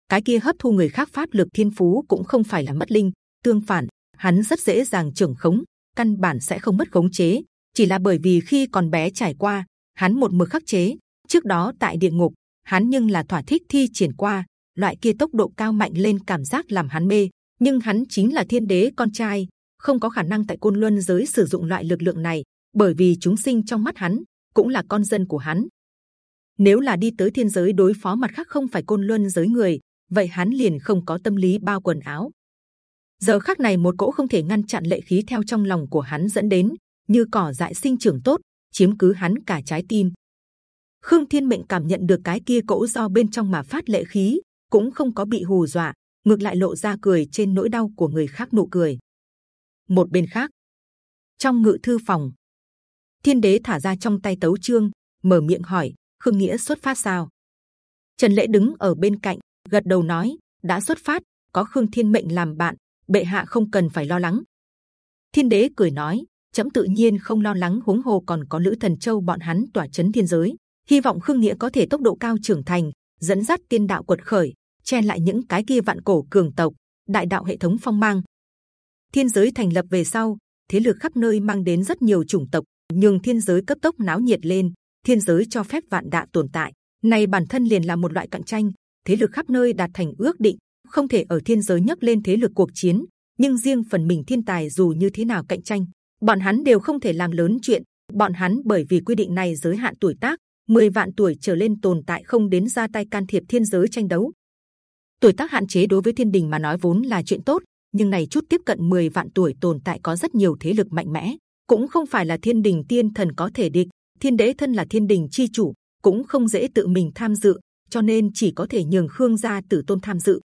Cái kia hấp thu người khác pháp lực thiên phú cũng không phải là mất linh, tương phản, hắn rất dễ dàng trưởng khống, căn bản sẽ không mất khống chế. Chỉ là bởi vì khi còn bé trải qua, hắn một mực khắc chế. Trước đó tại địa ngục, hắn nhưng là thỏa thích thi triển qua loại kia tốc độ cao mạnh lên cảm giác làm hắn mê. Nhưng hắn chính là thiên đế con trai, không có khả năng tại côn luân giới sử dụng loại lực lượng này, bởi vì chúng sinh trong mắt hắn cũng là con dân của hắn. Nếu là đi tới thiên giới đối phó mặt khác không phải côn luân giới người, vậy hắn liền không có tâm lý bao quần áo. giờ khắc này một cỗ không thể ngăn chặn lệ khí theo trong lòng của hắn dẫn đến, như cỏ dại sinh trưởng tốt, chiếm cứ hắn cả trái tim. Khương thiên mệnh cảm nhận được cái kia cỗ do bên trong mà phát lệ khí, cũng không có bị hù dọa, ngược lại lộ ra cười trên nỗi đau của người khác nụ cười. Một bên khác, trong ngự thư phòng, thiên đế thả ra trong tay tấu chương, mở miệng hỏi, khương nghĩa xuất phát sao? Trần lễ đứng ở bên cạnh gật đầu nói, đã xuất phát, có khương thiên mệnh làm bạn, bệ hạ không cần phải lo lắng. Thiên đế cười nói, chấm tự nhiên không lo lắng huống hồ còn có lữ thần châu bọn hắn tỏa chấn thiên giới. Hy vọng khương nghĩa có thể tốc độ cao trưởng thành, dẫn dắt tiên đạo quật khởi che lại những cái kia vạn cổ cường tộc, đại đạo hệ thống phong mang. Thiên giới thành lập về sau, thế lực khắp nơi mang đến rất nhiều chủng tộc, nhường thiên giới cấp tốc náo nhiệt lên, thiên giới cho phép vạn đạo tồn tại. Này bản thân liền là một loại cạnh tranh thế lực khắp nơi đạt thành ước định, không thể ở thiên giới nhấc lên thế lực cuộc chiến, nhưng riêng phần mình thiên tài dù như thế nào cạnh tranh, bọn hắn đều không thể làm lớn chuyện. Bọn hắn bởi vì quy định này giới hạn tuổi tác 10 vạn tuổi trở lên tồn tại không đến ra tay can thiệp thiên giới tranh đấu. Tuổi tác hạn chế đối với thiên đình mà nói vốn là chuyện tốt, nhưng này chút tiếp cận 10 vạn tuổi tồn tại có rất nhiều thế lực mạnh mẽ, cũng không phải là thiên đình tiên thần có thể địch. Thiên đế thân là thiên đình chi chủ, cũng không dễ tự mình tham dự cho nên chỉ có thể nhường khương gia tử tôn tham dự.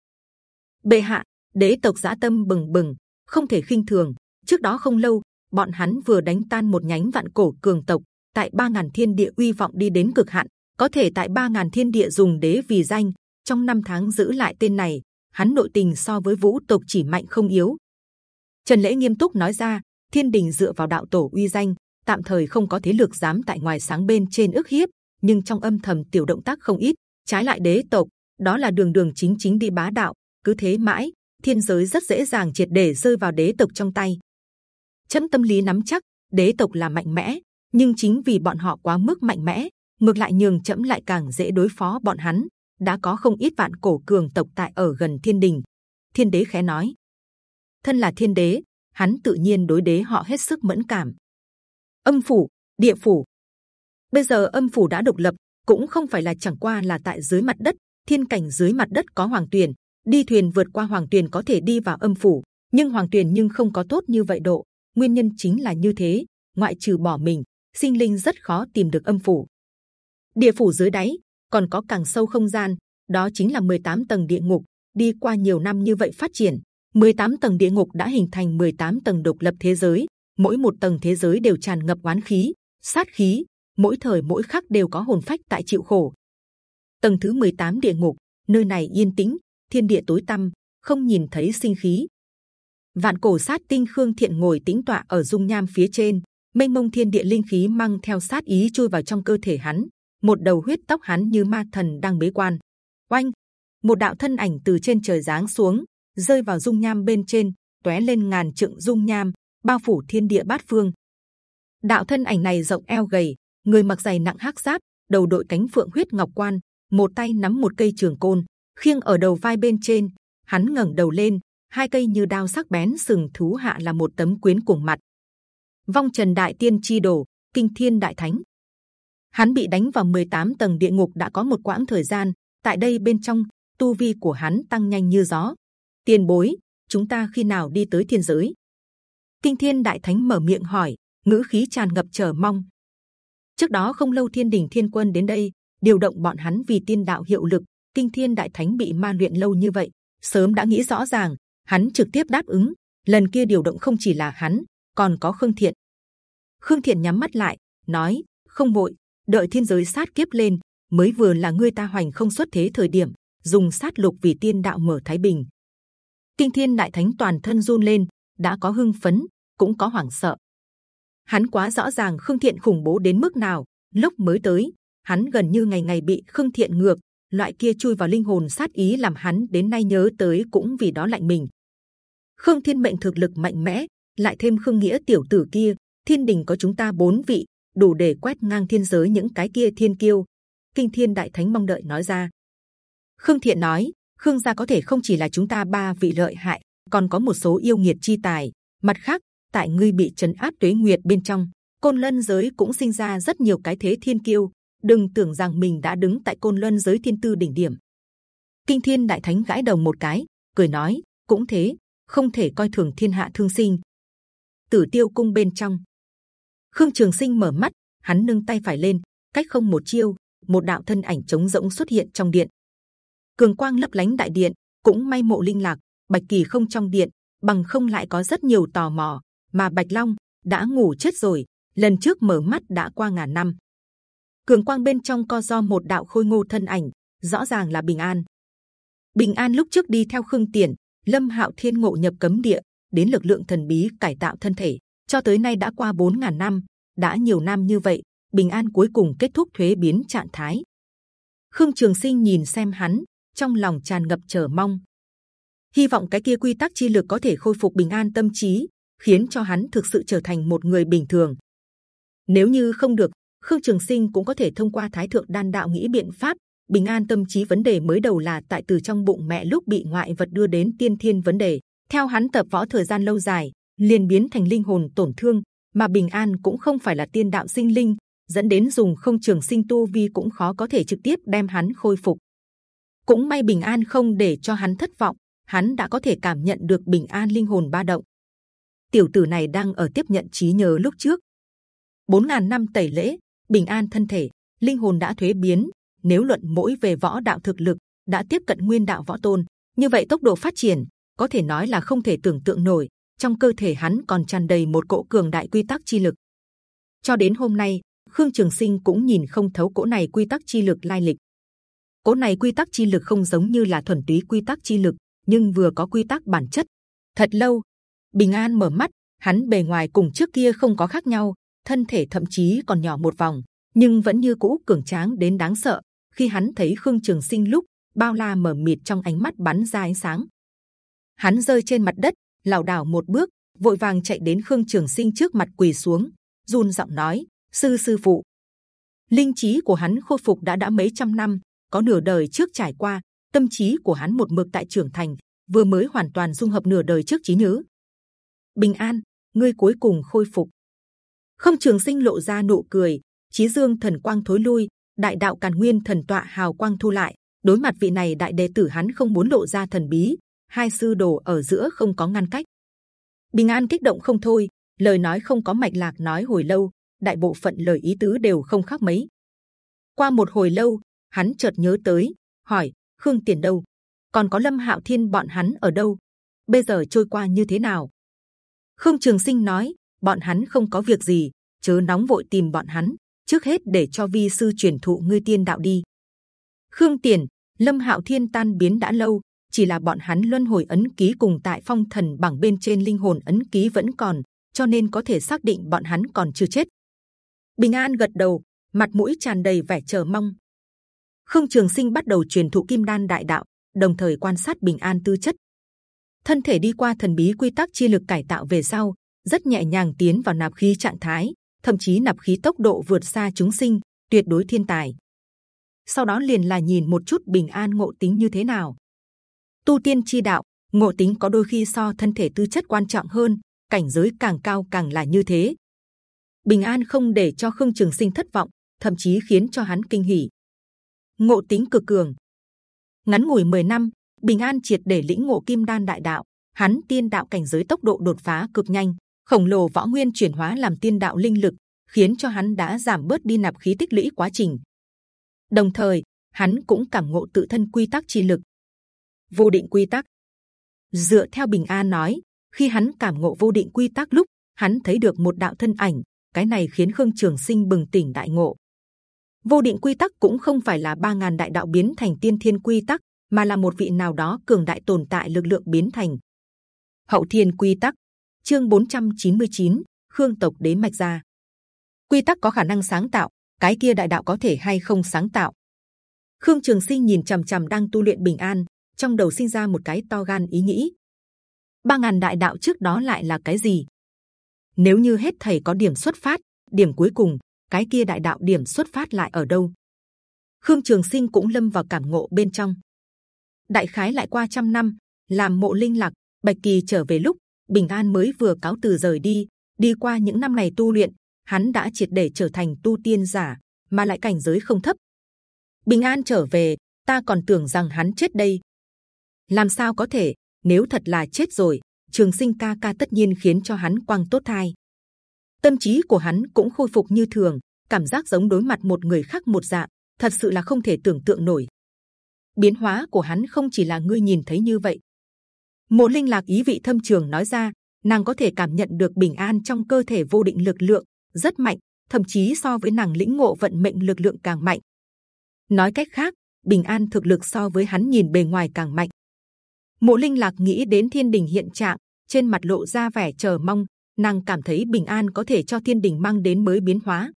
Bệ hạ, đế tộc dã tâm bừng bừng, không thể khinh thường. Trước đó không lâu, bọn hắn vừa đánh tan một nhánh vạn cổ cường tộc, tại ba ngàn thiên địa uy vọng đi đến cực hạn. Có thể tại ba ngàn thiên địa dùng đế vì danh, trong năm tháng giữ lại tên này, hắn nội tình so với vũ tộc chỉ mạnh không yếu. Trần lễ nghiêm túc nói ra, thiên đình dựa vào đạo tổ uy danh, tạm thời không có thế lực dám tại ngoài sáng bên trên ước hiếp, nhưng trong âm thầm tiểu động tác không ít trái lại đế tộc, đó là đường đường chính chính đi bá đạo, cứ thế mãi, thiên giới rất dễ dàng triệt để rơi vào đế tộc trong tay. Chấm tâm lý nắm chắc, đế tộc là mạnh mẽ, nhưng chính vì bọn họ quá mức mạnh mẽ, ngược lại nhường chấm lại càng dễ đối phó bọn hắn. Đã có không ít vạn cổ cường tộc tại ở gần thiên đình. Thiên đế khẽ nói, thân là thiên đế, hắn tự nhiên đối đế họ hết sức mẫn cảm. Âm phủ, địa phủ. Bây giờ âm phủ đã độc lập cũng không phải là chẳng qua là tại dưới mặt đất, thiên cảnh dưới mặt đất có hoàng tuyền, đi thuyền vượt qua hoàng tuyền có thể đi vào âm phủ, nhưng hoàng tuyền nhưng không có tốt như vậy độ. Nguyên nhân chính là như thế, ngoại trừ bỏ mình, sinh linh rất khó tìm được âm phủ. Địa phủ dưới đáy, còn có càng sâu không gian, đó chính là 18 tầng địa ngục, đi qua nhiều năm như vậy phát triển 18 tầng địa ngục đã hình thành 18 tầng độc lập thế giới, mỗi một tầng thế giới đều tràn ngập oán khí, sát khí mỗi thời mỗi khắc đều có hồn phách tại chịu khổ. Tầng thứ 18 địa ngục, nơi này yên tĩnh, thiên địa tối tăm, không nhìn thấy sinh khí. Vạn cổ sát tinh khương thiện ngồi tĩnh tọa ở dung nham phía trên, mênh mông thiên địa linh khí mang theo sát ý chui vào trong cơ thể hắn, một đầu huyết tóc hắn như ma thần đang bế quan. Oanh! Một đạo thân ảnh từ trên trời giáng xuống, rơi vào dung nham bên trên, tóe lên ngàn trượng dung nham, bao phủ thiên địa bát phương. Đạo thân ảnh này rộng eo gầy người mặc giày nặng hắc giáp đầu đội cánh phượng huyết ngọc quan một tay nắm một cây trường côn khiêng ở đầu vai bên trên. Hắn ngẩng đầu lên hai cây như đao sắc bén sừng thú hạ là một tấm quyến cuồng mặt. Vong trần đại tiên chi đổ, kinh thiên đại thánh. Hắn bị đánh vào 18 tầng địa ngục đã có một quãng thời gian. Tại đây bên trong tu vi của hắn tăng nhanh như gió. Tiền bối chúng ta khi nào đi tới thiên giới? Kinh thiên đại thánh mở miệng hỏi ngữ khí tràn ngập chờ mong trước đó không lâu thiên đình thiên quân đến đây, điều động bọn hắn vì tiên đạo hiệu lực, kinh thiên đại thánh bị ma luyện lâu như vậy, sớm đã nghĩ rõ ràng, hắn trực tiếp đáp ứng, lần kia điều động không chỉ là hắn, còn có khương thiện. Khương thiện nhắm mắt lại, nói, không vội, đợi thiên giới sát kiếp lên, mới vừa là ngươi ta hoành không xuất thế thời điểm, dùng sát lục vì tiên đạo mở thái bình. Kinh thiên đại thánh toàn thân run lên, đã có hưng phấn, cũng có hoảng sợ hắn quá rõ ràng khương thiện khủng bố đến mức nào. Lúc mới tới, hắn gần như ngày ngày bị khương thiện ngược. Loại kia chui vào linh hồn sát ý làm hắn đến nay nhớ tới cũng vì đó lạnh mình. Khương thiên mệnh thực lực mạnh mẽ, lại thêm khương nghĩa tiểu tử kia, thiên đình có chúng ta bốn vị, đủ để quét ngang thiên giới những cái kia thiên kiêu. Kinh thiên đại thánh mong đợi nói ra. Khương thiện nói, khương gia có thể không chỉ là chúng ta ba vị lợi hại, còn có một số yêu nghiệt chi tài. Mặt khác tại ngươi bị trấn áp tuế nguyệt bên trong côn lân giới cũng sinh ra rất nhiều cái thế thiên kiêu đừng tưởng rằng mình đã đứng tại côn lân giới thiên tư đỉnh điểm kinh thiên đại thánh gãi đầu một cái cười nói cũng thế không thể coi thường thiên hạ thương sinh. Tử Tiêu cung bên trong, Khương Trường Sinh mở mắt, hắn nâng tay phải lên, cách không một chiêu, một đạo thân ảnh trống rỗng xuất hiện trong điện. Cường quang lấp lánh đại điện, cũng may mộ linh lạc, bạch kỳ không trong điện, bằng không lại có rất nhiều tò mò. Mà bạch long đã ngủ chết rồi, lần trước mở mắt đã qua ngàn năm. Cường quang bên trong co do một đạo khôi ngô thân ảnh, rõ ràng là bình an. Bình an lúc trước đi theo khương tiền, lâm hạo thiên ngộ nhập cấm địa, đến lực lượng thần bí cải tạo thân thể, cho tới nay đã qua 4.000 năm, đã nhiều năm như vậy, bình an cuối cùng kết thúc thuế biến trạng thái. Khương Trường Sinh nhìn xem hắn, trong lòng tràn ngập chờ mong. Hy vọng cái kia quy tắc chi lực có thể khôi phục bình an tâm trí, khiến cho hắn thực sự trở thành một người bình thường. Nếu như không được, Khương Trường Sinh cũng có thể thông qua Thái thượng đan đạo nghĩ biện pháp bình an tâm trí vấn đề mới đầu là tại từ trong bụng mẹ lúc bị ngoại vật đưa đến tiên thiên vấn đề. Theo hắn tập võ thời gian lâu dài, liền biến thành linh hồn tổn thương, mà bình an cũng không phải là tiên đạo sinh linh, dẫn đến dùng không trường sinh tu vi cũng khó có thể trực tiếp đem hắn khôi phục. Cũng may bình an không để cho hắn thất vọng, hắn đã có thể cảm nhận được bình an linh hồn ba động. Tiểu tử này đang ở tiếp nhận trí nhớ lúc trước. 4.000 năm tẩy lễ, bình an thân thể, linh hồn đã thuế biến. Nếu luận mỗi về võ đạo thực lực đã tiếp cận nguyên đạo võ tôn, như vậy tốc độ phát triển có thể nói là không thể tưởng tượng nổi. Trong cơ thể hắn còn tràn đầy một cỗ cường đại quy tắc chi lực. Cho đến hôm nay, Khương Trường Sinh cũng nhìn không thấu cỗ này quy tắc chi lực lai lịch. Cỗ này quy tắc chi lực không giống như là thuần túy quy tắc chi lực, nhưng vừa có quy tắc bản chất. Thật lâu, Bình An mở mắt, hắn bề ngoài cùng trước kia không có khác nhau, thân thể thậm chí còn nhỏ một vòng, nhưng vẫn như cũ cường tráng đến đáng sợ. Khi hắn thấy Khương Trường Sinh lúc bao la mở mịt trong ánh mắt bắn ra ánh sáng, hắn rơi trên mặt đất, lảo đảo một bước, vội vàng chạy đến Khương Trường Sinh trước mặt quỳ xuống, run giọng nói: sư sư phụ, linh trí của hắn khôi phục đã đã mấy trăm năm, có nửa đời trước trải qua, tâm trí của hắn một mực tại trưởng thành, vừa mới hoàn toàn dung hợp nửa đời trước trí nhớ. Bình an, ngươi cuối cùng khôi phục. Không Trường Sinh lộ ra nụ cười, trí dương thần quang thối lui, đại đạo càn nguyên thần tọa hào quang thu lại. Đối mặt vị này đại đệ tử hắn không muốn lộ ra thần bí, hai sư đồ ở giữa không có ngăn cách. Bình an kích động không thôi, lời nói không có mạch lạc nói hồi lâu, đại bộ phận lời ý tứ đều không khác mấy. Qua một hồi lâu, hắn chợt nhớ tới, hỏi Khương Tiền đâu? Còn có Lâm Hạo Thiên bọn hắn ở đâu? Bây giờ trôi qua như thế nào? Khương Trường Sinh nói, bọn hắn không có việc gì, chớ nóng vội tìm bọn hắn. Trước hết để cho vi sư truyền thụ ngươi tiên đạo đi. Khương Tiền, Lâm Hạo Thiên tan biến đã lâu, chỉ là bọn hắn luân hồi ấn ký cùng tại phong thần bảng bên trên linh hồn ấn ký vẫn còn, cho nên có thể xác định bọn hắn còn chưa chết. Bình An gật đầu, mặt mũi tràn đầy vẻ chờ mong. Khương Trường Sinh bắt đầu truyền thụ Kim Đan Đại Đạo, đồng thời quan sát Bình An tư chất. Thân thể đi qua thần bí quy tắc chi lực cải tạo về sau, rất nhẹ nhàng tiến vào nạp khí trạng thái, thậm chí nạp khí tốc độ vượt xa chúng sinh, tuyệt đối thiên tài. Sau đó liền là nhìn một chút Bình An ngộ tính như thế nào. Tu tiên chi đạo, ngộ tính có đôi khi so thân thể tư chất quan trọng hơn, cảnh giới càng cao càng là như thế. Bình An không để cho Khương Trường Sinh thất vọng, thậm chí khiến cho hắn kinh hỉ. Ngộ tính cực cường. Ngắn ngủi 10 năm, Bình An triệt để lĩnh ngộ Kim Đan Đại Đạo, hắn tiên đạo cảnh giới tốc độ đột phá cực nhanh, khổng lồ võ nguyên chuyển hóa làm tiên đạo linh lực, khiến cho hắn đã giảm bớt đi nạp khí tích lũy quá trình. Đồng thời, hắn cũng cảm ngộ tự thân quy tắc chi lực, vô định quy tắc. Dựa theo Bình An nói, khi hắn cảm ngộ vô định quy tắc lúc, hắn thấy được một đạo thân ảnh, cái này khiến khương trường sinh bừng tỉnh đại ngộ vô định quy tắc cũng không phải là ba ngàn đại đạo biến thành tiên thiên quy tắc mà là một vị nào đó cường đại tồn tại lực lượng biến thành. Hậu thiên quy tắc chương 499, khương tộc đế mạch ra quy tắc có khả năng sáng tạo cái kia đại đạo có thể hay không sáng tạo? Khương trường sinh nhìn trầm trầm c h ầ m đang tu luyện bình an trong đầu sinh ra một cái to gan ý nghĩ. Ba ngàn đại đạo trước đó lại là cái gì? Nếu như hết thầy có điểm xuất phát, điểm cuối cùng, cái kia đại đạo điểm xuất phát lại ở đâu? Khương Trường Sinh cũng lâm vào cảm ngộ bên trong. Đại khái lại qua trăm năm, làm mộ linh lạc, bạch kỳ trở về lúc bình an mới vừa cáo từ rời đi. Đi qua những năm này tu luyện, hắn đã triệt để trở thành tu tiên giả, mà lại cảnh giới không thấp. Bình an trở về, ta còn tưởng rằng hắn chết đây. Làm sao có thể? Nếu thật là chết rồi, Trường Sinh ca ca tất nhiên khiến cho hắn quang tốt thai. Tâm trí của hắn cũng khôi phục như thường, cảm giác giống đối mặt một người khác một dạng, thật sự là không thể tưởng tượng nổi. Biến hóa của hắn không chỉ là ngươi nhìn thấy như vậy. Mộ Linh lạc ý vị thâm trường nói ra, nàng có thể cảm nhận được bình an trong cơ thể vô định lực lượng rất mạnh, thậm chí so với nàng lĩnh ngộ vận mệnh lực lượng càng mạnh. Nói cách khác, bình an thực lực so với hắn nhìn bề ngoài càng mạnh. Mộ Linh lạc nghĩ đến thiên đình hiện trạng, trên mặt lộ ra vẻ chờ mong. Nàng cảm thấy bình an có thể cho thiên đình mang đến mới biến hóa.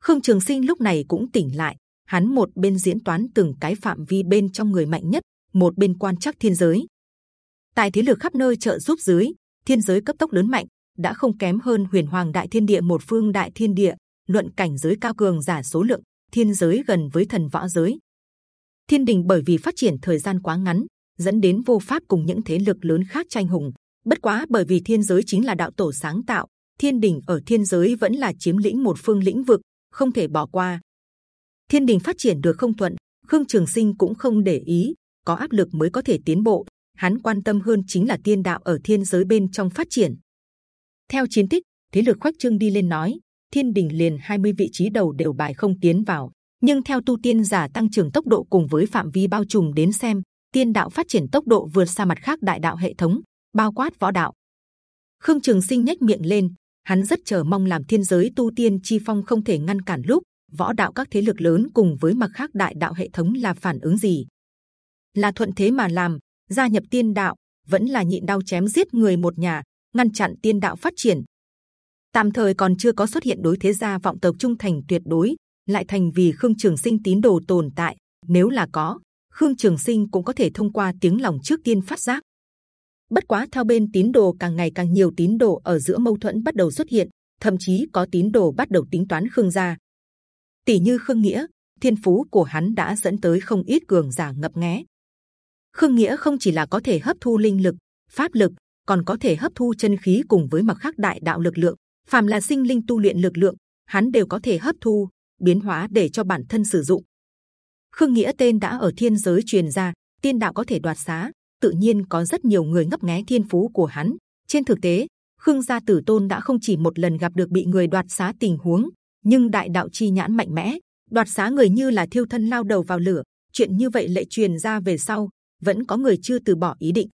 Khương Trường Sinh lúc này cũng tỉnh lại, hắn một bên diễn toán từng cái phạm vi bên trong người mạnh nhất, một bên quan chắc thiên giới. Tại thế lực khắp nơi trợ giúp dưới, thiên giới cấp tốc lớn mạnh, đã không kém hơn huyền hoàng đại thiên địa một phương đại thiên địa. Luận cảnh giới cao cường giả số lượng, thiên giới gần với thần võ giới. Thiên đình bởi vì phát triển thời gian quá ngắn, dẫn đến vô pháp cùng những thế lực lớn khác tranh hùng. Bất quá bởi vì thiên giới chính là đạo tổ sáng tạo, thiên đình ở thiên giới vẫn là chiếm lĩnh một phương lĩnh vực, không thể bỏ qua. Thiên đình phát triển được không thuận, Khương Trường Sinh cũng không để ý, có áp lực mới có thể tiến bộ. Hắn quan tâm hơn chính là tiên đạo ở thiên giới bên trong phát triển. Theo chiến tích, thế lực khoách trương đi lên nói, thiên đình liền 20 vị trí đầu đều bài không tiến vào. Nhưng theo tu tiên giả tăng trưởng tốc độ cùng với phạm vi bao trùm đến xem, tiên đạo phát triển tốc độ vượt xa mặt khác đại đạo hệ thống, bao quát võ đạo. Khương Trường Sinh nhếch miệng lên, hắn rất chờ mong làm thiên giới tu tiên chi phong không thể ngăn cản lúc võ đạo các thế lực lớn cùng với mặt khác đại đạo hệ thống là phản ứng gì? Là thuận thế mà làm, gia nhập tiên đạo, vẫn là nhịn đau chém giết người một nhà, ngăn chặn tiên đạo phát triển. Tạm thời còn chưa có xuất hiện đối thế gia vọng tộc trung thành tuyệt đối, lại thành vì khương trường sinh tín đồ tồn tại. Nếu là có, khương trường sinh cũng có thể thông qua tiếng lòng trước tiên phát giác. Bất quá theo bên tín đồ càng ngày càng nhiều tín đồ ở giữa mâu thuẫn bắt đầu xuất hiện, thậm chí có tín đồ bắt đầu tính toán khương gia tỷ như khương nghĩa, thiên phú của hắn đã dẫn tới không ít cường giả ngập nghé. Khương nghĩa không chỉ là có thể hấp thu linh lực, pháp lực, còn có thể hấp thu chân khí cùng với mặt khác đại đạo lực lượng. Phàm là sinh linh tu luyện lực lượng, hắn đều có thể hấp thu, biến hóa để cho bản thân sử dụng. Khương nghĩa tên đã ở thiên giới truyền ra, tiên đạo có thể đoạt xá, tự nhiên có rất nhiều người ngấp nghé thiên phú của hắn. Trên thực tế, khương gia tử tôn đã không chỉ một lần gặp được bị người đoạt xá tình huống nhưng đại đạo chi nhãn mạnh mẽ, đoạt xá người như là thiêu thân lao đầu vào lửa. Chuyện như vậy lệ truyền ra về sau, vẫn có người chưa từ bỏ ý định.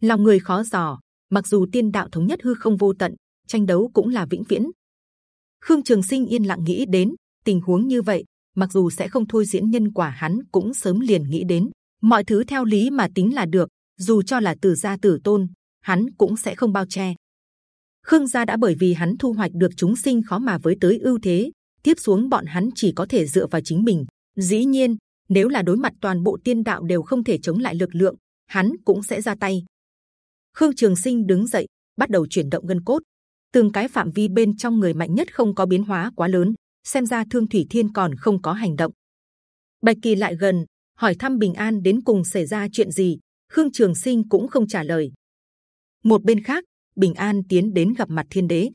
Lòng người khó dò, mặc dù tiên đạo thống nhất hư không vô tận, tranh đấu cũng là vĩnh viễn. Khương trường sinh yên lặng nghĩ đến tình huống như vậy, mặc dù sẽ không thôi diễn nhân quả hắn cũng sớm liền nghĩ đến. Mọi thứ theo lý mà tính là được, dù cho là từ gia tử tôn, hắn cũng sẽ không bao che khương gia đã bởi vì hắn thu hoạch được chúng sinh khó mà với tới ưu thế, tiếp xuống bọn hắn chỉ có thể dựa vào chính mình. Dĩ nhiên, nếu là đối mặt toàn bộ tiên đạo đều không thể chống lại lực lượng, hắn cũng sẽ ra tay. Khương trường sinh đứng dậy, bắt đầu chuyển động gân cốt. Từng cái phạm vi bên trong người mạnh nhất không có biến hóa quá lớn, xem ra thương thủy thiên còn không có hành động. Bạch kỳ lại gần, hỏi thăm bình an đến cùng xảy ra chuyện gì, khương trường sinh cũng không trả lời. Một bên khác bình an tiến đến gặp mặt thiên đế.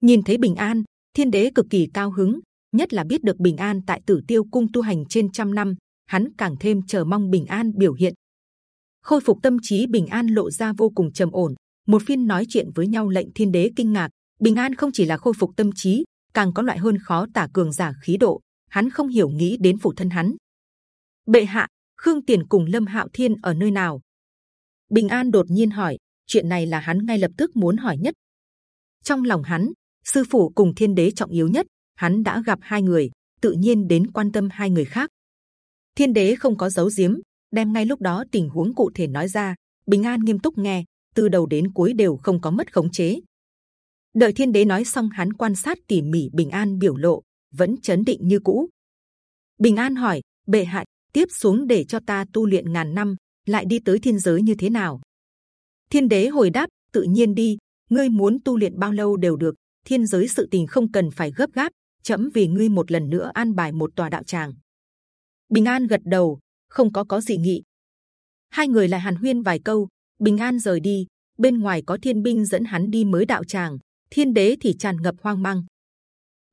Nhìn thấy bình an, thiên đế cực kỳ cao hứng, nhất là biết được bình an tại tử tiêu cung tu hành trên trăm năm, hắn càng thêm chờ mong bình an biểu hiện. Khôi phục tâm trí, bình an lộ ra vô cùng trầm ổn. Một phiên nói chuyện với nhau lệnh thiên đế kinh ngạc. Bình an không chỉ là khôi phục tâm trí, càng có loại hơn khó tả cường giả khí độ. Hắn không hiểu nghĩ đến phụ thân hắn. Bệ hạ, khương tiền cùng lâm hạo thiên ở nơi nào? Bình an đột nhiên hỏi chuyện này là hắn ngay lập tức muốn hỏi nhất. Trong lòng hắn, sư phụ cùng thiên đế trọng yếu nhất, hắn đã gặp hai người, tự nhiên đến quan tâm hai người khác. Thiên đế không có giấu giếm, đem ngay lúc đó tình huống cụ thể nói ra, bình an nghiêm túc nghe, từ đầu đến cuối đều không có mất khống chế. Đợi thiên đế nói xong hắn quan sát tỉ mỉ bình an biểu lộ, vẫn chấn định như cũ. Bình an hỏi, bệ hạ, tiếp xuống để cho ta tu luyện ngàn năm, lại đi tới thiên giới như thế nào? Thiên đế hồi đáp, tự nhiên đi, ngươi muốn tu luyện bao lâu đều được, thiên giới sự tình không cần phải gấp gáp chậm vì ngươi một lần nữa an bài một tòa đạo tràng. Bình an gật đầu, không có có gì nghị. Hai người lại hàn huyên vài câu, bình an rời đi, bên ngoài có thiên binh dẫn hắn đi mới đạo tràng, thiên đế thì tràn ngập hoang mang.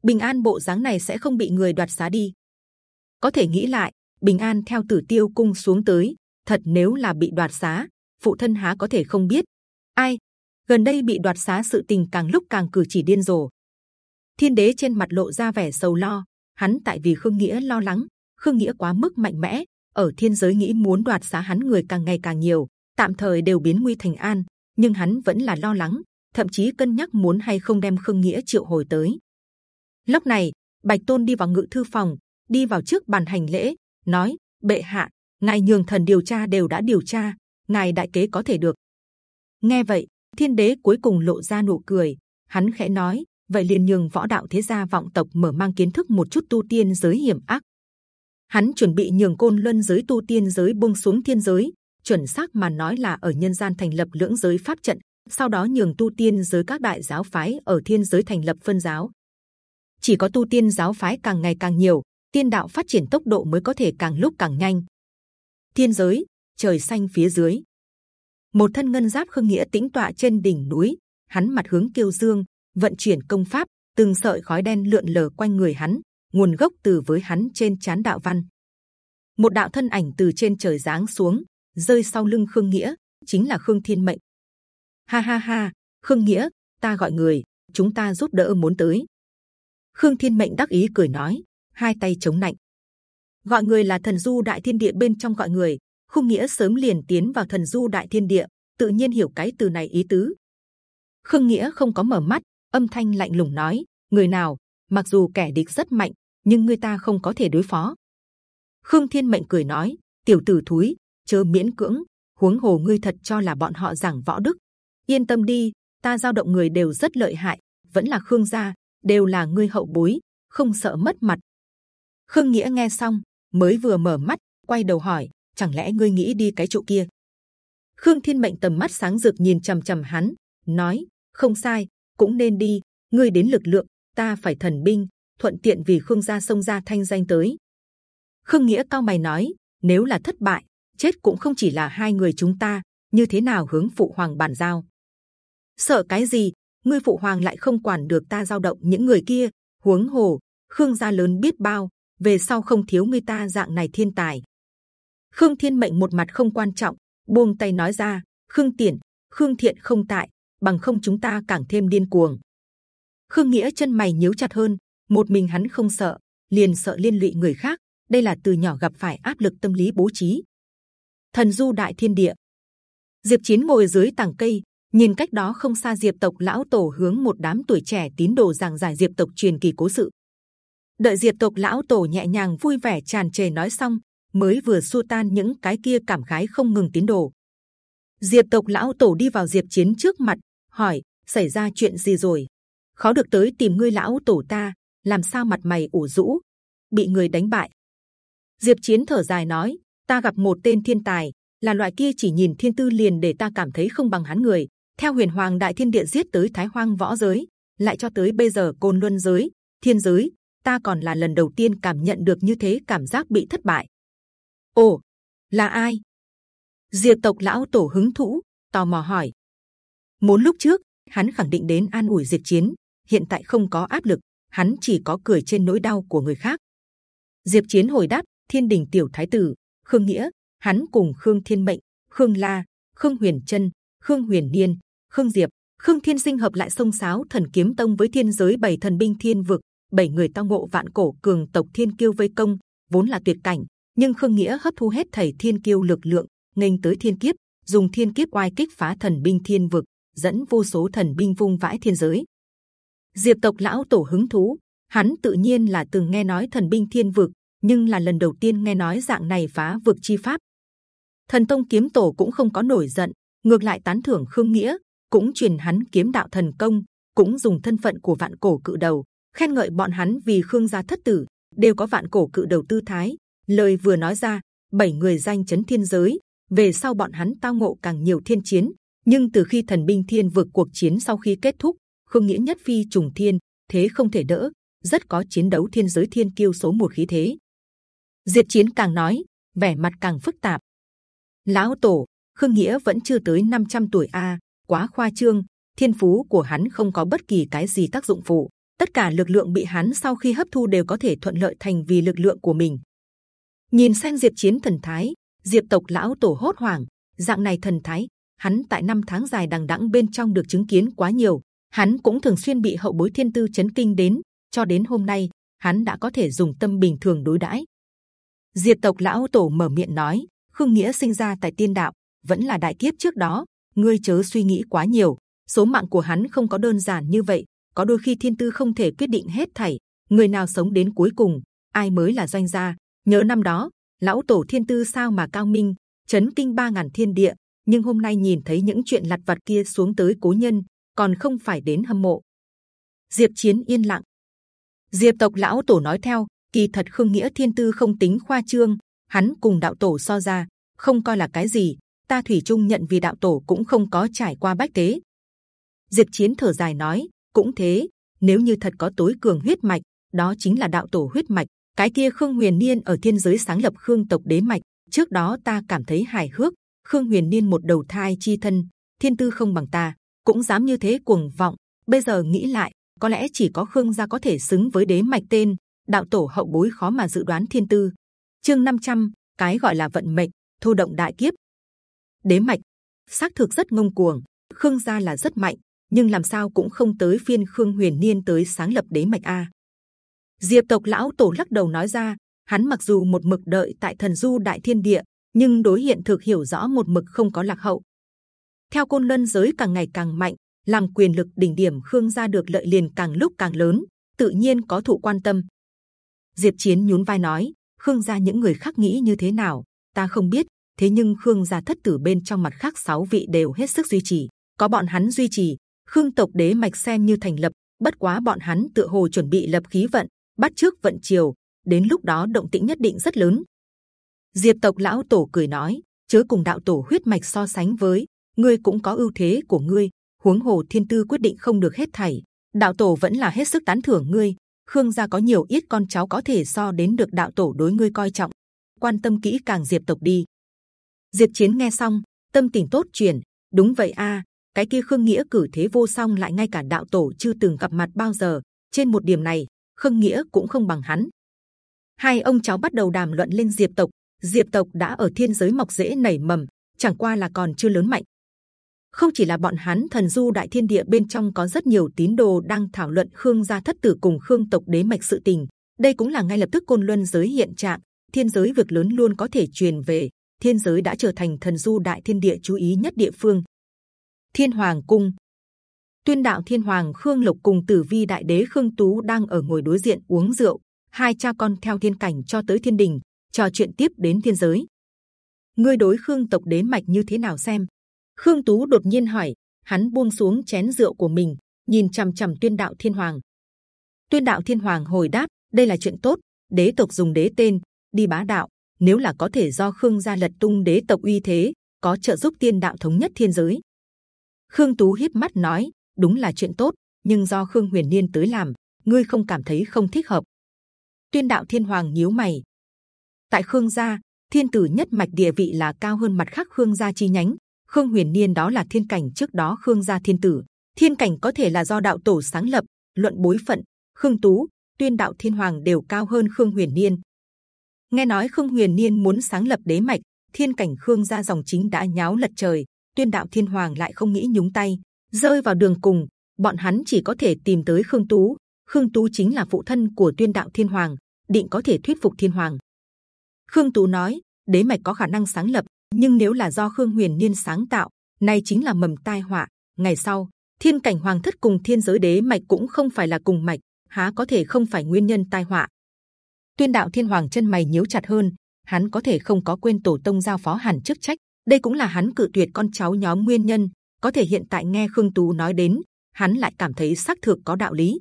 Bình an bộ dáng này sẽ không bị người đoạt xá đi. Có thể nghĩ lại, bình an theo tử tiêu cung xuống tới, thật nếu là bị đoạt xá phụ thân há có thể không biết. Ai? Gần đây bị đoạt xá sự tình càng lúc càng cử chỉ điên rồ. Thiên đế trên mặt lộ ra vẻ sầu lo. Hắn tại vì khương nghĩa lo lắng. Khương nghĩa quá mức mạnh mẽ. Ở thiên giới nghĩ muốn đoạt xá hắn người càng ngày càng nhiều. Tạm thời đều biến nguy thành an. Nhưng hắn vẫn là lo lắng. Thậm chí cân nhắc muốn hay không đem khương nghĩa triệu hồi tới. Lúc này, bạch tôn đi vào ngự thư phòng, đi vào trước bàn hành lễ, nói, bệ hạ, ngài nhường thần điều tra đều đã điều tra ngài đại kế có thể được. Nghe vậy, thiên đế cuối cùng lộ ra nụ cười. Hắn khẽ nói, vậy liền nhường võ đạo thế gia vọng tộc mở mang kiến thức một chút tu tiên giới hiểm ác. Hắn chuẩn bị nhường côn luân giới tu tiên giới buông xuống thiên giới. Chuẩn xác mà nói là ở nhân gian thành lập lưỡng giới pháp trận, sau đó nhường tu tiên giới các đại giáo phái ở thiên giới thành lập phân giáo. Chỉ có tu tiên giáo phái càng ngày càng nhiều, tiên đạo phát triển tốc độ mới có thể càng lúc càng nhanh. Thiên giới trời xanh phía dưới. Một thân ngân giáp khương nghĩa tĩnh tọa trên đỉnh núi, hắn mặt hướng kiêu dương, vận chuyển công pháp, từng sợi khói đen lượn lờ quanh người hắn, nguồn gốc từ với hắn trên chán đạo văn. Một đạo thân ảnh từ trên trời giáng xuống, rơi sau lưng khương nghĩa, chính là khương thiên mệnh. Ha ha ha, khương nghĩa, ta gọi người, chúng ta giúp đỡ muốn tới. Khương thiên mệnh đắc ý cười nói, hai tay chống nạnh. gọi người là thần du đại thiên địa bên trong gọi người khung nghĩa sớm liền tiến vào thần du đại thiên địa, tự nhiên hiểu cái từ này ý tứ. Khương nghĩa không có mở mắt, âm thanh lạnh lùng nói, người nào, mặc dù kẻ địch rất mạnh, nhưng người ta không có thể đối phó. Khương thiên mệnh cười nói, tiểu tử thúi, chớ miễn cưỡng, huống hồ ngươi thật cho là bọn họ giảng võ đức. Yên tâm đi, ta giao động người đều rất lợi hại, vẫn là khương gia, đều là ngươi hậu bối, không sợ mất mặt. Khương nghĩa nghe xong, mới vừa mở mắt, quay đầu hỏi chẳng lẽ ngươi nghĩ đi cái chỗ kia? Khương thiên mệnh tầm mắt sáng rực nhìn c h ầ m c h ầ m hắn, nói, không sai, cũng nên đi, ngươi đến lực lượng, ta phải thần binh, thuận tiện vì khương gia sông ra thanh danh tới. Khương nghĩa cao mày nói, nếu là thất bại, chết cũng không chỉ là hai người chúng ta, như thế nào hướng phụ hoàng bàn giao? Sợ cái gì, ngươi phụ hoàng lại không quản được ta giao động những người kia, huống hồ, khương gia lớn biết bao, về sau không thiếu ngươi ta dạng này thiên tài. Khương Thiên mệnh một mặt không quan trọng, buông tay nói ra: Khương Tiển, Khương Thiện không tại, bằng không chúng ta càng thêm điên cuồng. Khương Nghĩa chân mày nhíu chặt hơn, một mình hắn không sợ, liền sợ liên lụy người khác. Đây là từ nhỏ gặp phải áp lực tâm lý bố trí. Thần du đại thiên địa, Diệp Chiến ngồi dưới tảng cây, nhìn cách đó không xa Diệp tộc lão tổ hướng một đám tuổi trẻ tín đồ giảng giải Diệp tộc truyền kỳ cố sự. Đợi Diệp tộc lão tổ nhẹ nhàng vui vẻ tràn trề nói xong, mới vừa xua tan những cái kia cảm khái không ngừng tiến đồ. Diệp tộc lão tổ đi vào Diệp Chiến trước mặt, hỏi: xảy ra chuyện gì rồi? Khó được tới tìm ngươi lão tổ ta, làm sao mặt mày ủ rũ, bị người đánh bại? Diệp Chiến thở dài nói: ta gặp một tên thiên tài, là loại kia chỉ nhìn thiên tư liền để ta cảm thấy không bằng hắn người. Theo Huyền Hoàng Đại Thiên địa giết tới Thái Hoang võ giới, lại cho tới bây giờ côn luân giới, thiên giới, ta còn là lần đầu tiên cảm nhận được như thế cảm giác bị thất bại. Ồ, là ai? Diệp tộc lão tổ hứng thú, tò mò hỏi. Muốn lúc trước, hắn khẳng định đến an ủi Diệp Chiến. Hiện tại không có áp lực, hắn chỉ có cười trên nỗi đau của người khác. Diệp Chiến hồi đáp: Thiên đình tiểu thái tử Khương Nghĩa, hắn cùng Khương Thiên Mệnh, Khương La, Khương Huyền Trân, Khương Huyền Niên, Khương Diệp, Khương Thiên Sinh hợp lại sông sáo thần kiếm tông với thiên giới bảy thần binh thiên vực, bảy người tao ngộ vạn cổ cường tộc thiên kiêu vây công, vốn là tuyệt cảnh, nhưng khương nghĩa hấp thu hết thảy thiên kiêu lực lượng, nghênh tới thiên kiếp, dùng thiên kiếp oai kích phá thần binh thiên vực, dẫn vô số thần binh vung vãi thiên giới. Diệp tộc lão tổ hứng thú, hắn tự nhiên là từng nghe nói thần binh thiên vực, nhưng là lần đầu tiên nghe nói dạng này phá vực chi pháp. Thần tông kiếm tổ cũng không có nổi giận, ngược lại tán thưởng khương nghĩa, cũng truyền hắn kiếm đạo thần công, cũng dùng thân phận của vạn cổ cự đầu, khen ngợi bọn hắn vì khương gia thất tử, đều có vạn cổ cự đầu tư thái lời vừa nói ra, bảy người danh chấn thiên giới. Về sau bọn hắn tao ngộ càng nhiều thiên chiến. Nhưng từ khi thần binh thiên vực cuộc chiến sau khi kết thúc không nghĩa nhất phi trùng thiên, thế không thể đỡ. Rất có chiến đấu thiên giới thiên kiêu số một khí thế. Diệt chiến càng nói, vẻ mặt càng phức tạp. Lão tổ, khương nghĩa vẫn chưa tới 500 tuổi a, quá khoa trương. Thiên phú của hắn không có bất kỳ cái gì tác dụng phụ. Tất cả lực lượng bị hắn sau khi hấp thu đều có thể thuận lợi thành vì lực lượng của mình nhìn xem diệp chiến thần thái diệp tộc lão tổ hốt hoảng dạng này thần thái hắn tại năm tháng dài đằng đẵng bên trong được chứng kiến quá nhiều, hắn cũng thường xuyên bị hậu bối thiên tư chấn kinh đến, cho đến hôm nay hắn đã có thể dùng tâm bình thường đối đãi. Diệp tộc lão tổ mở miệng nói, Khương Nghĩa sinh ra tại tiên đạo, vẫn là đại kiếp trước đó, ngươi chớ suy nghĩ quá nhiều. Số mạng của hắn không có đơn giản như vậy, có đôi khi thiên tư không thể quyết định hết thảy. Người nào sống đến cuối cùng, ai mới là doanh gia. Nhớ năm đó, lão tổ thiên tư sao mà cao minh, chấn kinh ba ngàn thiên địa. Nhưng hôm nay nhìn thấy những chuyện lặt vặt kia xuống tới cố nhân, còn không phải đến hâm mộ. Diệp Chiến yên lặng. Diệp tộc lão tổ nói theo, kỳ thật khương nghĩa thiên tư không tính khoa trương, hắn cùng đạo tổ so ra không coi là cái gì. Ta thủy chung nhận vì đạo tổ cũng không có trải qua bách tế. Diệp Chiến thở dài nói, cũng thế. Nếu như thật có tối cường huyết mạch, đó chính là đạo tổ huyết mạch. Cái kia Khương Huyền Niên ở thiên giới sáng lập Khương tộc đế mạch. Trước đó ta cảm thấy hài hước. Khương Huyền Niên một đầu thai chi thân, thiên tư không bằng ta, cũng dám như thế cuồng vọng. Bây giờ nghĩ lại, có lẽ chỉ có Khương gia có thể xứng với đế mạch tên. Đạo tổ hậu bối khó mà dự đoán thiên tư. Chương 500, cái gọi là vận mệnh, thu động đại kiếp. Đế mạch, xác thực rất ngông cuồng. Khương gia là rất mạnh, nhưng làm sao cũng không tới phiên Khương Huyền Niên tới sáng lập đế mạch a. Diệp tộc lão tổ lắc đầu nói ra, hắn mặc dù một mực đợi tại thần du đại thiên địa, nhưng đối hiện thực hiểu rõ một mực không có lạc hậu. Theo côn luân giới càng ngày càng mạnh, làm quyền lực đỉnh điểm Khương gia được lợi liền càng lúc càng lớn, tự nhiên có thụ quan tâm. Diệp Chiến nhún vai nói, Khương gia những người khác nghĩ như thế nào, ta không biết. Thế nhưng Khương gia thất tử bên trong mặt khác sáu vị đều hết sức duy trì, có bọn hắn duy trì, Khương tộc đế mạch xem như thành lập. Bất quá bọn hắn tựa hồ chuẩn bị lập khí vận, bắt trước vận chiều. Đến lúc đó động tĩnh nhất định rất lớn. Diệp tộc lão tổ cười nói, chớ cùng đạo tổ huyết mạch so sánh với, ngươi cũng có ưu thế của ngươi. Huống hồ thiên tư quyết định không được hết thảy, đạo tổ vẫn là hết sức tán thưởng ngươi. Khương gia có nhiều ít con cháu có thể so đến được đạo tổ đối ngươi coi trọng, quan tâm kỹ càng diệp tộc đi. Diệp Chiến nghe xong, tâm tình tốt chuyển. Đúng vậy a, cái kia Khương Nghĩa cử thế vô song lại ngay cả đạo tổ chưa từng gặp mặt bao giờ. Trên một điểm này, Khương Nghĩa cũng không bằng hắn. Hai ông cháu bắt đầu đàm luận lên Diệp tộc. Diệp tộc đã ở thiên giới mọc rễ nảy mầm, chẳng qua là còn chưa lớn mạnh. Không chỉ là bọn hắn thần du đại thiên địa bên trong có rất nhiều tín đồ đang thảo luận Khương gia thất tử cùng Khương tộc đế mạch sự tình. Đây cũng là ngay lập tức côn luân giới hiện trạng. Thiên giới việc lớn luôn có thể truyền về. Thiên giới đã trở thành thần du đại thiên địa chú ý nhất địa phương. Thiên Hoàng cung, Tuyên đạo Thiên Hoàng Khương Lục cùng Tử Vi Đại Đế Khương Tú đang ở ngồi đối diện uống rượu. Hai cha con theo thiên cảnh cho tới thiên đình, trò chuyện tiếp đến thiên giới. Ngươi đối Khương tộc đế mạch như thế nào xem? Khương Tú đột nhiên hỏi. Hắn buông xuống chén rượu của mình, nhìn c h ầ m c h ầ m Tuyên đạo Thiên Hoàng. Tuyên đạo Thiên Hoàng hồi đáp: đây là chuyện tốt. Đế tộc dùng đế tên đi bá đạo. Nếu là có thể do Khương gia lật tung đế tộc uy thế, có trợ giúp tiên đạo thống nhất thiên giới. Khương Tú hiếp mắt nói: đúng là chuyện tốt, nhưng do Khương Huyền Niên tới làm, ngươi không cảm thấy không thích hợp. Tuyên đạo Thiên Hoàng nhíu mày. Tại Khương gia, thiên tử nhất mạch địa vị là cao hơn mặt khác Khương gia chi nhánh, Khương Huyền Niên đó là thiên cảnh trước đó Khương gia thiên tử, thiên cảnh có thể là do đạo tổ sáng lập. Luận bối phận, Khương Tú, Tuyên đạo Thiên Hoàng đều cao hơn Khương Huyền Niên. Nghe nói Khương Huyền Niên muốn sáng lập đế mạch, thiên cảnh Khương gia dòng chính đã nháo lật trời. Tuyên đạo Thiên Hoàng lại không nghĩ nhúng tay, rơi vào đường cùng. Bọn hắn chỉ có thể tìm tới Khương Tú. Khương Tú chính là phụ thân của Tuyên đạo Thiên Hoàng, định có thể thuyết phục Thiên Hoàng. Khương Tú nói, đế mạch có khả năng sáng lập, nhưng nếu là do khương huyền niên sáng tạo nay chính là mầm tai họa ngày sau thiên cảnh hoàng thất cùng thiên giới đế mạch cũng không phải là cùng mạch há có thể không phải nguyên nhân tai họa tuyên đạo thiên hoàng chân mày nhíu chặt hơn hắn có thể không có quên tổ tông giao phó hẳn chức trách đây cũng là hắn cự tuyệt con cháu nhóm nguyên nhân có thể hiện tại nghe khương tú nói đến, hắn lại cảm thấy xác thực có đạo lý.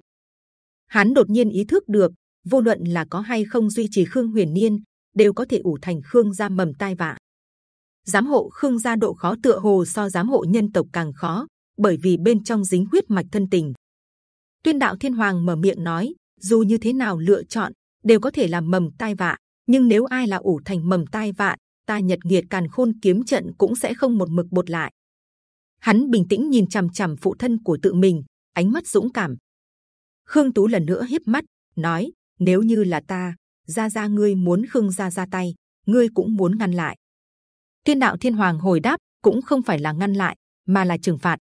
Hắn đột nhiên ý thức được, vô luận là có hay không duy trì khương huyền niên, đều có thể ủ thành khương gia mầm tai vạ. Giám hộ khương gia độ khó tựa hồ so giám hộ nhân tộc càng khó, bởi vì bên trong dính huyết mạch thân tình. Tuyên đạo thiên hoàng mở miệng nói, dù như thế nào lựa chọn, đều có thể làm mầm tai vạ, nhưng nếu ai là ủ thành mầm tai vạ, ta nhật nghiệt càn khôn kiếm trận cũng sẽ không một mực bột lại hắn bình tĩnh nhìn c h ầ m c h ầ m phụ thân của tự mình ánh mắt dũng cảm khương tú lần nữa hiếp mắt nói nếu như là ta gia gia ngươi muốn khương gia ra tay ngươi cũng muốn ngăn lại Thiên đạo Thiên Hoàng hồi đáp, cũng không phải là ngăn lại, mà là trừng phạt.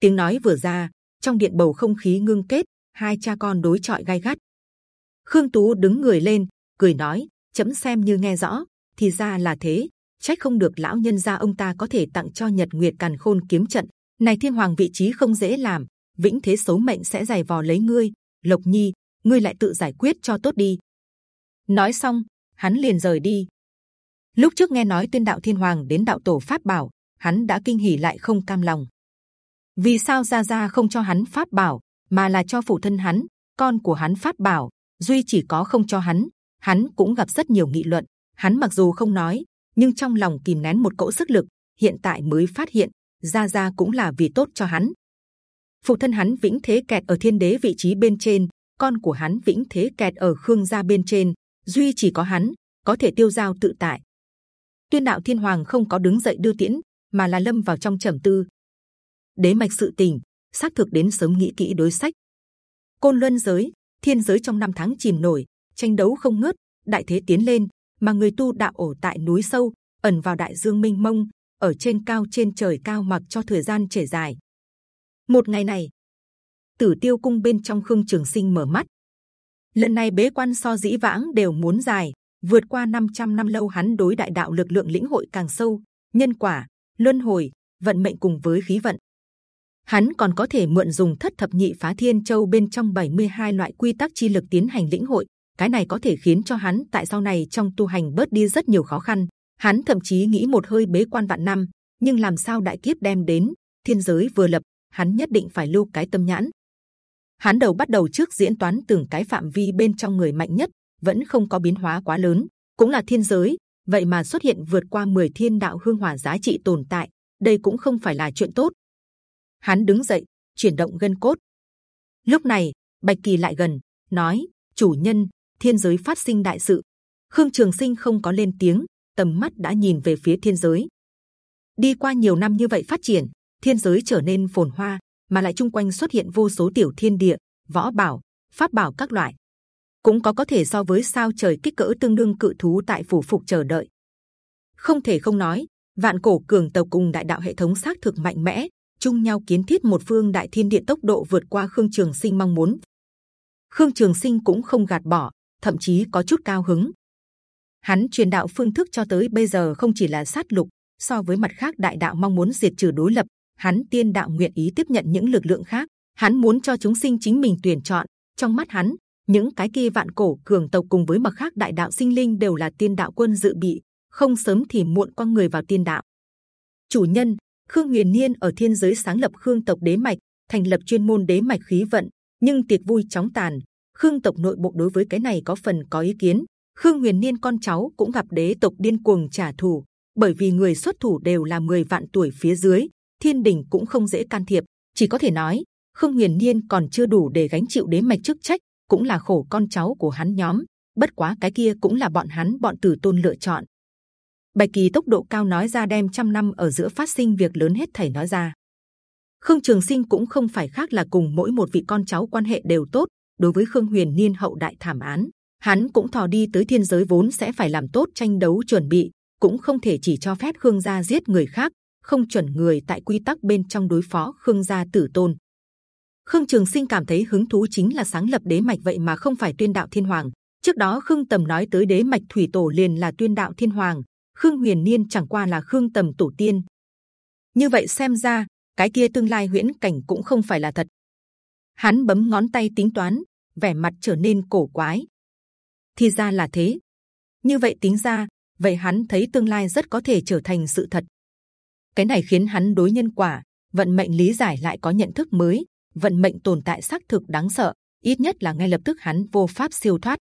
Tiếng nói vừa ra, trong điện bầu không khí ngưng kết, hai cha con đối chọi gai gắt. Khương Tú đứng người lên, cười nói: chấm xem như nghe rõ, thì ra là thế. Trách không được lão nhân gia ông ta có thể tặng cho Nhật Nguyệt Càn Khôn kiếm trận. Này Thiên Hoàng vị trí không dễ làm, vĩnh thế số mệnh sẽ giày vò lấy ngươi. Lộc Nhi, ngươi lại tự giải quyết cho tốt đi. Nói xong, hắn liền rời đi. Lúc trước nghe nói tuyên đạo Thiên Hoàng đến đạo tổ pháp bảo, hắn đã kinh hỉ lại không cam lòng. Vì sao Gia Gia không cho hắn pháp bảo, mà là cho phụ thân hắn, con của hắn pháp bảo? Duy chỉ có không cho hắn, hắn cũng gặp rất nhiều nghị luận. Hắn mặc dù không nói, nhưng trong lòng kìm nén một cỗ sức lực. Hiện tại mới phát hiện, Gia Gia cũng là vì tốt cho hắn. Phụ thân hắn vĩnh thế kẹt ở thiên đế vị trí bên trên, con của hắn vĩnh thế kẹt ở khương gia bên trên. Duy chỉ có hắn có thể tiêu giao tự tại. Tuyên đạo thiên hoàng không có đứng dậy đưa tiễn, mà là lâm vào trong trầm tư. Đế mạch sự tình, xác thực đến sớm nghĩ kỹ đối sách. Côn luân giới, thiên giới trong năm tháng chìm nổi, tranh đấu không ngớt, đại thế tiến lên, mà người tu đạo ổ tại núi sâu, ẩn vào đại dương minh mông, ở trên cao trên trời cao mặc cho thời gian trải dài. Một ngày này, Tử Tiêu cung bên trong khương trường sinh mở mắt. Lần này bế quan so dĩ vãng đều muốn dài, vượt qua 500 năm lâu hắn đối đại đạo lực lượng lĩnh hội càng sâu, nhân quả, luân hồi, vận mệnh cùng với khí vận. Hắn còn có thể mượn dùng thất thập nhị phá thiên châu bên trong 72 loại quy tắc chi lực tiến hành lĩnh hội. Cái này có thể khiến cho hắn tại sau này trong tu hành bớt đi rất nhiều khó khăn. Hắn thậm chí nghĩ một hơi bế quan vạn năm, nhưng làm sao đại kiếp đem đến, thiên giới vừa lập, hắn nhất định phải lưu cái tâm nhãn. Hắn đầu bắt đầu trước diễn toán từng cái phạm vi bên trong người mạnh nhất, vẫn không có biến hóa quá lớn, cũng là thiên giới. Vậy mà xuất hiện vượt qua 10 thiên đạo hương hỏa giá trị tồn tại, đây cũng không phải là chuyện tốt. Hắn đứng dậy, chuyển động gân cốt. Lúc này, Bạch Kỳ lại gần, nói: chủ nhân, thiên giới phát sinh đại sự. Khương Trường Sinh không có lên tiếng, tầm mắt đã nhìn về phía thiên giới. Đi qua nhiều năm như vậy phát triển, thiên giới trở nên phồn hoa, mà lại chung quanh xuất hiện vô số tiểu thiên địa, võ bảo, pháp bảo các loại, cũng có có thể so với sao trời kích cỡ tương đương cự thú tại phủ phục chờ đợi. Không thể không nói, vạn cổ cường tộc cùng đại đạo hệ thống xác thực mạnh mẽ, chung nhau kiến thiết một phương đại thiên địa tốc độ vượt qua khương trường sinh mong muốn. Khương Trường Sinh cũng không gạt bỏ, thậm chí có chút cao hứng. Hắn truyền đạo phương thức cho tới bây giờ không chỉ là sát lục, so với mặt khác đại đạo mong muốn diệt trừ đối lập, hắn tiên đạo nguyện ý tiếp nhận những lực lượng khác. Hắn muốn cho chúng sinh chính mình tuyển chọn. Trong mắt hắn, những cái kia vạn cổ cường tộc cùng với mặt khác đại đạo sinh linh đều là tiên đạo quân dự bị, không sớm thì muộn con người vào tiên đạo. Chủ nhân Khương Huyền Niên ở thiên giới sáng lập Khương tộc đế mạch, thành lập chuyên môn đế mạch khí vận, nhưng tiệc vui chóng tàn. Khương tộc nội bộ đối với cái này có phần có ý kiến. Khương Huyền Niên con cháu cũng gặp đế tộc điên cuồng trả thù, bởi vì người xuất thủ đều là 10 vạn tuổi phía dưới, thiên đình cũng không dễ can thiệp. Chỉ có thể nói Khương Huyền Niên còn chưa đủ để gánh chịu đế mạch chức trách, cũng là khổ con cháu của hắn nhóm. Bất quá cái kia cũng là bọn hắn bọn tử tôn lựa chọn. Bạch kỳ tốc độ cao nói ra đem trăm năm ở giữa phát sinh việc lớn hết thảy nói ra. Khương Trường Sinh cũng không phải khác là cùng mỗi một vị con cháu quan hệ đều tốt. Đối với Khương Huyền Niên hậu đại thảm án, hắn cũng thò đi tới thiên giới vốn sẽ phải làm tốt tranh đấu chuẩn bị, cũng không thể chỉ cho phép Khương gia giết người khác, không chuẩn người tại quy tắc bên trong đối phó Khương gia tử tôn. Khương Trường Sinh cảm thấy hứng thú chính là sáng lập đế mạch vậy mà không phải tuyên đạo thiên hoàng. Trước đó Khương Tầm nói tới đế mạch thủy tổ liền là tuyên đạo thiên hoàng, Khương Huyền Niên chẳng qua là Khương Tầm tổ tiên. Như vậy xem ra cái kia tương lai huyễn cảnh cũng không phải là thật. Hắn bấm ngón tay tính toán, vẻ mặt trở nên cổ quái. Thì ra là thế. Như vậy tính ra, vậy hắn thấy tương lai rất có thể trở thành sự thật. Cái này khiến hắn đối nhân quả, vận mệnh lý giải lại có nhận thức mới vận mệnh tồn tại xác thực đáng sợ ít nhất là ngay lập tức hắn vô pháp siêu thoát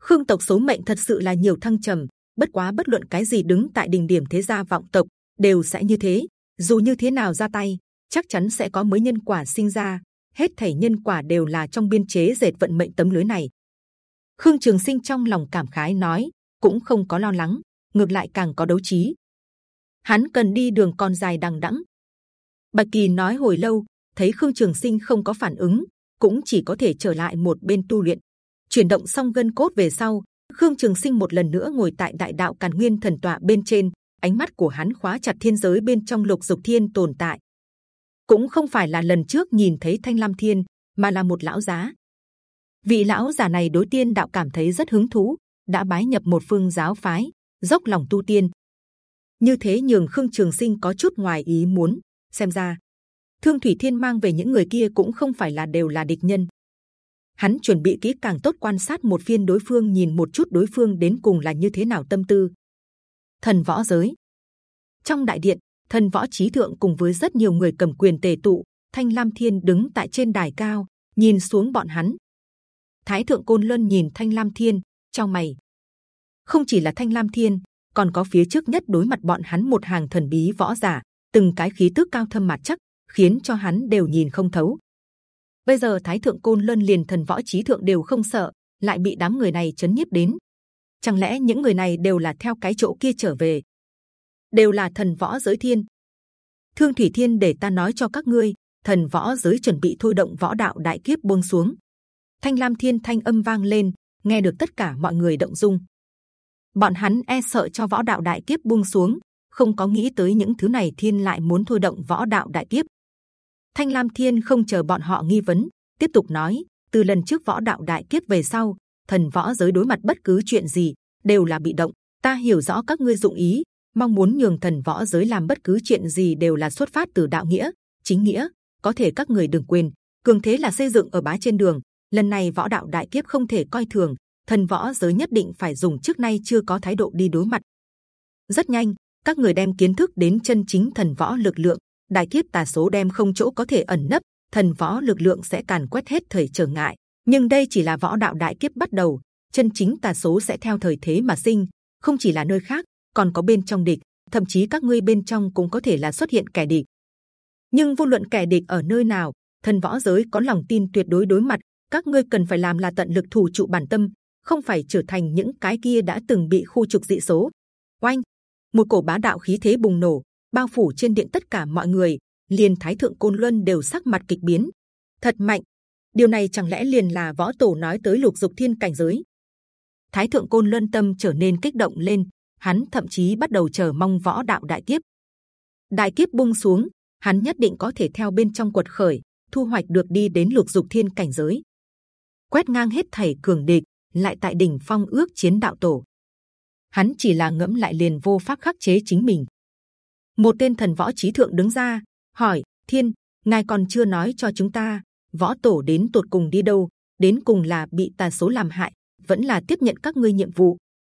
khương tộc số mệnh thật sự là nhiều thăng trầm bất quá bất luận cái gì đứng tại đỉnh điểm thế gia vọng tộc đều sẽ như thế dù như thế nào ra tay chắc chắn sẽ có mới nhân quả sinh ra hết thảy nhân quả đều là trong biên chế dệt vận mệnh tấm lưới này. Khương trường sinh trong lòng cảm khái nói, cũng không có lo lắng, ngược lại càng có đấu trí. Hắn cần đi đường còn dài đằng đẵng. Bạch kỳ nói hồi lâu, thấy khương trường sinh không có phản ứng, cũng chỉ có thể trở lại một bên tu luyện. Chuyển động xong gân cốt về sau, khương trường sinh một lần nữa ngồi tại đại đạo càn nguyên thần tọa bên trên, ánh mắt của hắn khóa chặt thiên giới bên trong lục dục thiên tồn tại. Cũng không phải là lần trước nhìn thấy thanh lam thiên, mà là một lão giá. Vị lão già này đối tiên đạo cảm thấy rất hứng thú, đã bái nhập một phương giáo phái, dốc lòng tu tiên. Như thế nhường khương trường sinh có chút ngoài ý muốn. Xem ra, thương thủy thiên mang về những người kia cũng không phải là đều là địch nhân. Hắn chuẩn bị kỹ càng tốt quan sát một phiên đối phương, nhìn một chút đối phương đến cùng là như thế nào tâm tư. Thần võ giới trong đại điện, thần võ trí thượng cùng với rất nhiều người cầm quyền tề tụ, thanh lam thiên đứng tại trên đài cao, nhìn xuống bọn hắn. Thái thượng côn luân nhìn thanh lam thiên, trong mày. Không chỉ là thanh lam thiên, còn có phía trước nhất đối mặt bọn hắn một hàng thần bí võ giả, từng cái khí tức cao thâm mặt chắc, khiến cho hắn đều nhìn không thấu. Bây giờ Thái thượng côn luân liền thần võ trí thượng đều không sợ, lại bị đám người này chấn nhiếp đến. Chẳng lẽ những người này đều là theo cái chỗ kia trở về? Đều là thần võ giới thiên. Thương thủy thiên để ta nói cho các ngươi, thần võ giới chuẩn bị thôi động võ đạo đại kiếp buông xuống. Thanh lam thiên thanh âm vang lên, nghe được tất cả mọi người động dung. Bọn hắn e sợ cho võ đạo đại kiếp buông xuống, không có nghĩ tới những thứ này thiên lại muốn thôi động võ đạo đại kiếp. Thanh lam thiên không chờ bọn họ nghi vấn, tiếp tục nói: từ lần trước võ đạo đại kiếp về sau, thần võ giới đối mặt bất cứ chuyện gì đều là bị động. Ta hiểu rõ các ngươi dụng ý, mong muốn nhường thần võ giới làm bất cứ chuyện gì đều là xuất phát từ đạo nghĩa, chính nghĩa. Có thể các người đừng quên, cường thế là xây dựng ở bá trên đường. Lần này võ đạo đại kiếp không thể coi thường, thần võ giới nhất định phải dùng trước nay chưa có thái độ đi đối mặt. Rất nhanh, các người đem kiến thức đến chân chính thần võ lực lượng, đại kiếp tà số đem không chỗ có thể ẩn nấp, thần võ lực lượng sẽ càn quét hết thời trở ngại. Nhưng đây chỉ là võ đạo đại kiếp bắt đầu, chân chính tà số sẽ theo thời thế mà sinh, không chỉ là nơi khác, còn có bên trong địch, thậm chí các ngươi bên trong cũng có thể là xuất hiện kẻ địch. Nhưng vô luận kẻ địch ở nơi nào, thần võ giới có lòng tin tuyệt đối đối mặt. Các ngươi cần phải làm là tận lực thủ trụ bản tâm, không phải trở thành những cái kia đã từng bị khu trục dị số. Oanh, một cổ bá đạo khí thế bùng nổ, bao phủ trên điện tất cả mọi người, liền thái thượng côn luân đều sắc mặt kịch biến. Thật mạnh, điều này chẳng lẽ liền là võ tổ nói tới lục dục thiên cảnh giới? Thái thượng côn luân tâm trở nên kích động lên, hắn thậm chí bắt đầu chờ mong võ đạo đại kiếp. Đại kiếp buông xuống, hắn nhất định có thể theo bên trong quật khởi, thu hoạch được đi đến lục dục thiên cảnh giới, quét ngang hết thảy cường địch, lại tại đỉnh phong ước chiến đạo tổ. Hắn chỉ là ngẫm lại liền vô pháp khắc chế chính mình. Một tên thần võ trí thượng đứng ra hỏi: Thiên, ngài còn chưa nói cho chúng ta võ tổ đến tột cùng đi đâu? Đến cùng là bị tà số làm hại, vẫn là tiếp nhận các ngươi nhiệm vụ?